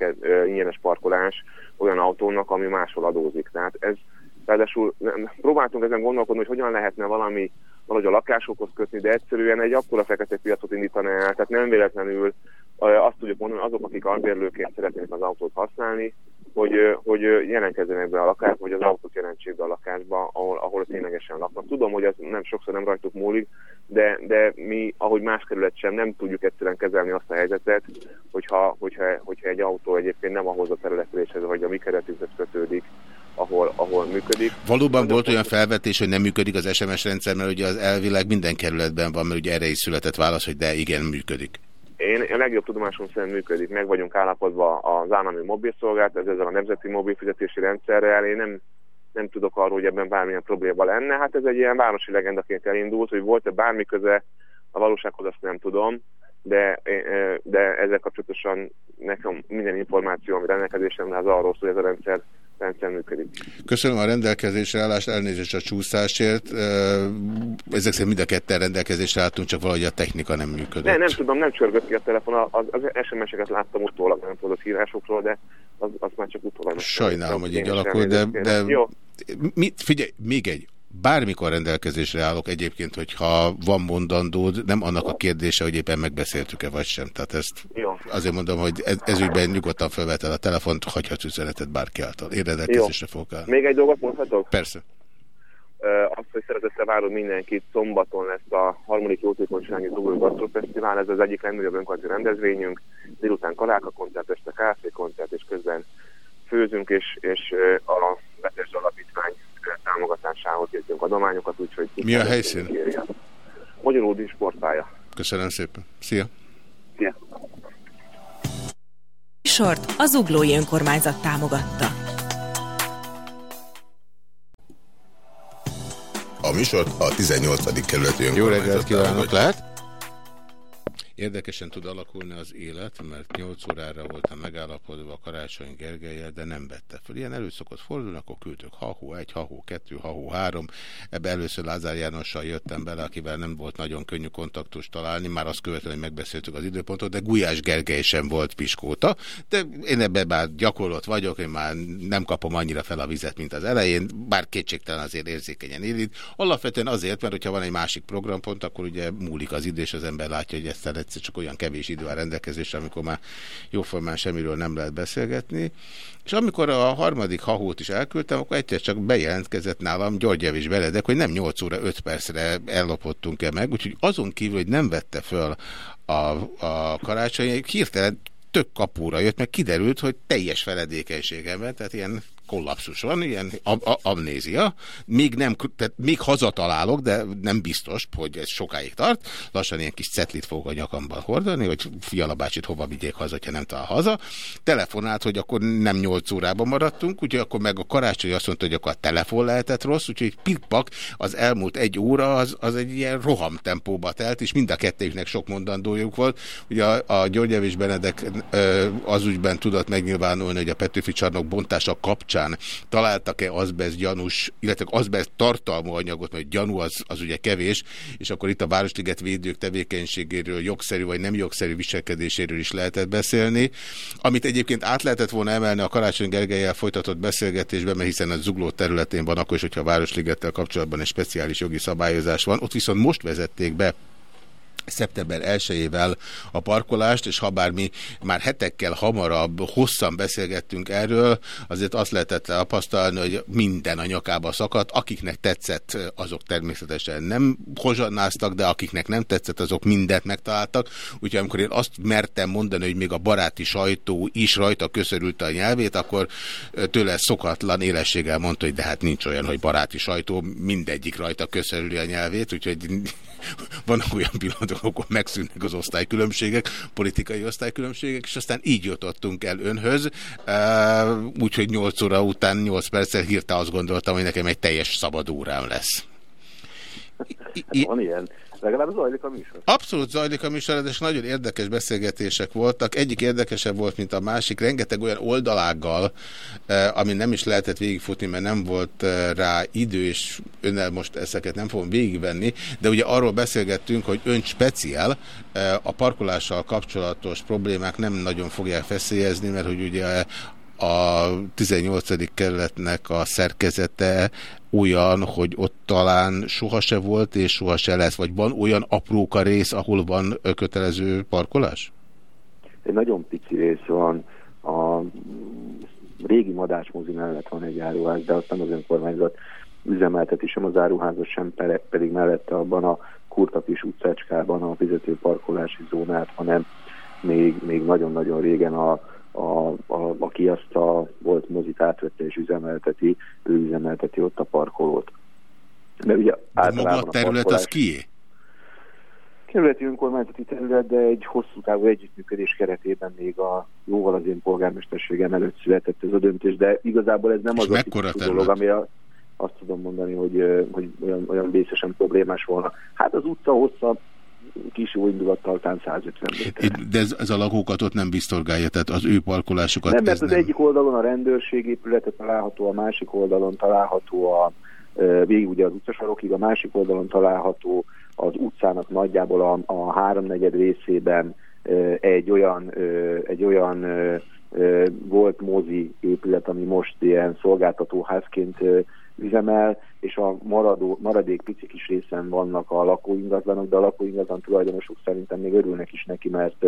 ingyenes parkolás olyan autónak, ami máshol adózik. Tehát ez ráadásul próbáltunk ezen gondolkodni, hogy hogyan lehetne valami valahogy a lakásokhoz kötni, de egyszerűen egy akkora fekete piacot indítani el, tehát nem véletlenül azt tudjuk mondani, azok, akik albérlőként szeretnék az autót használni, hogy, hogy jelentkezzenek be a lakásba, hogy az autót jelentsék be a lakásba, ahol, ahol ténylegesen laknak. Tudom, hogy ez nem sokszor nem rajtuk múlik, de, de mi, ahogy más kerület sem, nem tudjuk egyszerűen kezelni azt a helyzetet, hogyha, hogyha, hogyha egy autó egyébként nem ahhoz a településhez, vagy a mi keretünkhez kötődik, ahol, ahol működik. Valóban volt olyan felvetés, hogy nem működik az SMS rendszer, mert ugye az elvileg minden kerületben van, mert ugye erre is született válasz, hogy de igen, működik. Én a legjobb tudomásom szerint működik, meg vagyunk állapodva az állami mobilszolgált, ez ezzel a nemzeti mobilfizetési rendszerrel. Én nem, nem tudok arról, hogy ebben bármilyen probléma lenne. Hát ez egy ilyen városi legendaként elindult, hogy volt-e bármi köze a valósághoz, azt nem tudom, de, de ezzel kapcsolatosan nekem minden információ, ami rendelkezésemre az arról szól, hogy ez a rendszer rendszer működik. Köszönöm a rendelkezésre állást, elnézést a csúszásért. Ezek szerint mind a ketten rendelkezésre álltunk, csak valahogy a technika nem működött. Ne, nem tudom, nem csörgött ki a telefon, az, az SMS-eket láttam utólag, nem tudod hírásokról, de az, az már csak utólag. Sajnálom, hogy így alakul, de, de Jó. Mit, figyelj, még egy, bármikor rendelkezésre állok egyébként, hogyha van mondandód, nem annak a kérdése, hogy éppen megbeszéltük-e vagy sem. Tehát ezt Jó. azért mondom, hogy ez, ezügyben nyugodtan felvetel a telefont, hagyhatsz üzenetet bárki által. Én rendelkezésre fogok állni. Még egy dolgot mondhatok? Persze. azt, hogy szeretettel várunk mindenkit, szombaton lesz a harmadik jótékonysági Zugló Gasztrofesztivál, ez az egyik legnagyobb önkormányzati rendezvényünk, délután kaláka koncert, este kávé koncert, és közben főzünk, és, és a Vetes Alapítvány támogatásához értünk adományokat, úgyhogy... Mi a helyszín? Magyaródi sportpálya. Köszönöm szépen. Szia! Szia! Sort az Zuglói Önkormányzat támogatta. A műsort a 18. kerületi Jó reggelt kívánok, lehet? Érdekesen tud alakulni az élet, mert 8 órára voltam megállapodva Karácsony Gergelyel, de nem vette fel. Ilyen elő szokott fordulni, akkor küldtök Hahó 1, Hahó 2, Hahó 3. Ebbe először Lázár Jánossal jöttem bele, akivel nem volt nagyon könnyű kontaktust találni, már azt követően, hogy megbeszéltük az időpontot, de Gulyás Gergely sem volt piskóta, de én ebben már gyakorlott vagyok, én már nem kapom annyira fel a vizet, mint az elején, bár kétségtelen azért érzékenyen élít. Alapvetően azért, mert hogyha van egy másik programpont, akkor ugye múlik az idő, és az ember látja, hogy ezt egyszer csak olyan kevés idő a rendelkezésre, amikor már jóformán semmiről nem lehet beszélgetni. És amikor a harmadik hahót is elküldtem, akkor egyszer csak bejelentkezett nálam György Javis Beledek, hogy nem 8 óra 5 percre ellopottunk-e meg, úgyhogy azon kívül, hogy nem vette föl a, a karácsony, hirtelen tök kapóra jött, meg kiderült, hogy teljes feledékenységemben, tehát ilyen kollapsus van, ilyen amnézia. Még, nem, tehát még hazatalálok, de nem biztos, hogy ez sokáig tart. Lassan ilyen kis cetlit fogok a nyakamban hordani, hogy Fiala bácsit hova vigyék haza, ha nem talál haza. Telefonált, hogy akkor nem 8 órában maradtunk, úgyhogy akkor meg a karácsony azt mondta, hogy akkor a telefon lehetett rossz, úgyhogy pikpak az elmúlt egy óra az, az egy ilyen rohamtempóba telt, és mind a kettőknek sok mondandójuk volt. Ugye a, a György Benedek az ügyben tudott megnyilvánulni, hogy a Petőfi csarnok bontása kapcsán kapcsán találtak-e azbest gyanús, illetve azbest tartalmú anyagot, mert gyanú az, az ugye kevés, és akkor itt a Városliget védők tevékenységéről, jogszerű vagy nem jogszerű viselkedéséről is lehetett beszélni, amit egyébként át lehetett volna emelni a Karácsony Gergelyel folytatott beszélgetésben, mert hiszen a zugló területén van, akkor is, hogyha a Városligettel kapcsolatban egy speciális jogi szabályozás van, ott viszont most vezették be szeptember 1-ével a parkolást, és ha bár mi már hetekkel hamarabb hosszan beszélgettünk erről, azért azt lehetett tapasztalni, hogy minden a nyakába szakadt. Akiknek tetszett, azok természetesen nem hozsannáztak, de akiknek nem tetszett, azok mindent megtaláltak. Úgyhogy amikor én azt mertem mondani, hogy még a baráti sajtó is rajta köszörülte a nyelvét, akkor tőle szokatlan élességgel mondta, hogy de hát nincs olyan, hogy baráti sajtó, mindegyik rajta köszörüli a nyelvét, úgyhogy vannak olyan pillanatok, akkor megszűnnek az osztálykülönbségek, politikai osztálykülönbségek, és aztán így jutottunk el önhöz, úgyhogy 8 óra után 8 perccel hirtelen azt gondoltam, hogy nekem egy teljes szabad órám lesz. Hát van ilyen. Legalább zajlik a műsor. Abszolút zajlik a műsor, és nagyon érdekes beszélgetések voltak. Egyik érdekesebb volt, mint a másik. Rengeteg olyan oldalággal, eh, ami nem is lehetett végigfutni, mert nem volt eh, rá idő, és önnel most ezeket nem fogom végigvenni, de ugye arról beszélgettünk, hogy ön speciál eh, a parkolással kapcsolatos problémák nem nagyon fogják feszélyezni, mert hogy ugye a 18. kerületnek a szerkezete olyan, hogy ott talán sohasem volt és sohasem lesz, vagy van olyan apróka rész, ahol van kötelező parkolás? Egy nagyon pici rész van. A régi madácsmozi mellett van egy áruház, de aztán az önkormányzat üzemelteti sem az áruházat, sem pedig mellette abban a Kurtapis utcácskában a fizető parkolási zónát, hanem még nagyon-nagyon régen a a, a, aki azt a volt mozit átvette és üzemelteti, ő üzemelteti ott a parkolót. De ugye de maga a terület a az kié? Kerületi önkormányzati terület, de egy hosszú távú együttműködés keretében még a jóval az én polgármesterségem előtt született ez a döntés, de igazából ez nem és az a dolog, amire azt tudom mondani, hogy, hogy olyan, olyan vészesen problémás volna. Hát az utca hossza kis jó indulattal talán 150 méter. De ez, ez a lakókat ott nem biztorgálja, tehát az ő parkolásukat Nem, mert az nem... egyik oldalon a rendőrség épülete található, a másik oldalon található a végig ugye az utcasarokig, a másik oldalon található az utcának nagyjából a, a háromnegyed részében egy olyan, egy olyan volt mozi épület, ami most ilyen szolgáltatóházként üzemel, és a maradó, maradék pici kis részen vannak a lakóingatlanok, de a lakóingatlan tulajdonosok szerintem még örülnek is neki, mert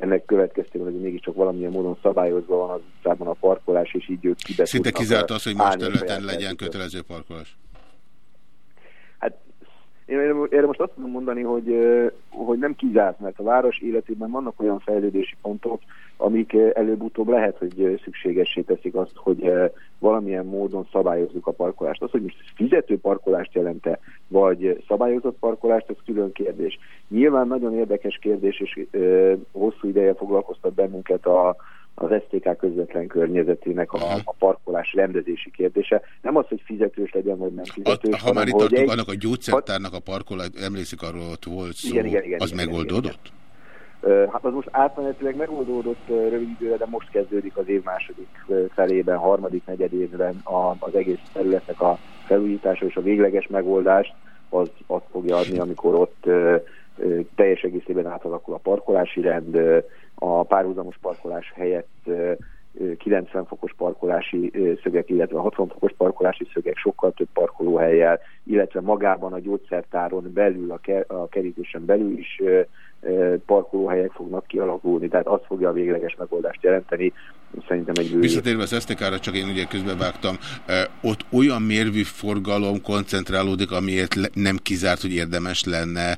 ennek következtében, hogy mégiscsak valamilyen módon szabályozva van az utcában a parkolás, és így ők kibe Szinte kizárt az, hogy más területen legyen kötelező parkolás. Én erre most azt tudom mondani, hogy, hogy nem kizárt, mert a város életében vannak olyan fejlődési pontok, amik előbb-utóbb lehet, hogy szükségessé teszik azt, hogy valamilyen módon szabályozzuk a parkolást. Az, hogy most fizető parkolást jelente, vagy szabályozott parkolást, ez külön kérdés. Nyilván nagyon érdekes kérdés, és hosszú ideje foglalkoztat bennünket a, az STK közvetlen környezetének a, a parkolás rendezési kérdése. Nem az, hogy fizetős legyen, vagy nem fizetős. A, ha már itt tartunk, egy... annak a gyógyszertárnak a parkolás, emlékszik arról, ott volt szó, igen, igen, igen, az igen, megoldódott? Igen, igen. Hát az most átmenetileg megoldódott rövid időre, de most kezdődik az év második felében, harmadik, negyed évben az egész területnek a felújítása és a végleges megoldás. Az azt fogja adni, amikor ott teljes egészében átalakul a parkolási rend, a párhuzamos parkolás helyett 90 fokos parkolási szögek, illetve 60 fokos parkolási szögek sokkal több parkolóhelyel, illetve magában a gyógyszertáron belül, a kerítésen belül is parkolóhelyek fognak kialakulni, tehát az fogja a végleges megoldást jelenteni. Szerintem egy Visszatérve az SZTK-ra, csak én ugye közbevágtam, ott olyan mérvű forgalom koncentrálódik, amiért nem kizárt, hogy érdemes lenne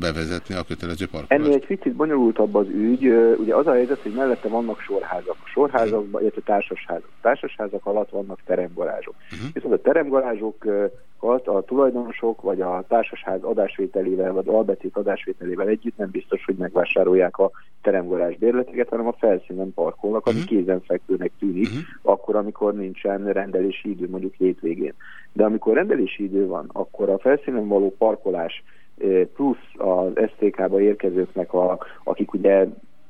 bevezetni a kötelező parkolást. Ennél egy picit bonyolultabb az ügy. Ugye az a helyzet, hogy mellette vannak sorházak. A sorházakban, illetve társasházak. A társasházak alatt vannak teremgarázsok. Uh mhm. -huh. Viszont a teremgarázsok a tulajdonosok vagy a társasház adásvételével, vagy albetét adásvételével együtt nem biztos, hogy megvásárolják a teremgarázs bérleteket, hanem a felszínen parkolnak, ami uh -huh. kézenfekvőnek tűnik, uh -huh. akkor, amikor nincsen rendelési idő, mondjuk hétvégén. De amikor rendelési idő van, akkor a felszínen való parkolás eh, plusz az STK-ba érkezőknek, a, akik ugye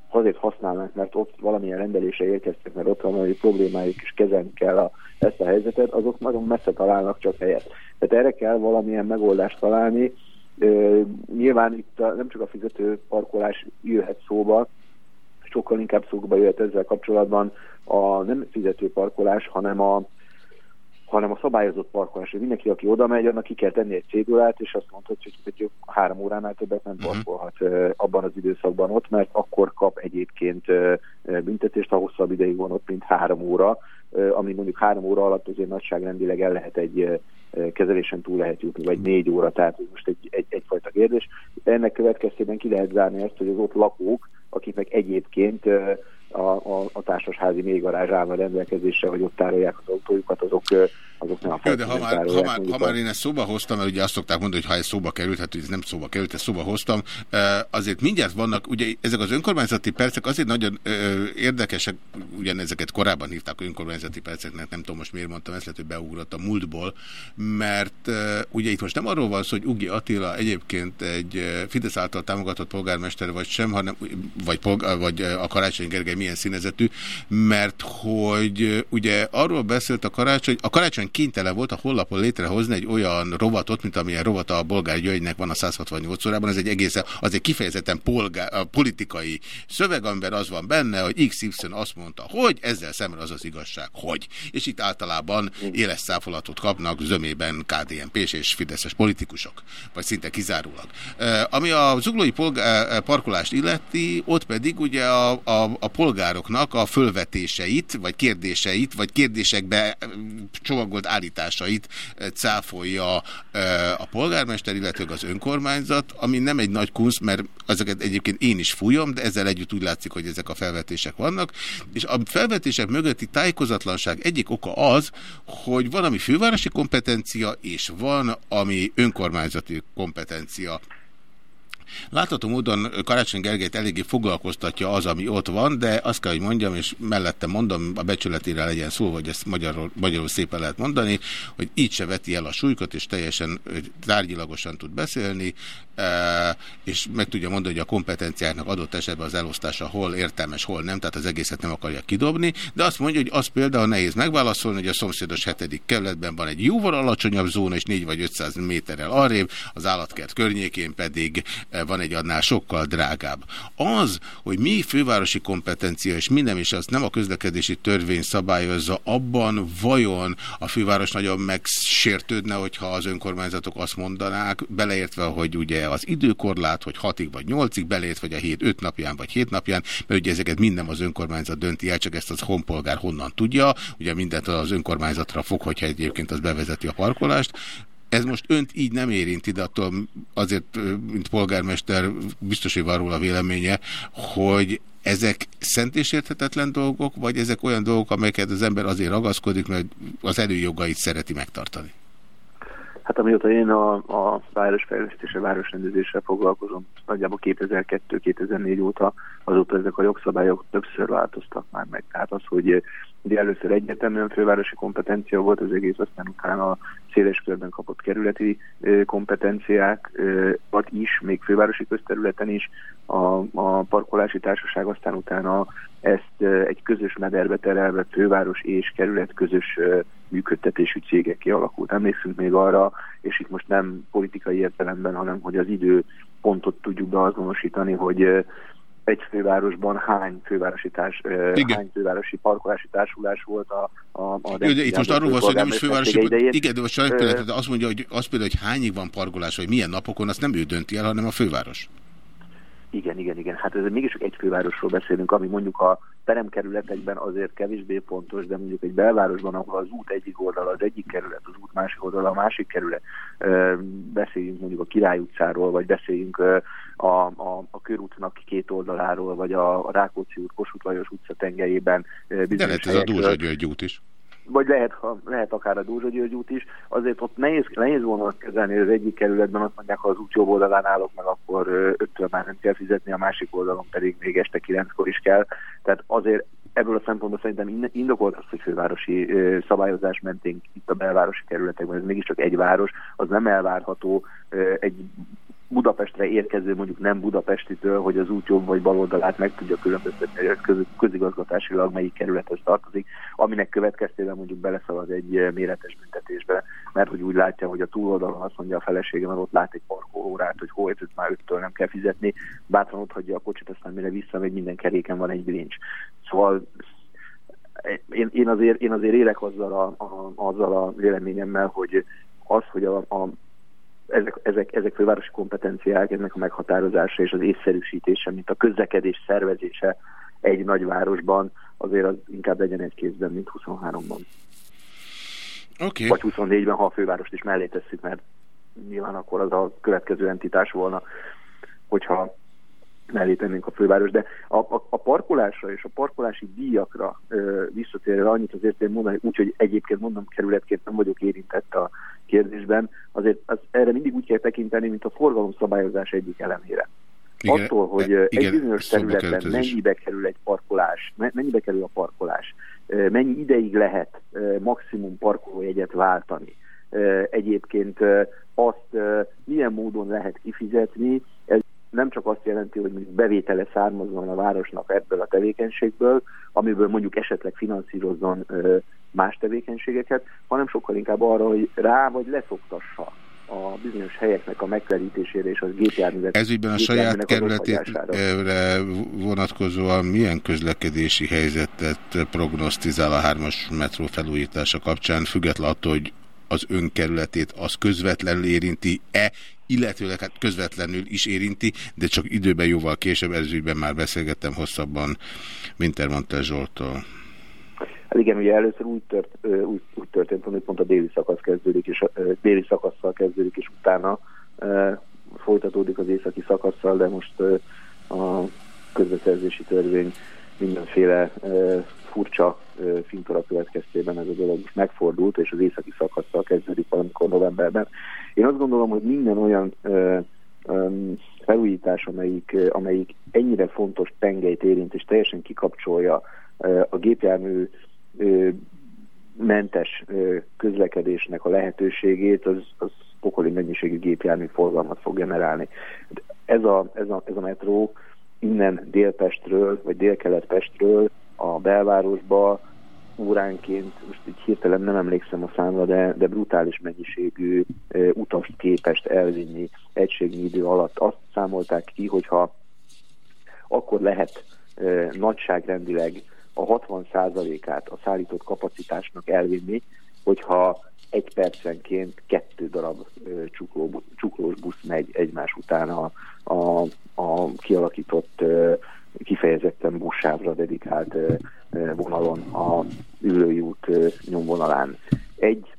azért használnak, mert ott valamilyen rendelése érkeztek, mert ott van valami problémájuk, és kezelni kell a, ezt a helyzetet, azok nagyon messze találnak csak helyet. Tehát erre kell valamilyen megoldást találni. Nyilván itt nem csak a fizető parkolás jöhet szóba, sokkal inkább szóba jöhet ezzel kapcsolatban a nem fizető parkolás, hanem a hanem a szabályozott parkolás. Mindenki, aki oda megy, annak ki kell tenni egy cédulát, és azt mondhatja, hogy, hogy három óránál többet nem mhm. parkolhat abban az időszakban ott, mert akkor kap egyébként büntetést, ha hosszabb ideig van ott, mint három óra, ami mondjuk három óra alatt azért nagyságrendileg el lehet egy kezelésen túl lehet jutni, vagy négy óra, tehát ez most egy, egy, egyfajta kérdés. Ennek következtében ki lehet zárni ezt, hogy az ott lakók, akiknek egyébként a, a, a társasházi mélygarázs állna rendelkezésre, vagy ott tárolják az autójukat, azok, azok nem a Jó, de ha már, ha, már, ha már én ezt szóba hoztam, mert ugye azt szokták mondani, hogy ha ez szóba került, hát ez nem szóba került, ezt szóba hoztam, azért mindjárt vannak, ugye ezek az önkormányzati percek azért nagyon érdekesek, ugyanezeket korábban hívták önkormányzati perceknek, nem tudom most miért mondtam, ezt lehet, hogy beugrott a múltból, mert ugye itt most nem arról van szó, hogy Ugi Attila egyébként egy Fidesz által támogatott polgármester vagy sem, hanem, vagy, polgár, vagy a Karácsony Gergely milyen színezetű, mert hogy ugye arról beszélt a karácsony, a karácsony kénytelen volt a hollapon létrehozni egy olyan rovatot, mint amilyen rovata a Bolgár Györgynek van a 168 órában, ez egy egészen, az egy kifejezetten polgár, a politikai szöveg, amiben az van benne, hogy XY azt mondta, hogy ezzel szemben az az igazság, hogy. És itt általában éles száfolatot kapnak zömében kdnp és fideszes politikusok, vagy szinte kizárólag. Ami a zuglói polgár, parkolást illeti, ott pedig ugye a, a, a polgároknak a fölvetéseit, vagy kérdéseit, vagy kérdésekbe csomagolt állításait cáfolja a polgármester, illetve az önkormányzat, ami nem egy nagy kunsz, mert ezeket egyébként én is fújom, de ezzel együtt úgy látszik, hogy ezek a felvetések vannak, és a felvetések mögötti tájékozatlanság egyik oka az, hogy van, ami fővárosi kompetencia, és van, ami önkormányzati kompetencia. Látható módon Karácsony Gergelyt eléggé foglalkoztatja az, ami ott van, de azt kell, hogy mondjam, és mellette mondom, a becsületére legyen szó, vagy ezt magyarul, magyarul szépen lehet mondani, hogy így se veti el a súlykat, és teljesen tárgyilagosan tud beszélni, és meg tudja mondani, hogy a kompetenciáknak adott esetben az elosztása hol értelmes, hol nem, tehát az egészet nem akarja kidobni, de azt mondja, hogy az például nehéz megválaszolni, hogy a szomszédos hetedik kerületben van egy jóval alacsonyabb zóna, és 4 vagy 500 méterrel arrébb, az állatkert környékén pedig van egy annál sokkal drágább. Az, hogy mi fővárosi kompetencia, és minden is az nem a közlekedési törvény szabályozza, abban vajon a főváros nagyon megsértődne, hogyha az önkormányzatok azt mondanák, beleértve, hogy ugye az időkorlát, hogy 6 vagy 8-ig belét, vagy a hét 5 napján, vagy 7 napján, mert ugye ezeket minden az önkormányzat dönti el, csak ezt az honpolgár honnan tudja, ugye mindent az önkormányzatra fog, hogyha egyébként az bevezeti a parkolást Ez most önt így nem érinti, de attól azért, mint polgármester, biztos, hogy van róla véleménye, hogy ezek szent és érthetetlen dolgok, vagy ezek olyan dolgok, amelyeket az ember azért ragaszkodik, mert az előjogait szereti megtartani? Hát amióta én a, a városfejlesztése, városrendezéssel foglalkozom, nagyjából 2002-2004 óta, azóta ezek a jogszabályok többször változtak már meg. Tehát az, hogy ugye először egyértelműen fővárosi kompetencia volt az egész, aztán utána széles körben kapott kerületi kompetenciákat is, még fővárosi közterületen is, a, a parkolási társaság aztán utána ezt egy közös mederbe terelve főváros és kerület közös működtetésű cégek kialakult. Emlékszünk még arra, és itt most nem politikai értelemben, hanem hogy az idő pontot tudjuk beazonosítani, hogy egy fővárosban hány fővárosi, társ, hány fővárosi parkolási társulás volt a, a, a Jó, de itt most arról van hogy nem is fővárosi, idején. igen, de most például, azt mondja, hogy az például, hogy hányig van parkolás, vagy milyen napokon, azt nem ő dönti el, hanem a főváros. Igen, igen, igen. Hát ez mégis egy fővárosról beszélünk, ami mondjuk a peremkerületekben azért kevésbé pontos, de mondjuk egy belvárosban, ahol az út egyik oldala az egyik kerület, az út másik oldala a másik kerület, beszéljünk mondjuk a Király utcáról, vagy beszéljünk a, a, a körútnak két oldaláról, vagy a, a Rákóczi út, Kossuth Lajos utca tengelyében. De lehet ez a Dózsa György út is vagy lehet, ha, lehet akár a Dózsa György út is, azért ott nehéz, nehéz volna kezelni, az egyik kerületben azt mondják, ha az út jobb oldalán állok meg, akkor öttől már nem kell fizetni, a másik oldalon pedig még este kilenckor is kell. Tehát azért ebből a szempontból szerintem indokolt az, hogy fővárosi szabályozás mentén itt a belvárosi kerületekben, ez mégiscsak egy város, az nem elvárható egy Budapestre érkező, mondjuk nem budapestitől, hogy az út jobb vagy bal oldalát meg tudja különböztetni, hogy köz, közigazgatásilag melyik kerülethez tartozik, aminek következtében mondjuk beleszalad egy eh, méretes büntetésbe, mert hogy úgy látja, hogy a túloldalon azt mondja a felesége, mert ott lát egy parkolórát, hogy hol ez már öttől nem kell fizetni, bátran ott hagyja a kocsit, aztán mire visszamegy, minden keréken van egy bilincs. Szóval én, én, azért, én azért élek azzal a, a, azzal a véleményemmel, hogy az, hogy a, a ezek, ezek, ezek fővárosi kompetenciák, ennek a meghatározása és az észszerűsítése, mint a közlekedés szervezése egy nagyvárosban, azért az inkább legyen egy kézben, mint 23-ban. Okay. Vagy 24-ben, ha a fővárost is mellé tesszük, mert nyilván akkor az a következő entitás volna, hogyha mellé tennénk a főváros, de a, a, a parkolásra és a parkolási díjakra ö, visszatérve annyit azért én mondani, úgyhogy egyébként mondom kerületként nem vagyok érintett a kérdésben, azért az, erre mindig úgy kell tekinteni, mint a forgalomszabályozás egyik elemére. Igen, Attól, hogy igen, egy bizonyos területen mennyibe kerül egy parkolás, mennyibe kerül a parkolás, mennyi ideig lehet maximum parkolójegyet váltani, egyébként azt milyen módon lehet kifizetni, nem csak azt jelenti, hogy bevétele származzon a városnak ebből a tevékenységből, amiből mondjuk esetleg finanszírozzon más tevékenységeket, hanem sokkal inkább arra, hogy rá vagy leszoktassa a bizonyos helyeknek a megkerítésére és az gépjárművet. Ez ügyben a saját kerületére vonatkozóan milyen közlekedési helyzetet prognosztizál a hármas metró felújítása kapcsán, függetlenül attól, hogy az önkerületét az közvetlenül érinti-e, illetőleg hát közvetlenül is érinti, de csak időben jóval később, ez ügyben már beszélgettem hosszabban Wintermantel Zsoltól. Hát igen, ugye először úgy, tört, úgy, úgy történt, hogy pont a déli szakasz kezdődik, és déli szakasszal kezdődik, és utána e, folytatódik az északi szakasszal, de most e, a közbeszerzési törvény mindenféle e, furcsa fintora következtében ez a dolog most megfordult, és az északi szakasszal kezdődik valamikor novemberben. Én azt gondolom, hogy minden olyan felújítás, amelyik, amelyik ennyire fontos tengelyt érint, és teljesen kikapcsolja a gépjármű mentes közlekedésnek a lehetőségét, az, az pokoli mennyiségű gépjármű forgalmat fog generálni. Ez a, ez a, ez a metró innen Délpestről, vagy Délkelet-Pestről a belvárosba óránként, most így hirtelen nem emlékszem a számra, de, de brutális mennyiségű utast képest elvinni egységnyi idő alatt. Azt számolták ki, hogyha akkor lehet nagyságrendileg a 60%-át a szállított kapacitásnak elvinni, hogyha egy percenként kettő darab csukló, csuklós busz megy egymás után a, a, a kialakított kifejezetten buszsávra dedikált vonalon a ülői út nyomvonalán. Egy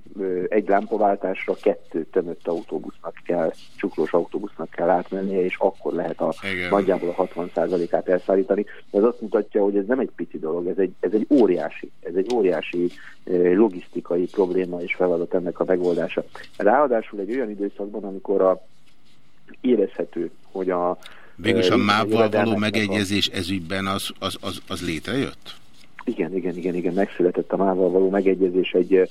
egy lámpaváltásra kettő tömött autóbusznak kell, csuklós autóbusznak kell átmennie, és akkor lehet a Igen. nagyjából a 60%-át elszállítani. Ez azt mutatja, hogy ez nem egy pici dolog, ez egy, ez egy óriási, ez egy óriási logisztikai probléma és feladat ennek a megoldása. Ráadásul egy olyan időszakban, amikor a érezhető, hogy a Végülis a mávval való megegyezés ezügyben az, az, az, az létrejött? Igen, igen, igen, igen, megszületett a mávval való megegyezés egy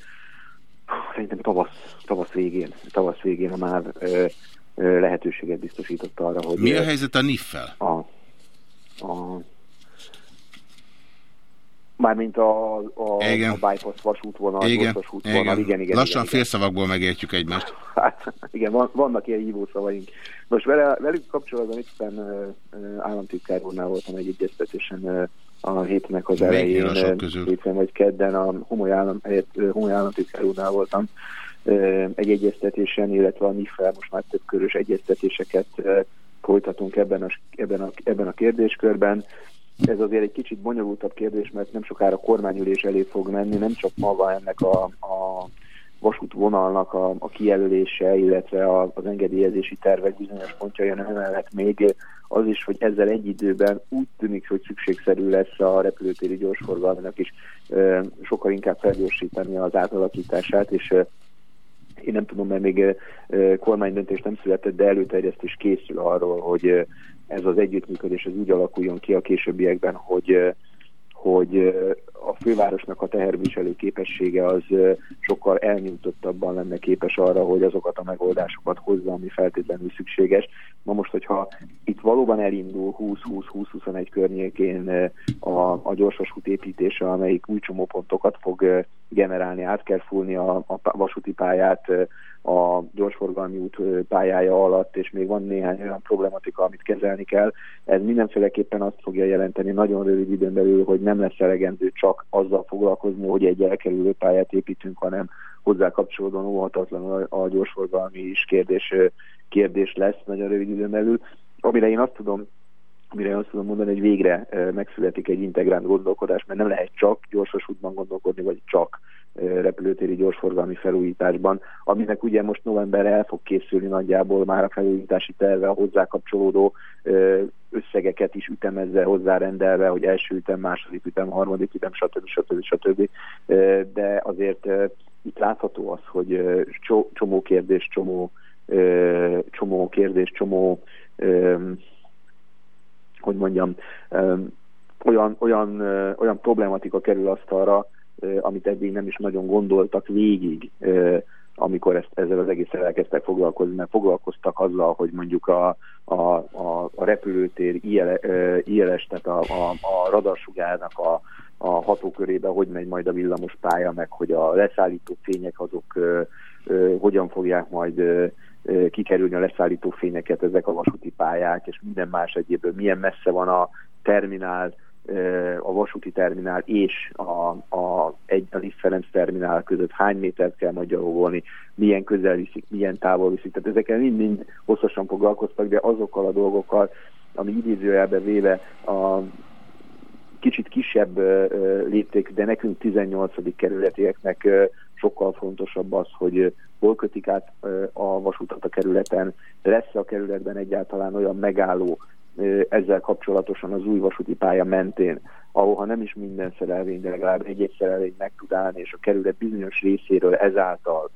szerintem tavasz, tavasz végén, tavasz végén a MÁV lehetőséget biztosított arra, hogy... Mi a helyzet a NIF-fel? A, a, mármint a, a, igen. a bypass vasútvonal, igen. vasútvonal, igen. igen, igen. Lassan igen, félszavakból megértjük egymást. Hát igen, van, vannak ilyen hívószavaink. Most vele, velük kapcsolatban itt államtitkár úrnál voltam egy egyeztetésen a hétnek az elején, hétfőn vagy kedden a Homoly, állam, Homoly államtitkár úrnál voltam egy egyeztetésen, illetve a NIF-fel most már több körös egyeztetéseket folytatunk ebben a, ebben, a, ebben a kérdéskörben. Ez azért egy kicsit bonyolultabb kérdés, mert nem sokára kormányülés elé fog menni, nem csak maga ennek a, a vasútvonalnak a, a kijelölése, illetve a, az engedélyezési tervek bizonyos pontjai, hanem emellett még az is, hogy ezzel egy időben úgy tűnik, hogy szükségszerű lesz a repülőtéri gyorsforgalmának is e, sokkal inkább felgyorsítani az átalakítását, és e, én nem tudom, mert még kormánydöntés nem született, de előterjesztés készül arról, hogy ez az együttműködés ez úgy alakuljon ki a későbbiekben, hogy hogy a fővárosnak a teherviselő képessége az sokkal elnyújtottabban lenne képes arra, hogy azokat a megoldásokat hozza, ami feltétlenül szükséges. Na most, hogyha itt valóban elindul 20-20-20-21 környékén a, a gyorsvasút építése, amelyik új csomópontokat fog generálni, át kell fúlni a, a vasúti pályát a gyorsforgalmi út pályája alatt, és még van néhány olyan problematika, amit kezelni kell. Ez mindenféleképpen azt fogja jelenteni nagyon rövid időn belül, hogy nem lesz elegendő csak azzal foglalkozni, hogy egy elkerülő pályát építünk, hanem hozzá kapcsolódóan óhatatlanul a gyorsforgalmi is kérdés, kérdés lesz nagyon rövid időn belül. Amire én azt tudom amire azt tudom mondani, hogy végre megszületik egy integrált gondolkodás, mert nem lehet csak gyorsos útban gondolkodni, vagy csak repülőtéri gyorsforgalmi felújításban, aminek ugye most novemberre el fog készülni nagyjából már a felújítási terve, a hozzá összegeket is ütemezve, hozzárendelve, hogy első ütem, második ütem, harmadik ütem, stb. stb. stb. De azért itt látható az, hogy csomó kérdés, csomó, csomó kérdés, csomó hogy mondjam, olyan, olyan, olyan problematika kerül asztalra, amit eddig nem is nagyon gondoltak végig, amikor ezt, ezzel az egésszel elkezdtek foglalkozni, mert foglalkoztak azzal, hogy mondjuk a, a, a, a repülőtér ILS, tehát a, a, a radarsugárnak a, a hatókörébe hogy megy majd a villamos pálya, meg hogy a leszállító fények azok ö, ö, hogyan fogják majd ö, kikerülni a leszállító fényeket ezek a vasúti pályák, és minden más egyéből milyen messze van a terminál, a vasúti terminál és a, a, egy, a Liszt Ferenc terminál között hány métert kell majd gyalogolni, milyen közel viszik, milyen távol viszik. Tehát ezekkel mind-mind hosszasan foglalkoztak, de azokkal a dolgokkal, ami idézőjelbe véve a kicsit kisebb lépték, de nekünk 18. kerületieknek sokkal fontosabb az, hogy hol kötik át a vasutat a kerületen, lesz a kerületben egyáltalán olyan megálló, ezzel kapcsolatosan az új vasúti pálya mentén, ahol ha nem is minden szerelvény, de legalább egy-egy szerelvény meg tud állni, és a kerület bizonyos részéről ezáltal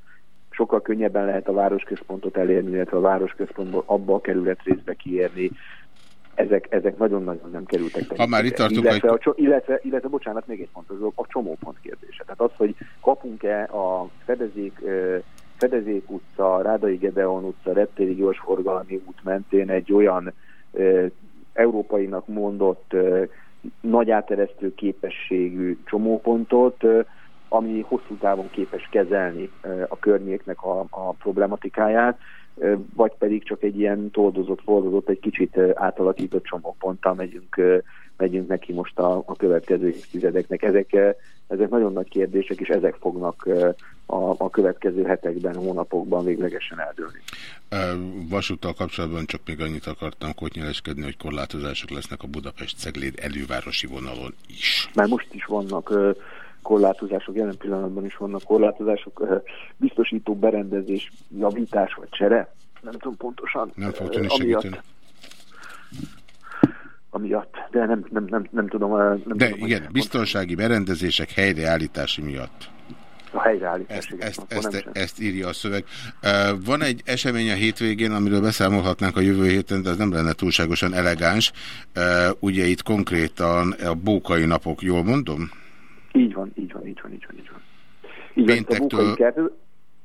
sokkal könnyebben lehet a városközpontot elérni, illetve a városközpontból abba a kerület részbe kiérni. Ezek, ezek nagyon-nagyon nem kerültek. Ha már itt tartunk, illetve, hogy... a, illetve, illetve, bocsánat, még egy fontos dolog, a csomópont kérdése. Tehát az, hogy kapunk-e a fedezék, Fedezék utca, Rádai Gedeon utca, Reptéri gyorsforgalmi út mentén egy olyan európainak mondott nagy áteresztő képességű csomópontot, ami hosszú távon képes kezelni a környéknek a, a problematikáját, vagy pedig csak egy ilyen toldozott, fordozott, egy kicsit átalakított csomóponttal megyünk, megyünk neki most a, a következő évtizedeknek. Ezek, ezek nagyon nagy kérdések, és ezek fognak a, a következő hetekben, hónapokban véglegesen eldőlni. Vasúttal kapcsolatban csak még annyit akartam kotnyeleskedni, hogy korlátozások lesznek a Budapest-Cegléd elővárosi vonalon is. Már most is vannak korlátozások, jelen pillanatban is vannak korlátozások, biztosító berendezés, javítás vagy csere, nem tudom pontosan. Nem fog tudni amiatt, amiatt, de nem, nem, nem, nem tudom. Nem de tudom, igen, biztonsági berendezések helyreállítási miatt. A helyreállítás. Ezt, ezt, ezt, ezt írja a szöveg. Van egy esemény a hétvégén, amiről beszámolhatnánk a jövő héten, de az nem lenne túlságosan elegáns. Ugye itt konkrétan a bókai napok, jól mondom? Így van, így van, így van, így van. Így van. Így Péntektől... Van,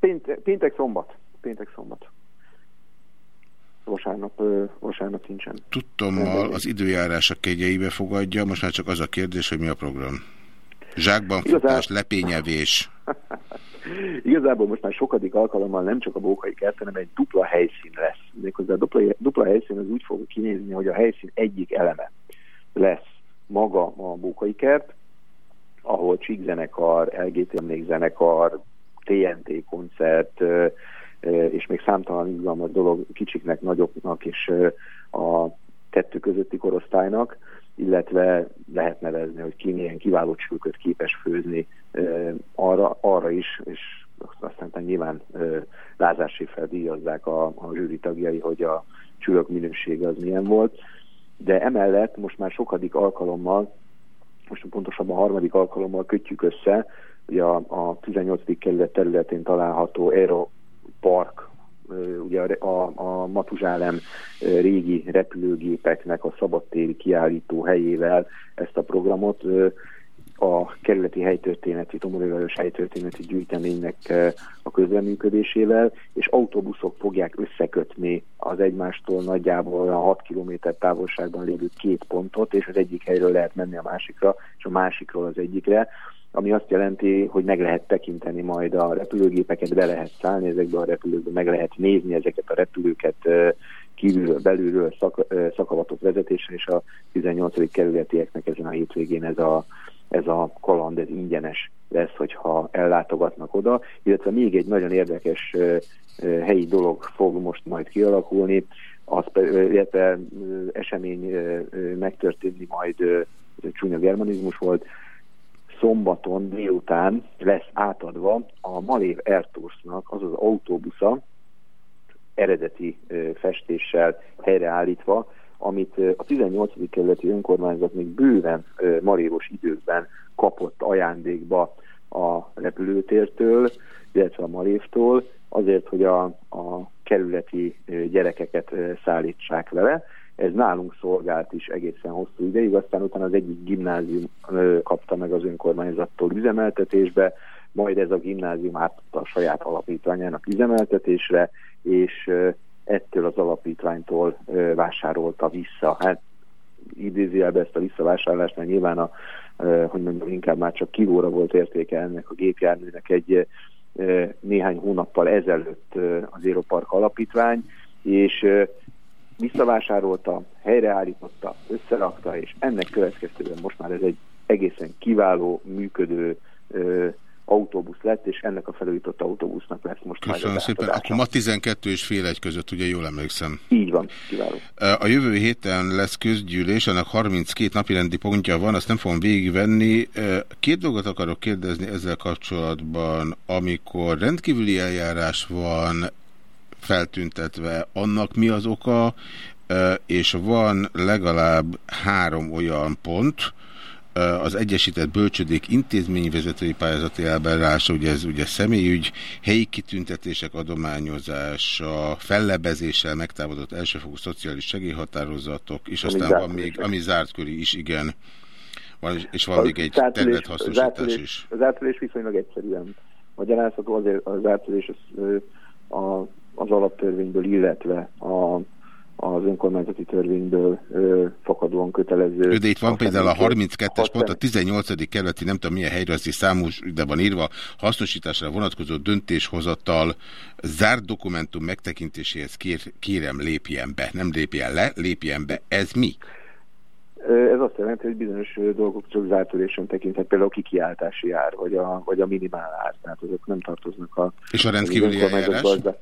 péntek, péntek szombat. Péntek szombat vasárnap, vasárnap nincsen. Tudtommal az időjárás a kegyeibe fogadja, most már csak az a kérdés, hogy mi a program. Zsákban futás, lepényevés. Igazából most már sokadik alkalommal nem csak a Bókai kert, hanem egy dupla helyszín lesz. Méghozzá a dupla, dupla helyszín az úgy fog kinézni, hogy a helyszín egyik eleme lesz maga a Bókai kert, ahol Csíkzenekar, LGT emlékzenekar, TNT koncert, és még számtalan izgalmas dolog kicsiknek, nagyoknak és a kettő közötti korosztálynak, illetve lehet nevezni, hogy ki milyen kiváló csülköt képes főzni arra, arra is, és aztán nyilván Lázár díjazzák a, a zsűri tagjai, hogy a csülök minősége az milyen volt. De emellett most már sokadik alkalommal, most pontosabban a harmadik alkalommal kötjük össze, hogy a, a 18. kerület területén található Aero Park, ugye a, a Matuzsálem régi repülőgépeknek a szabadtéri kiállító helyével ezt a programot a kerületi helytörténeti, Tomorélajos helytörténeti gyűjteménynek a közreműködésével, és autóbuszok fogják összekötni az egymástól nagyjából a 6 km távolságban lévő két pontot, és az egyik helyről lehet menni a másikra, és a másikról az egyikre ami azt jelenti, hogy meg lehet tekinteni majd a repülőgépeket, be lehet szállni ezekbe a repülőkbe, meg lehet nézni ezeket a repülőket kívülről, belülről szak, szakavatott vezetésre, és a 18. kerületieknek ezen a hétvégén ez a, ez a kaland, ez ingyenes lesz, hogyha ellátogatnak oda, illetve még egy nagyon érdekes helyi dolog fog most majd kialakulni, az, illetve esemény megtörténni majd, ez egy csúnya germanizmus volt, szombaton délután lesz átadva a Malév Airtorsnak az az autóbusza, eredeti festéssel helyreállítva, amit a 18. kerületi önkormányzat még bőven malévos időkben kapott ajándékba a repülőtértől, illetve a Malévtól, azért, hogy a, a kerületi gyerekeket szállítsák vele. Ez nálunk szolgált is egészen hosszú ideig, aztán utána az egyik gimnázium kapta meg az önkormányzattól üzemeltetésbe, majd ez a gimnázium átadta a saját alapítványának üzemeltetésre, és ettől az alapítványtól vásárolta vissza. Hát idézőjelben ezt a visszavásárlást, mert nyilván a, hogy mondjam, inkább már csak kilóra volt értéke ennek a gépjárműnek egy néhány hónappal ezelőtt az Aeropark alapítvány, és visszavásárolta, helyreállította, összerakta, és ennek következtében most már ez egy egészen kiváló, működő autóbusz lett, és ennek a felújított autóbusznak lesz most Köszönöm majd szépen. Akkor ma 12 és fél egy között, ugye jól emlékszem. Így van, kiváló. A jövő héten lesz közgyűlés, annak 32 napirendi pontja van, azt nem fogom végigvenni. Két dolgot akarok kérdezni ezzel kapcsolatban. Amikor rendkívüli eljárás van feltüntetve, annak mi az oka, és van legalább három olyan pont, az Egyesített Bölcsödék intézményvezetői pályázati elbárása, ugye ez ugye személyügy, helyi kitüntetések adományozása, fellebezéssel megtámadott elsőfokú szociális segélyhatározatok, és aztán van még, ami zárt köri is, igen. Van, és van még egy területhasznosítás is. Az átülés viszonylag egyszerűen magyarázható, azért az átülés az, az alaptörvényből, illetve a az önkormányzati törvényből ö, fakadóan kötelező. De itt van például a 32-es pont, a 18. kerületi, nem tudom milyen helyrajzi számú, de van írva, hasznosításra vonatkozó döntéshozattal zárt dokumentum megtekintéséhez kér, kérem lépjen be, nem lépjen le, lépjen be. Ez mi? Ez azt jelenti, hogy bizonyos dolgok csak zártörésen tekinthet, például a kikiáltási ár, vagy a, vagy a minimál ár, tehát azok nem tartoznak a... És a rendkívüli eljárás? Gazda.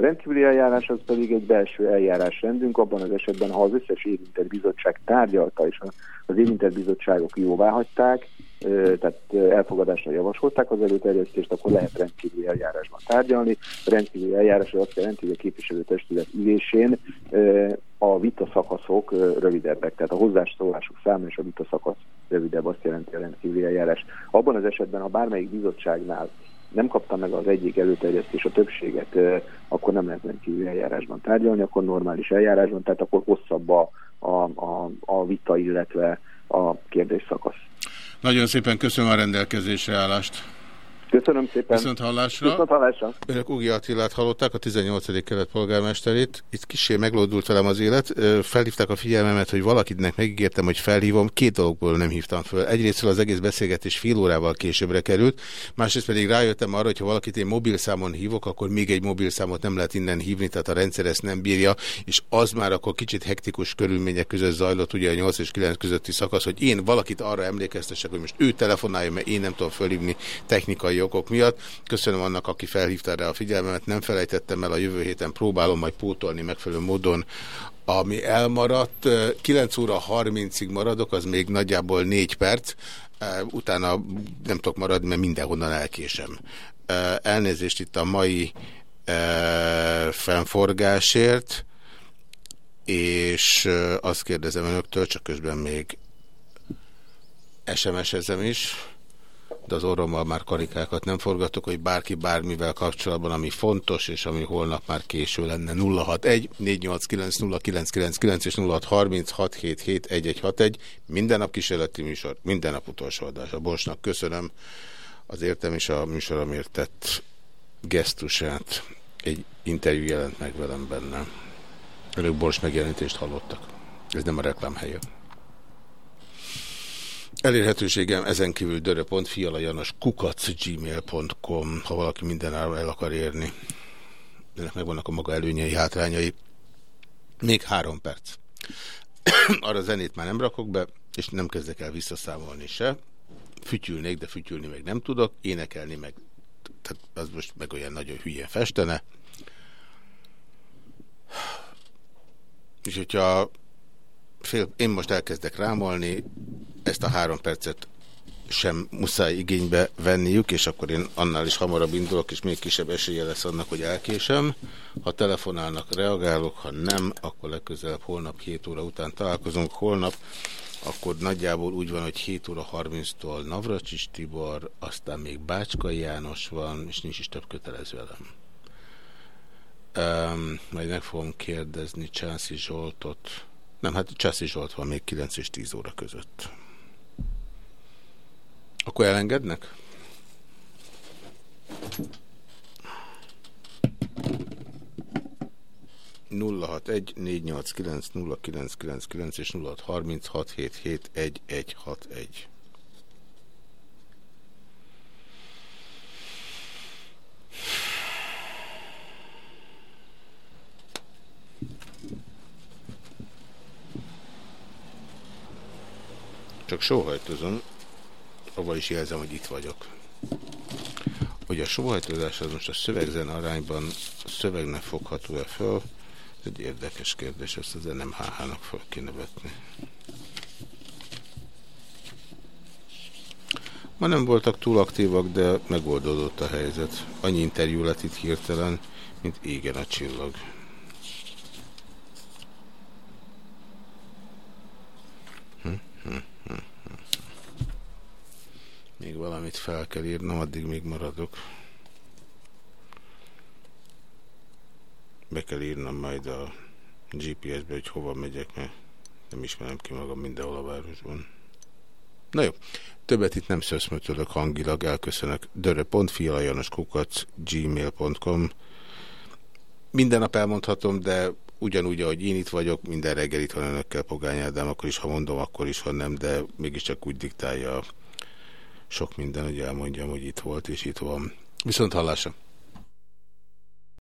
A rendkívüli eljárás az pedig egy belső eljárásrendünk, abban az esetben, ha az összes érintett bizottság tárgyalta, és az érintett bizottságok jóvá hagyták, tehát elfogadásra javasolták az előterjesztést, akkor lehet rendkívüli eljárásban tárgyalni. A rendkívüli eljárás azt jelenti, hogy a képviselőtestület ülésén a vita szakaszok rövidebbek, tehát a hozzászólások száma és a vita szakasz rövidebb, azt jelenti a rendkívüli eljárás. Abban az esetben, ha bármelyik bizottságnál nem kapta meg az egyik előterjesztés a többséget, akkor nem lehet rendkívüli eljárásban tárgyalni, akkor normális eljárásban, tehát akkor hosszabb a, a, a, a vita, illetve a kérdés szakasz. Nagyon szépen köszönöm a rendelkezésre állást. Köszönöm szépen. Viszont hallásra. Viszont hallásra. Önök Ugi Attilát hallották, a 18. kelet polgármesterét. Itt kicsi meglódult velem az élet. Felhívták a figyelmemet, hogy valakinek megígértem, hogy felhívom. Két dologból nem hívtam föl. Egyrészt az egész beszélgetés fél órával későbbre került. Másrészt pedig rájöttem arra, hogy ha valakit én mobilszámon hívok, akkor még egy mobilszámot nem lehet innen hívni, tehát a rendszer ezt nem bírja, és az már akkor kicsit hektikus körülmények között zajlott, ugye a 8 és 9 közötti szakasz, hogy én valakit arra emlékeztessek, hogy most ő telefonálja, mert én nem tudom fölhívni technikai okok miatt. Köszönöm annak, aki felhívta rá a figyelmemet, nem felejtettem el, a jövő héten próbálom majd pótolni megfelelő módon ami elmaradt. 9 óra 30-ig maradok, az még nagyjából 4 perc. Utána nem tudok maradni, mert mindenhonnan elkésem. Elnézést itt a mai fennforgásért, és azt kérdezem önöktől, csak közben még SMS-ezem is, az orrommal már karikákat nem forgatok, hogy bárki bármivel kapcsolatban, ami fontos, és ami holnap már késő lenne 061 489 0999 és 0636771161 minden nap kísérleti műsor, minden nap utolsó adás. A Borsnak köszönöm az értem és a műsoromért tett gesztusát. Egy interjú jelent meg velem benne. Önök Bors megjelenítést hallottak. Ez nem a reklám helye. Elérhetőségem ezen kívül dörö.fialajanos kukacgmail.com, ha valaki minden el akar érni. Ennek megvannak a maga előnyei, hátrányai. Még három perc. Arra zenét már nem rakok be, és nem kezdek el visszaszámolni se. Fütyülnék, de fütyülni meg nem tudok, énekelni meg, tehát az most meg olyan nagyon hülye festene. És hogyha fél, én most elkezdek rámolni, ezt a három percet sem muszáj igénybe venniük, és akkor én annál is hamarabb indulok, és még kisebb esélye lesz annak, hogy elkésem. Ha telefonálnak, reagálok, ha nem, akkor legközelebb holnap 7 óra után találkozunk. Holnap akkor nagyjából úgy van, hogy 7 óra 30-tól Navracsis Tibor, aztán még Bácskai János van, és nincs is több kötelező velem. Um, majd meg fogom kérdezni Császi Zsoltot. Nem, hát Császi Zsolt van még 9 és 10 óra között. Akkor elengednek? nulla hat egy négy nyolc kilenc nulla kilenc kilenc kilenc és nulla harminc hat hét hét egy egy hat egy Csak sóhajtozom, avval is jelzem, hogy itt vagyok. Hogy a sóhajtozás az most a szövegzen arányban szövegnek fogható-e föl, ez egy érdekes kérdés, ezt az NMHH-nak fel kéne. Ma nem voltak túl aktívak, de megoldódott a helyzet. Annyi interjú lett itt hirtelen, mint égen a csillag. Még valamit fel kell írnom, addig még maradok. Be kell írnom majd a GPS-be, hogy hova megyek, mert nem ismerem ki magam mindenhol a városban. Na jó, többet itt nem szöszmötölök hangilag, elköszönök. dörö.fialajanoskukac Minden nap elmondhatom, de ugyanúgy, ahogy én itt vagyok, minden reggel itt van önökkel Pogány Ádám, akkor is, ha mondom, akkor is, ha nem, de mégiscsak úgy diktálja sok minden, hogy elmondjam, hogy itt volt és itt van. Viszont hallásra!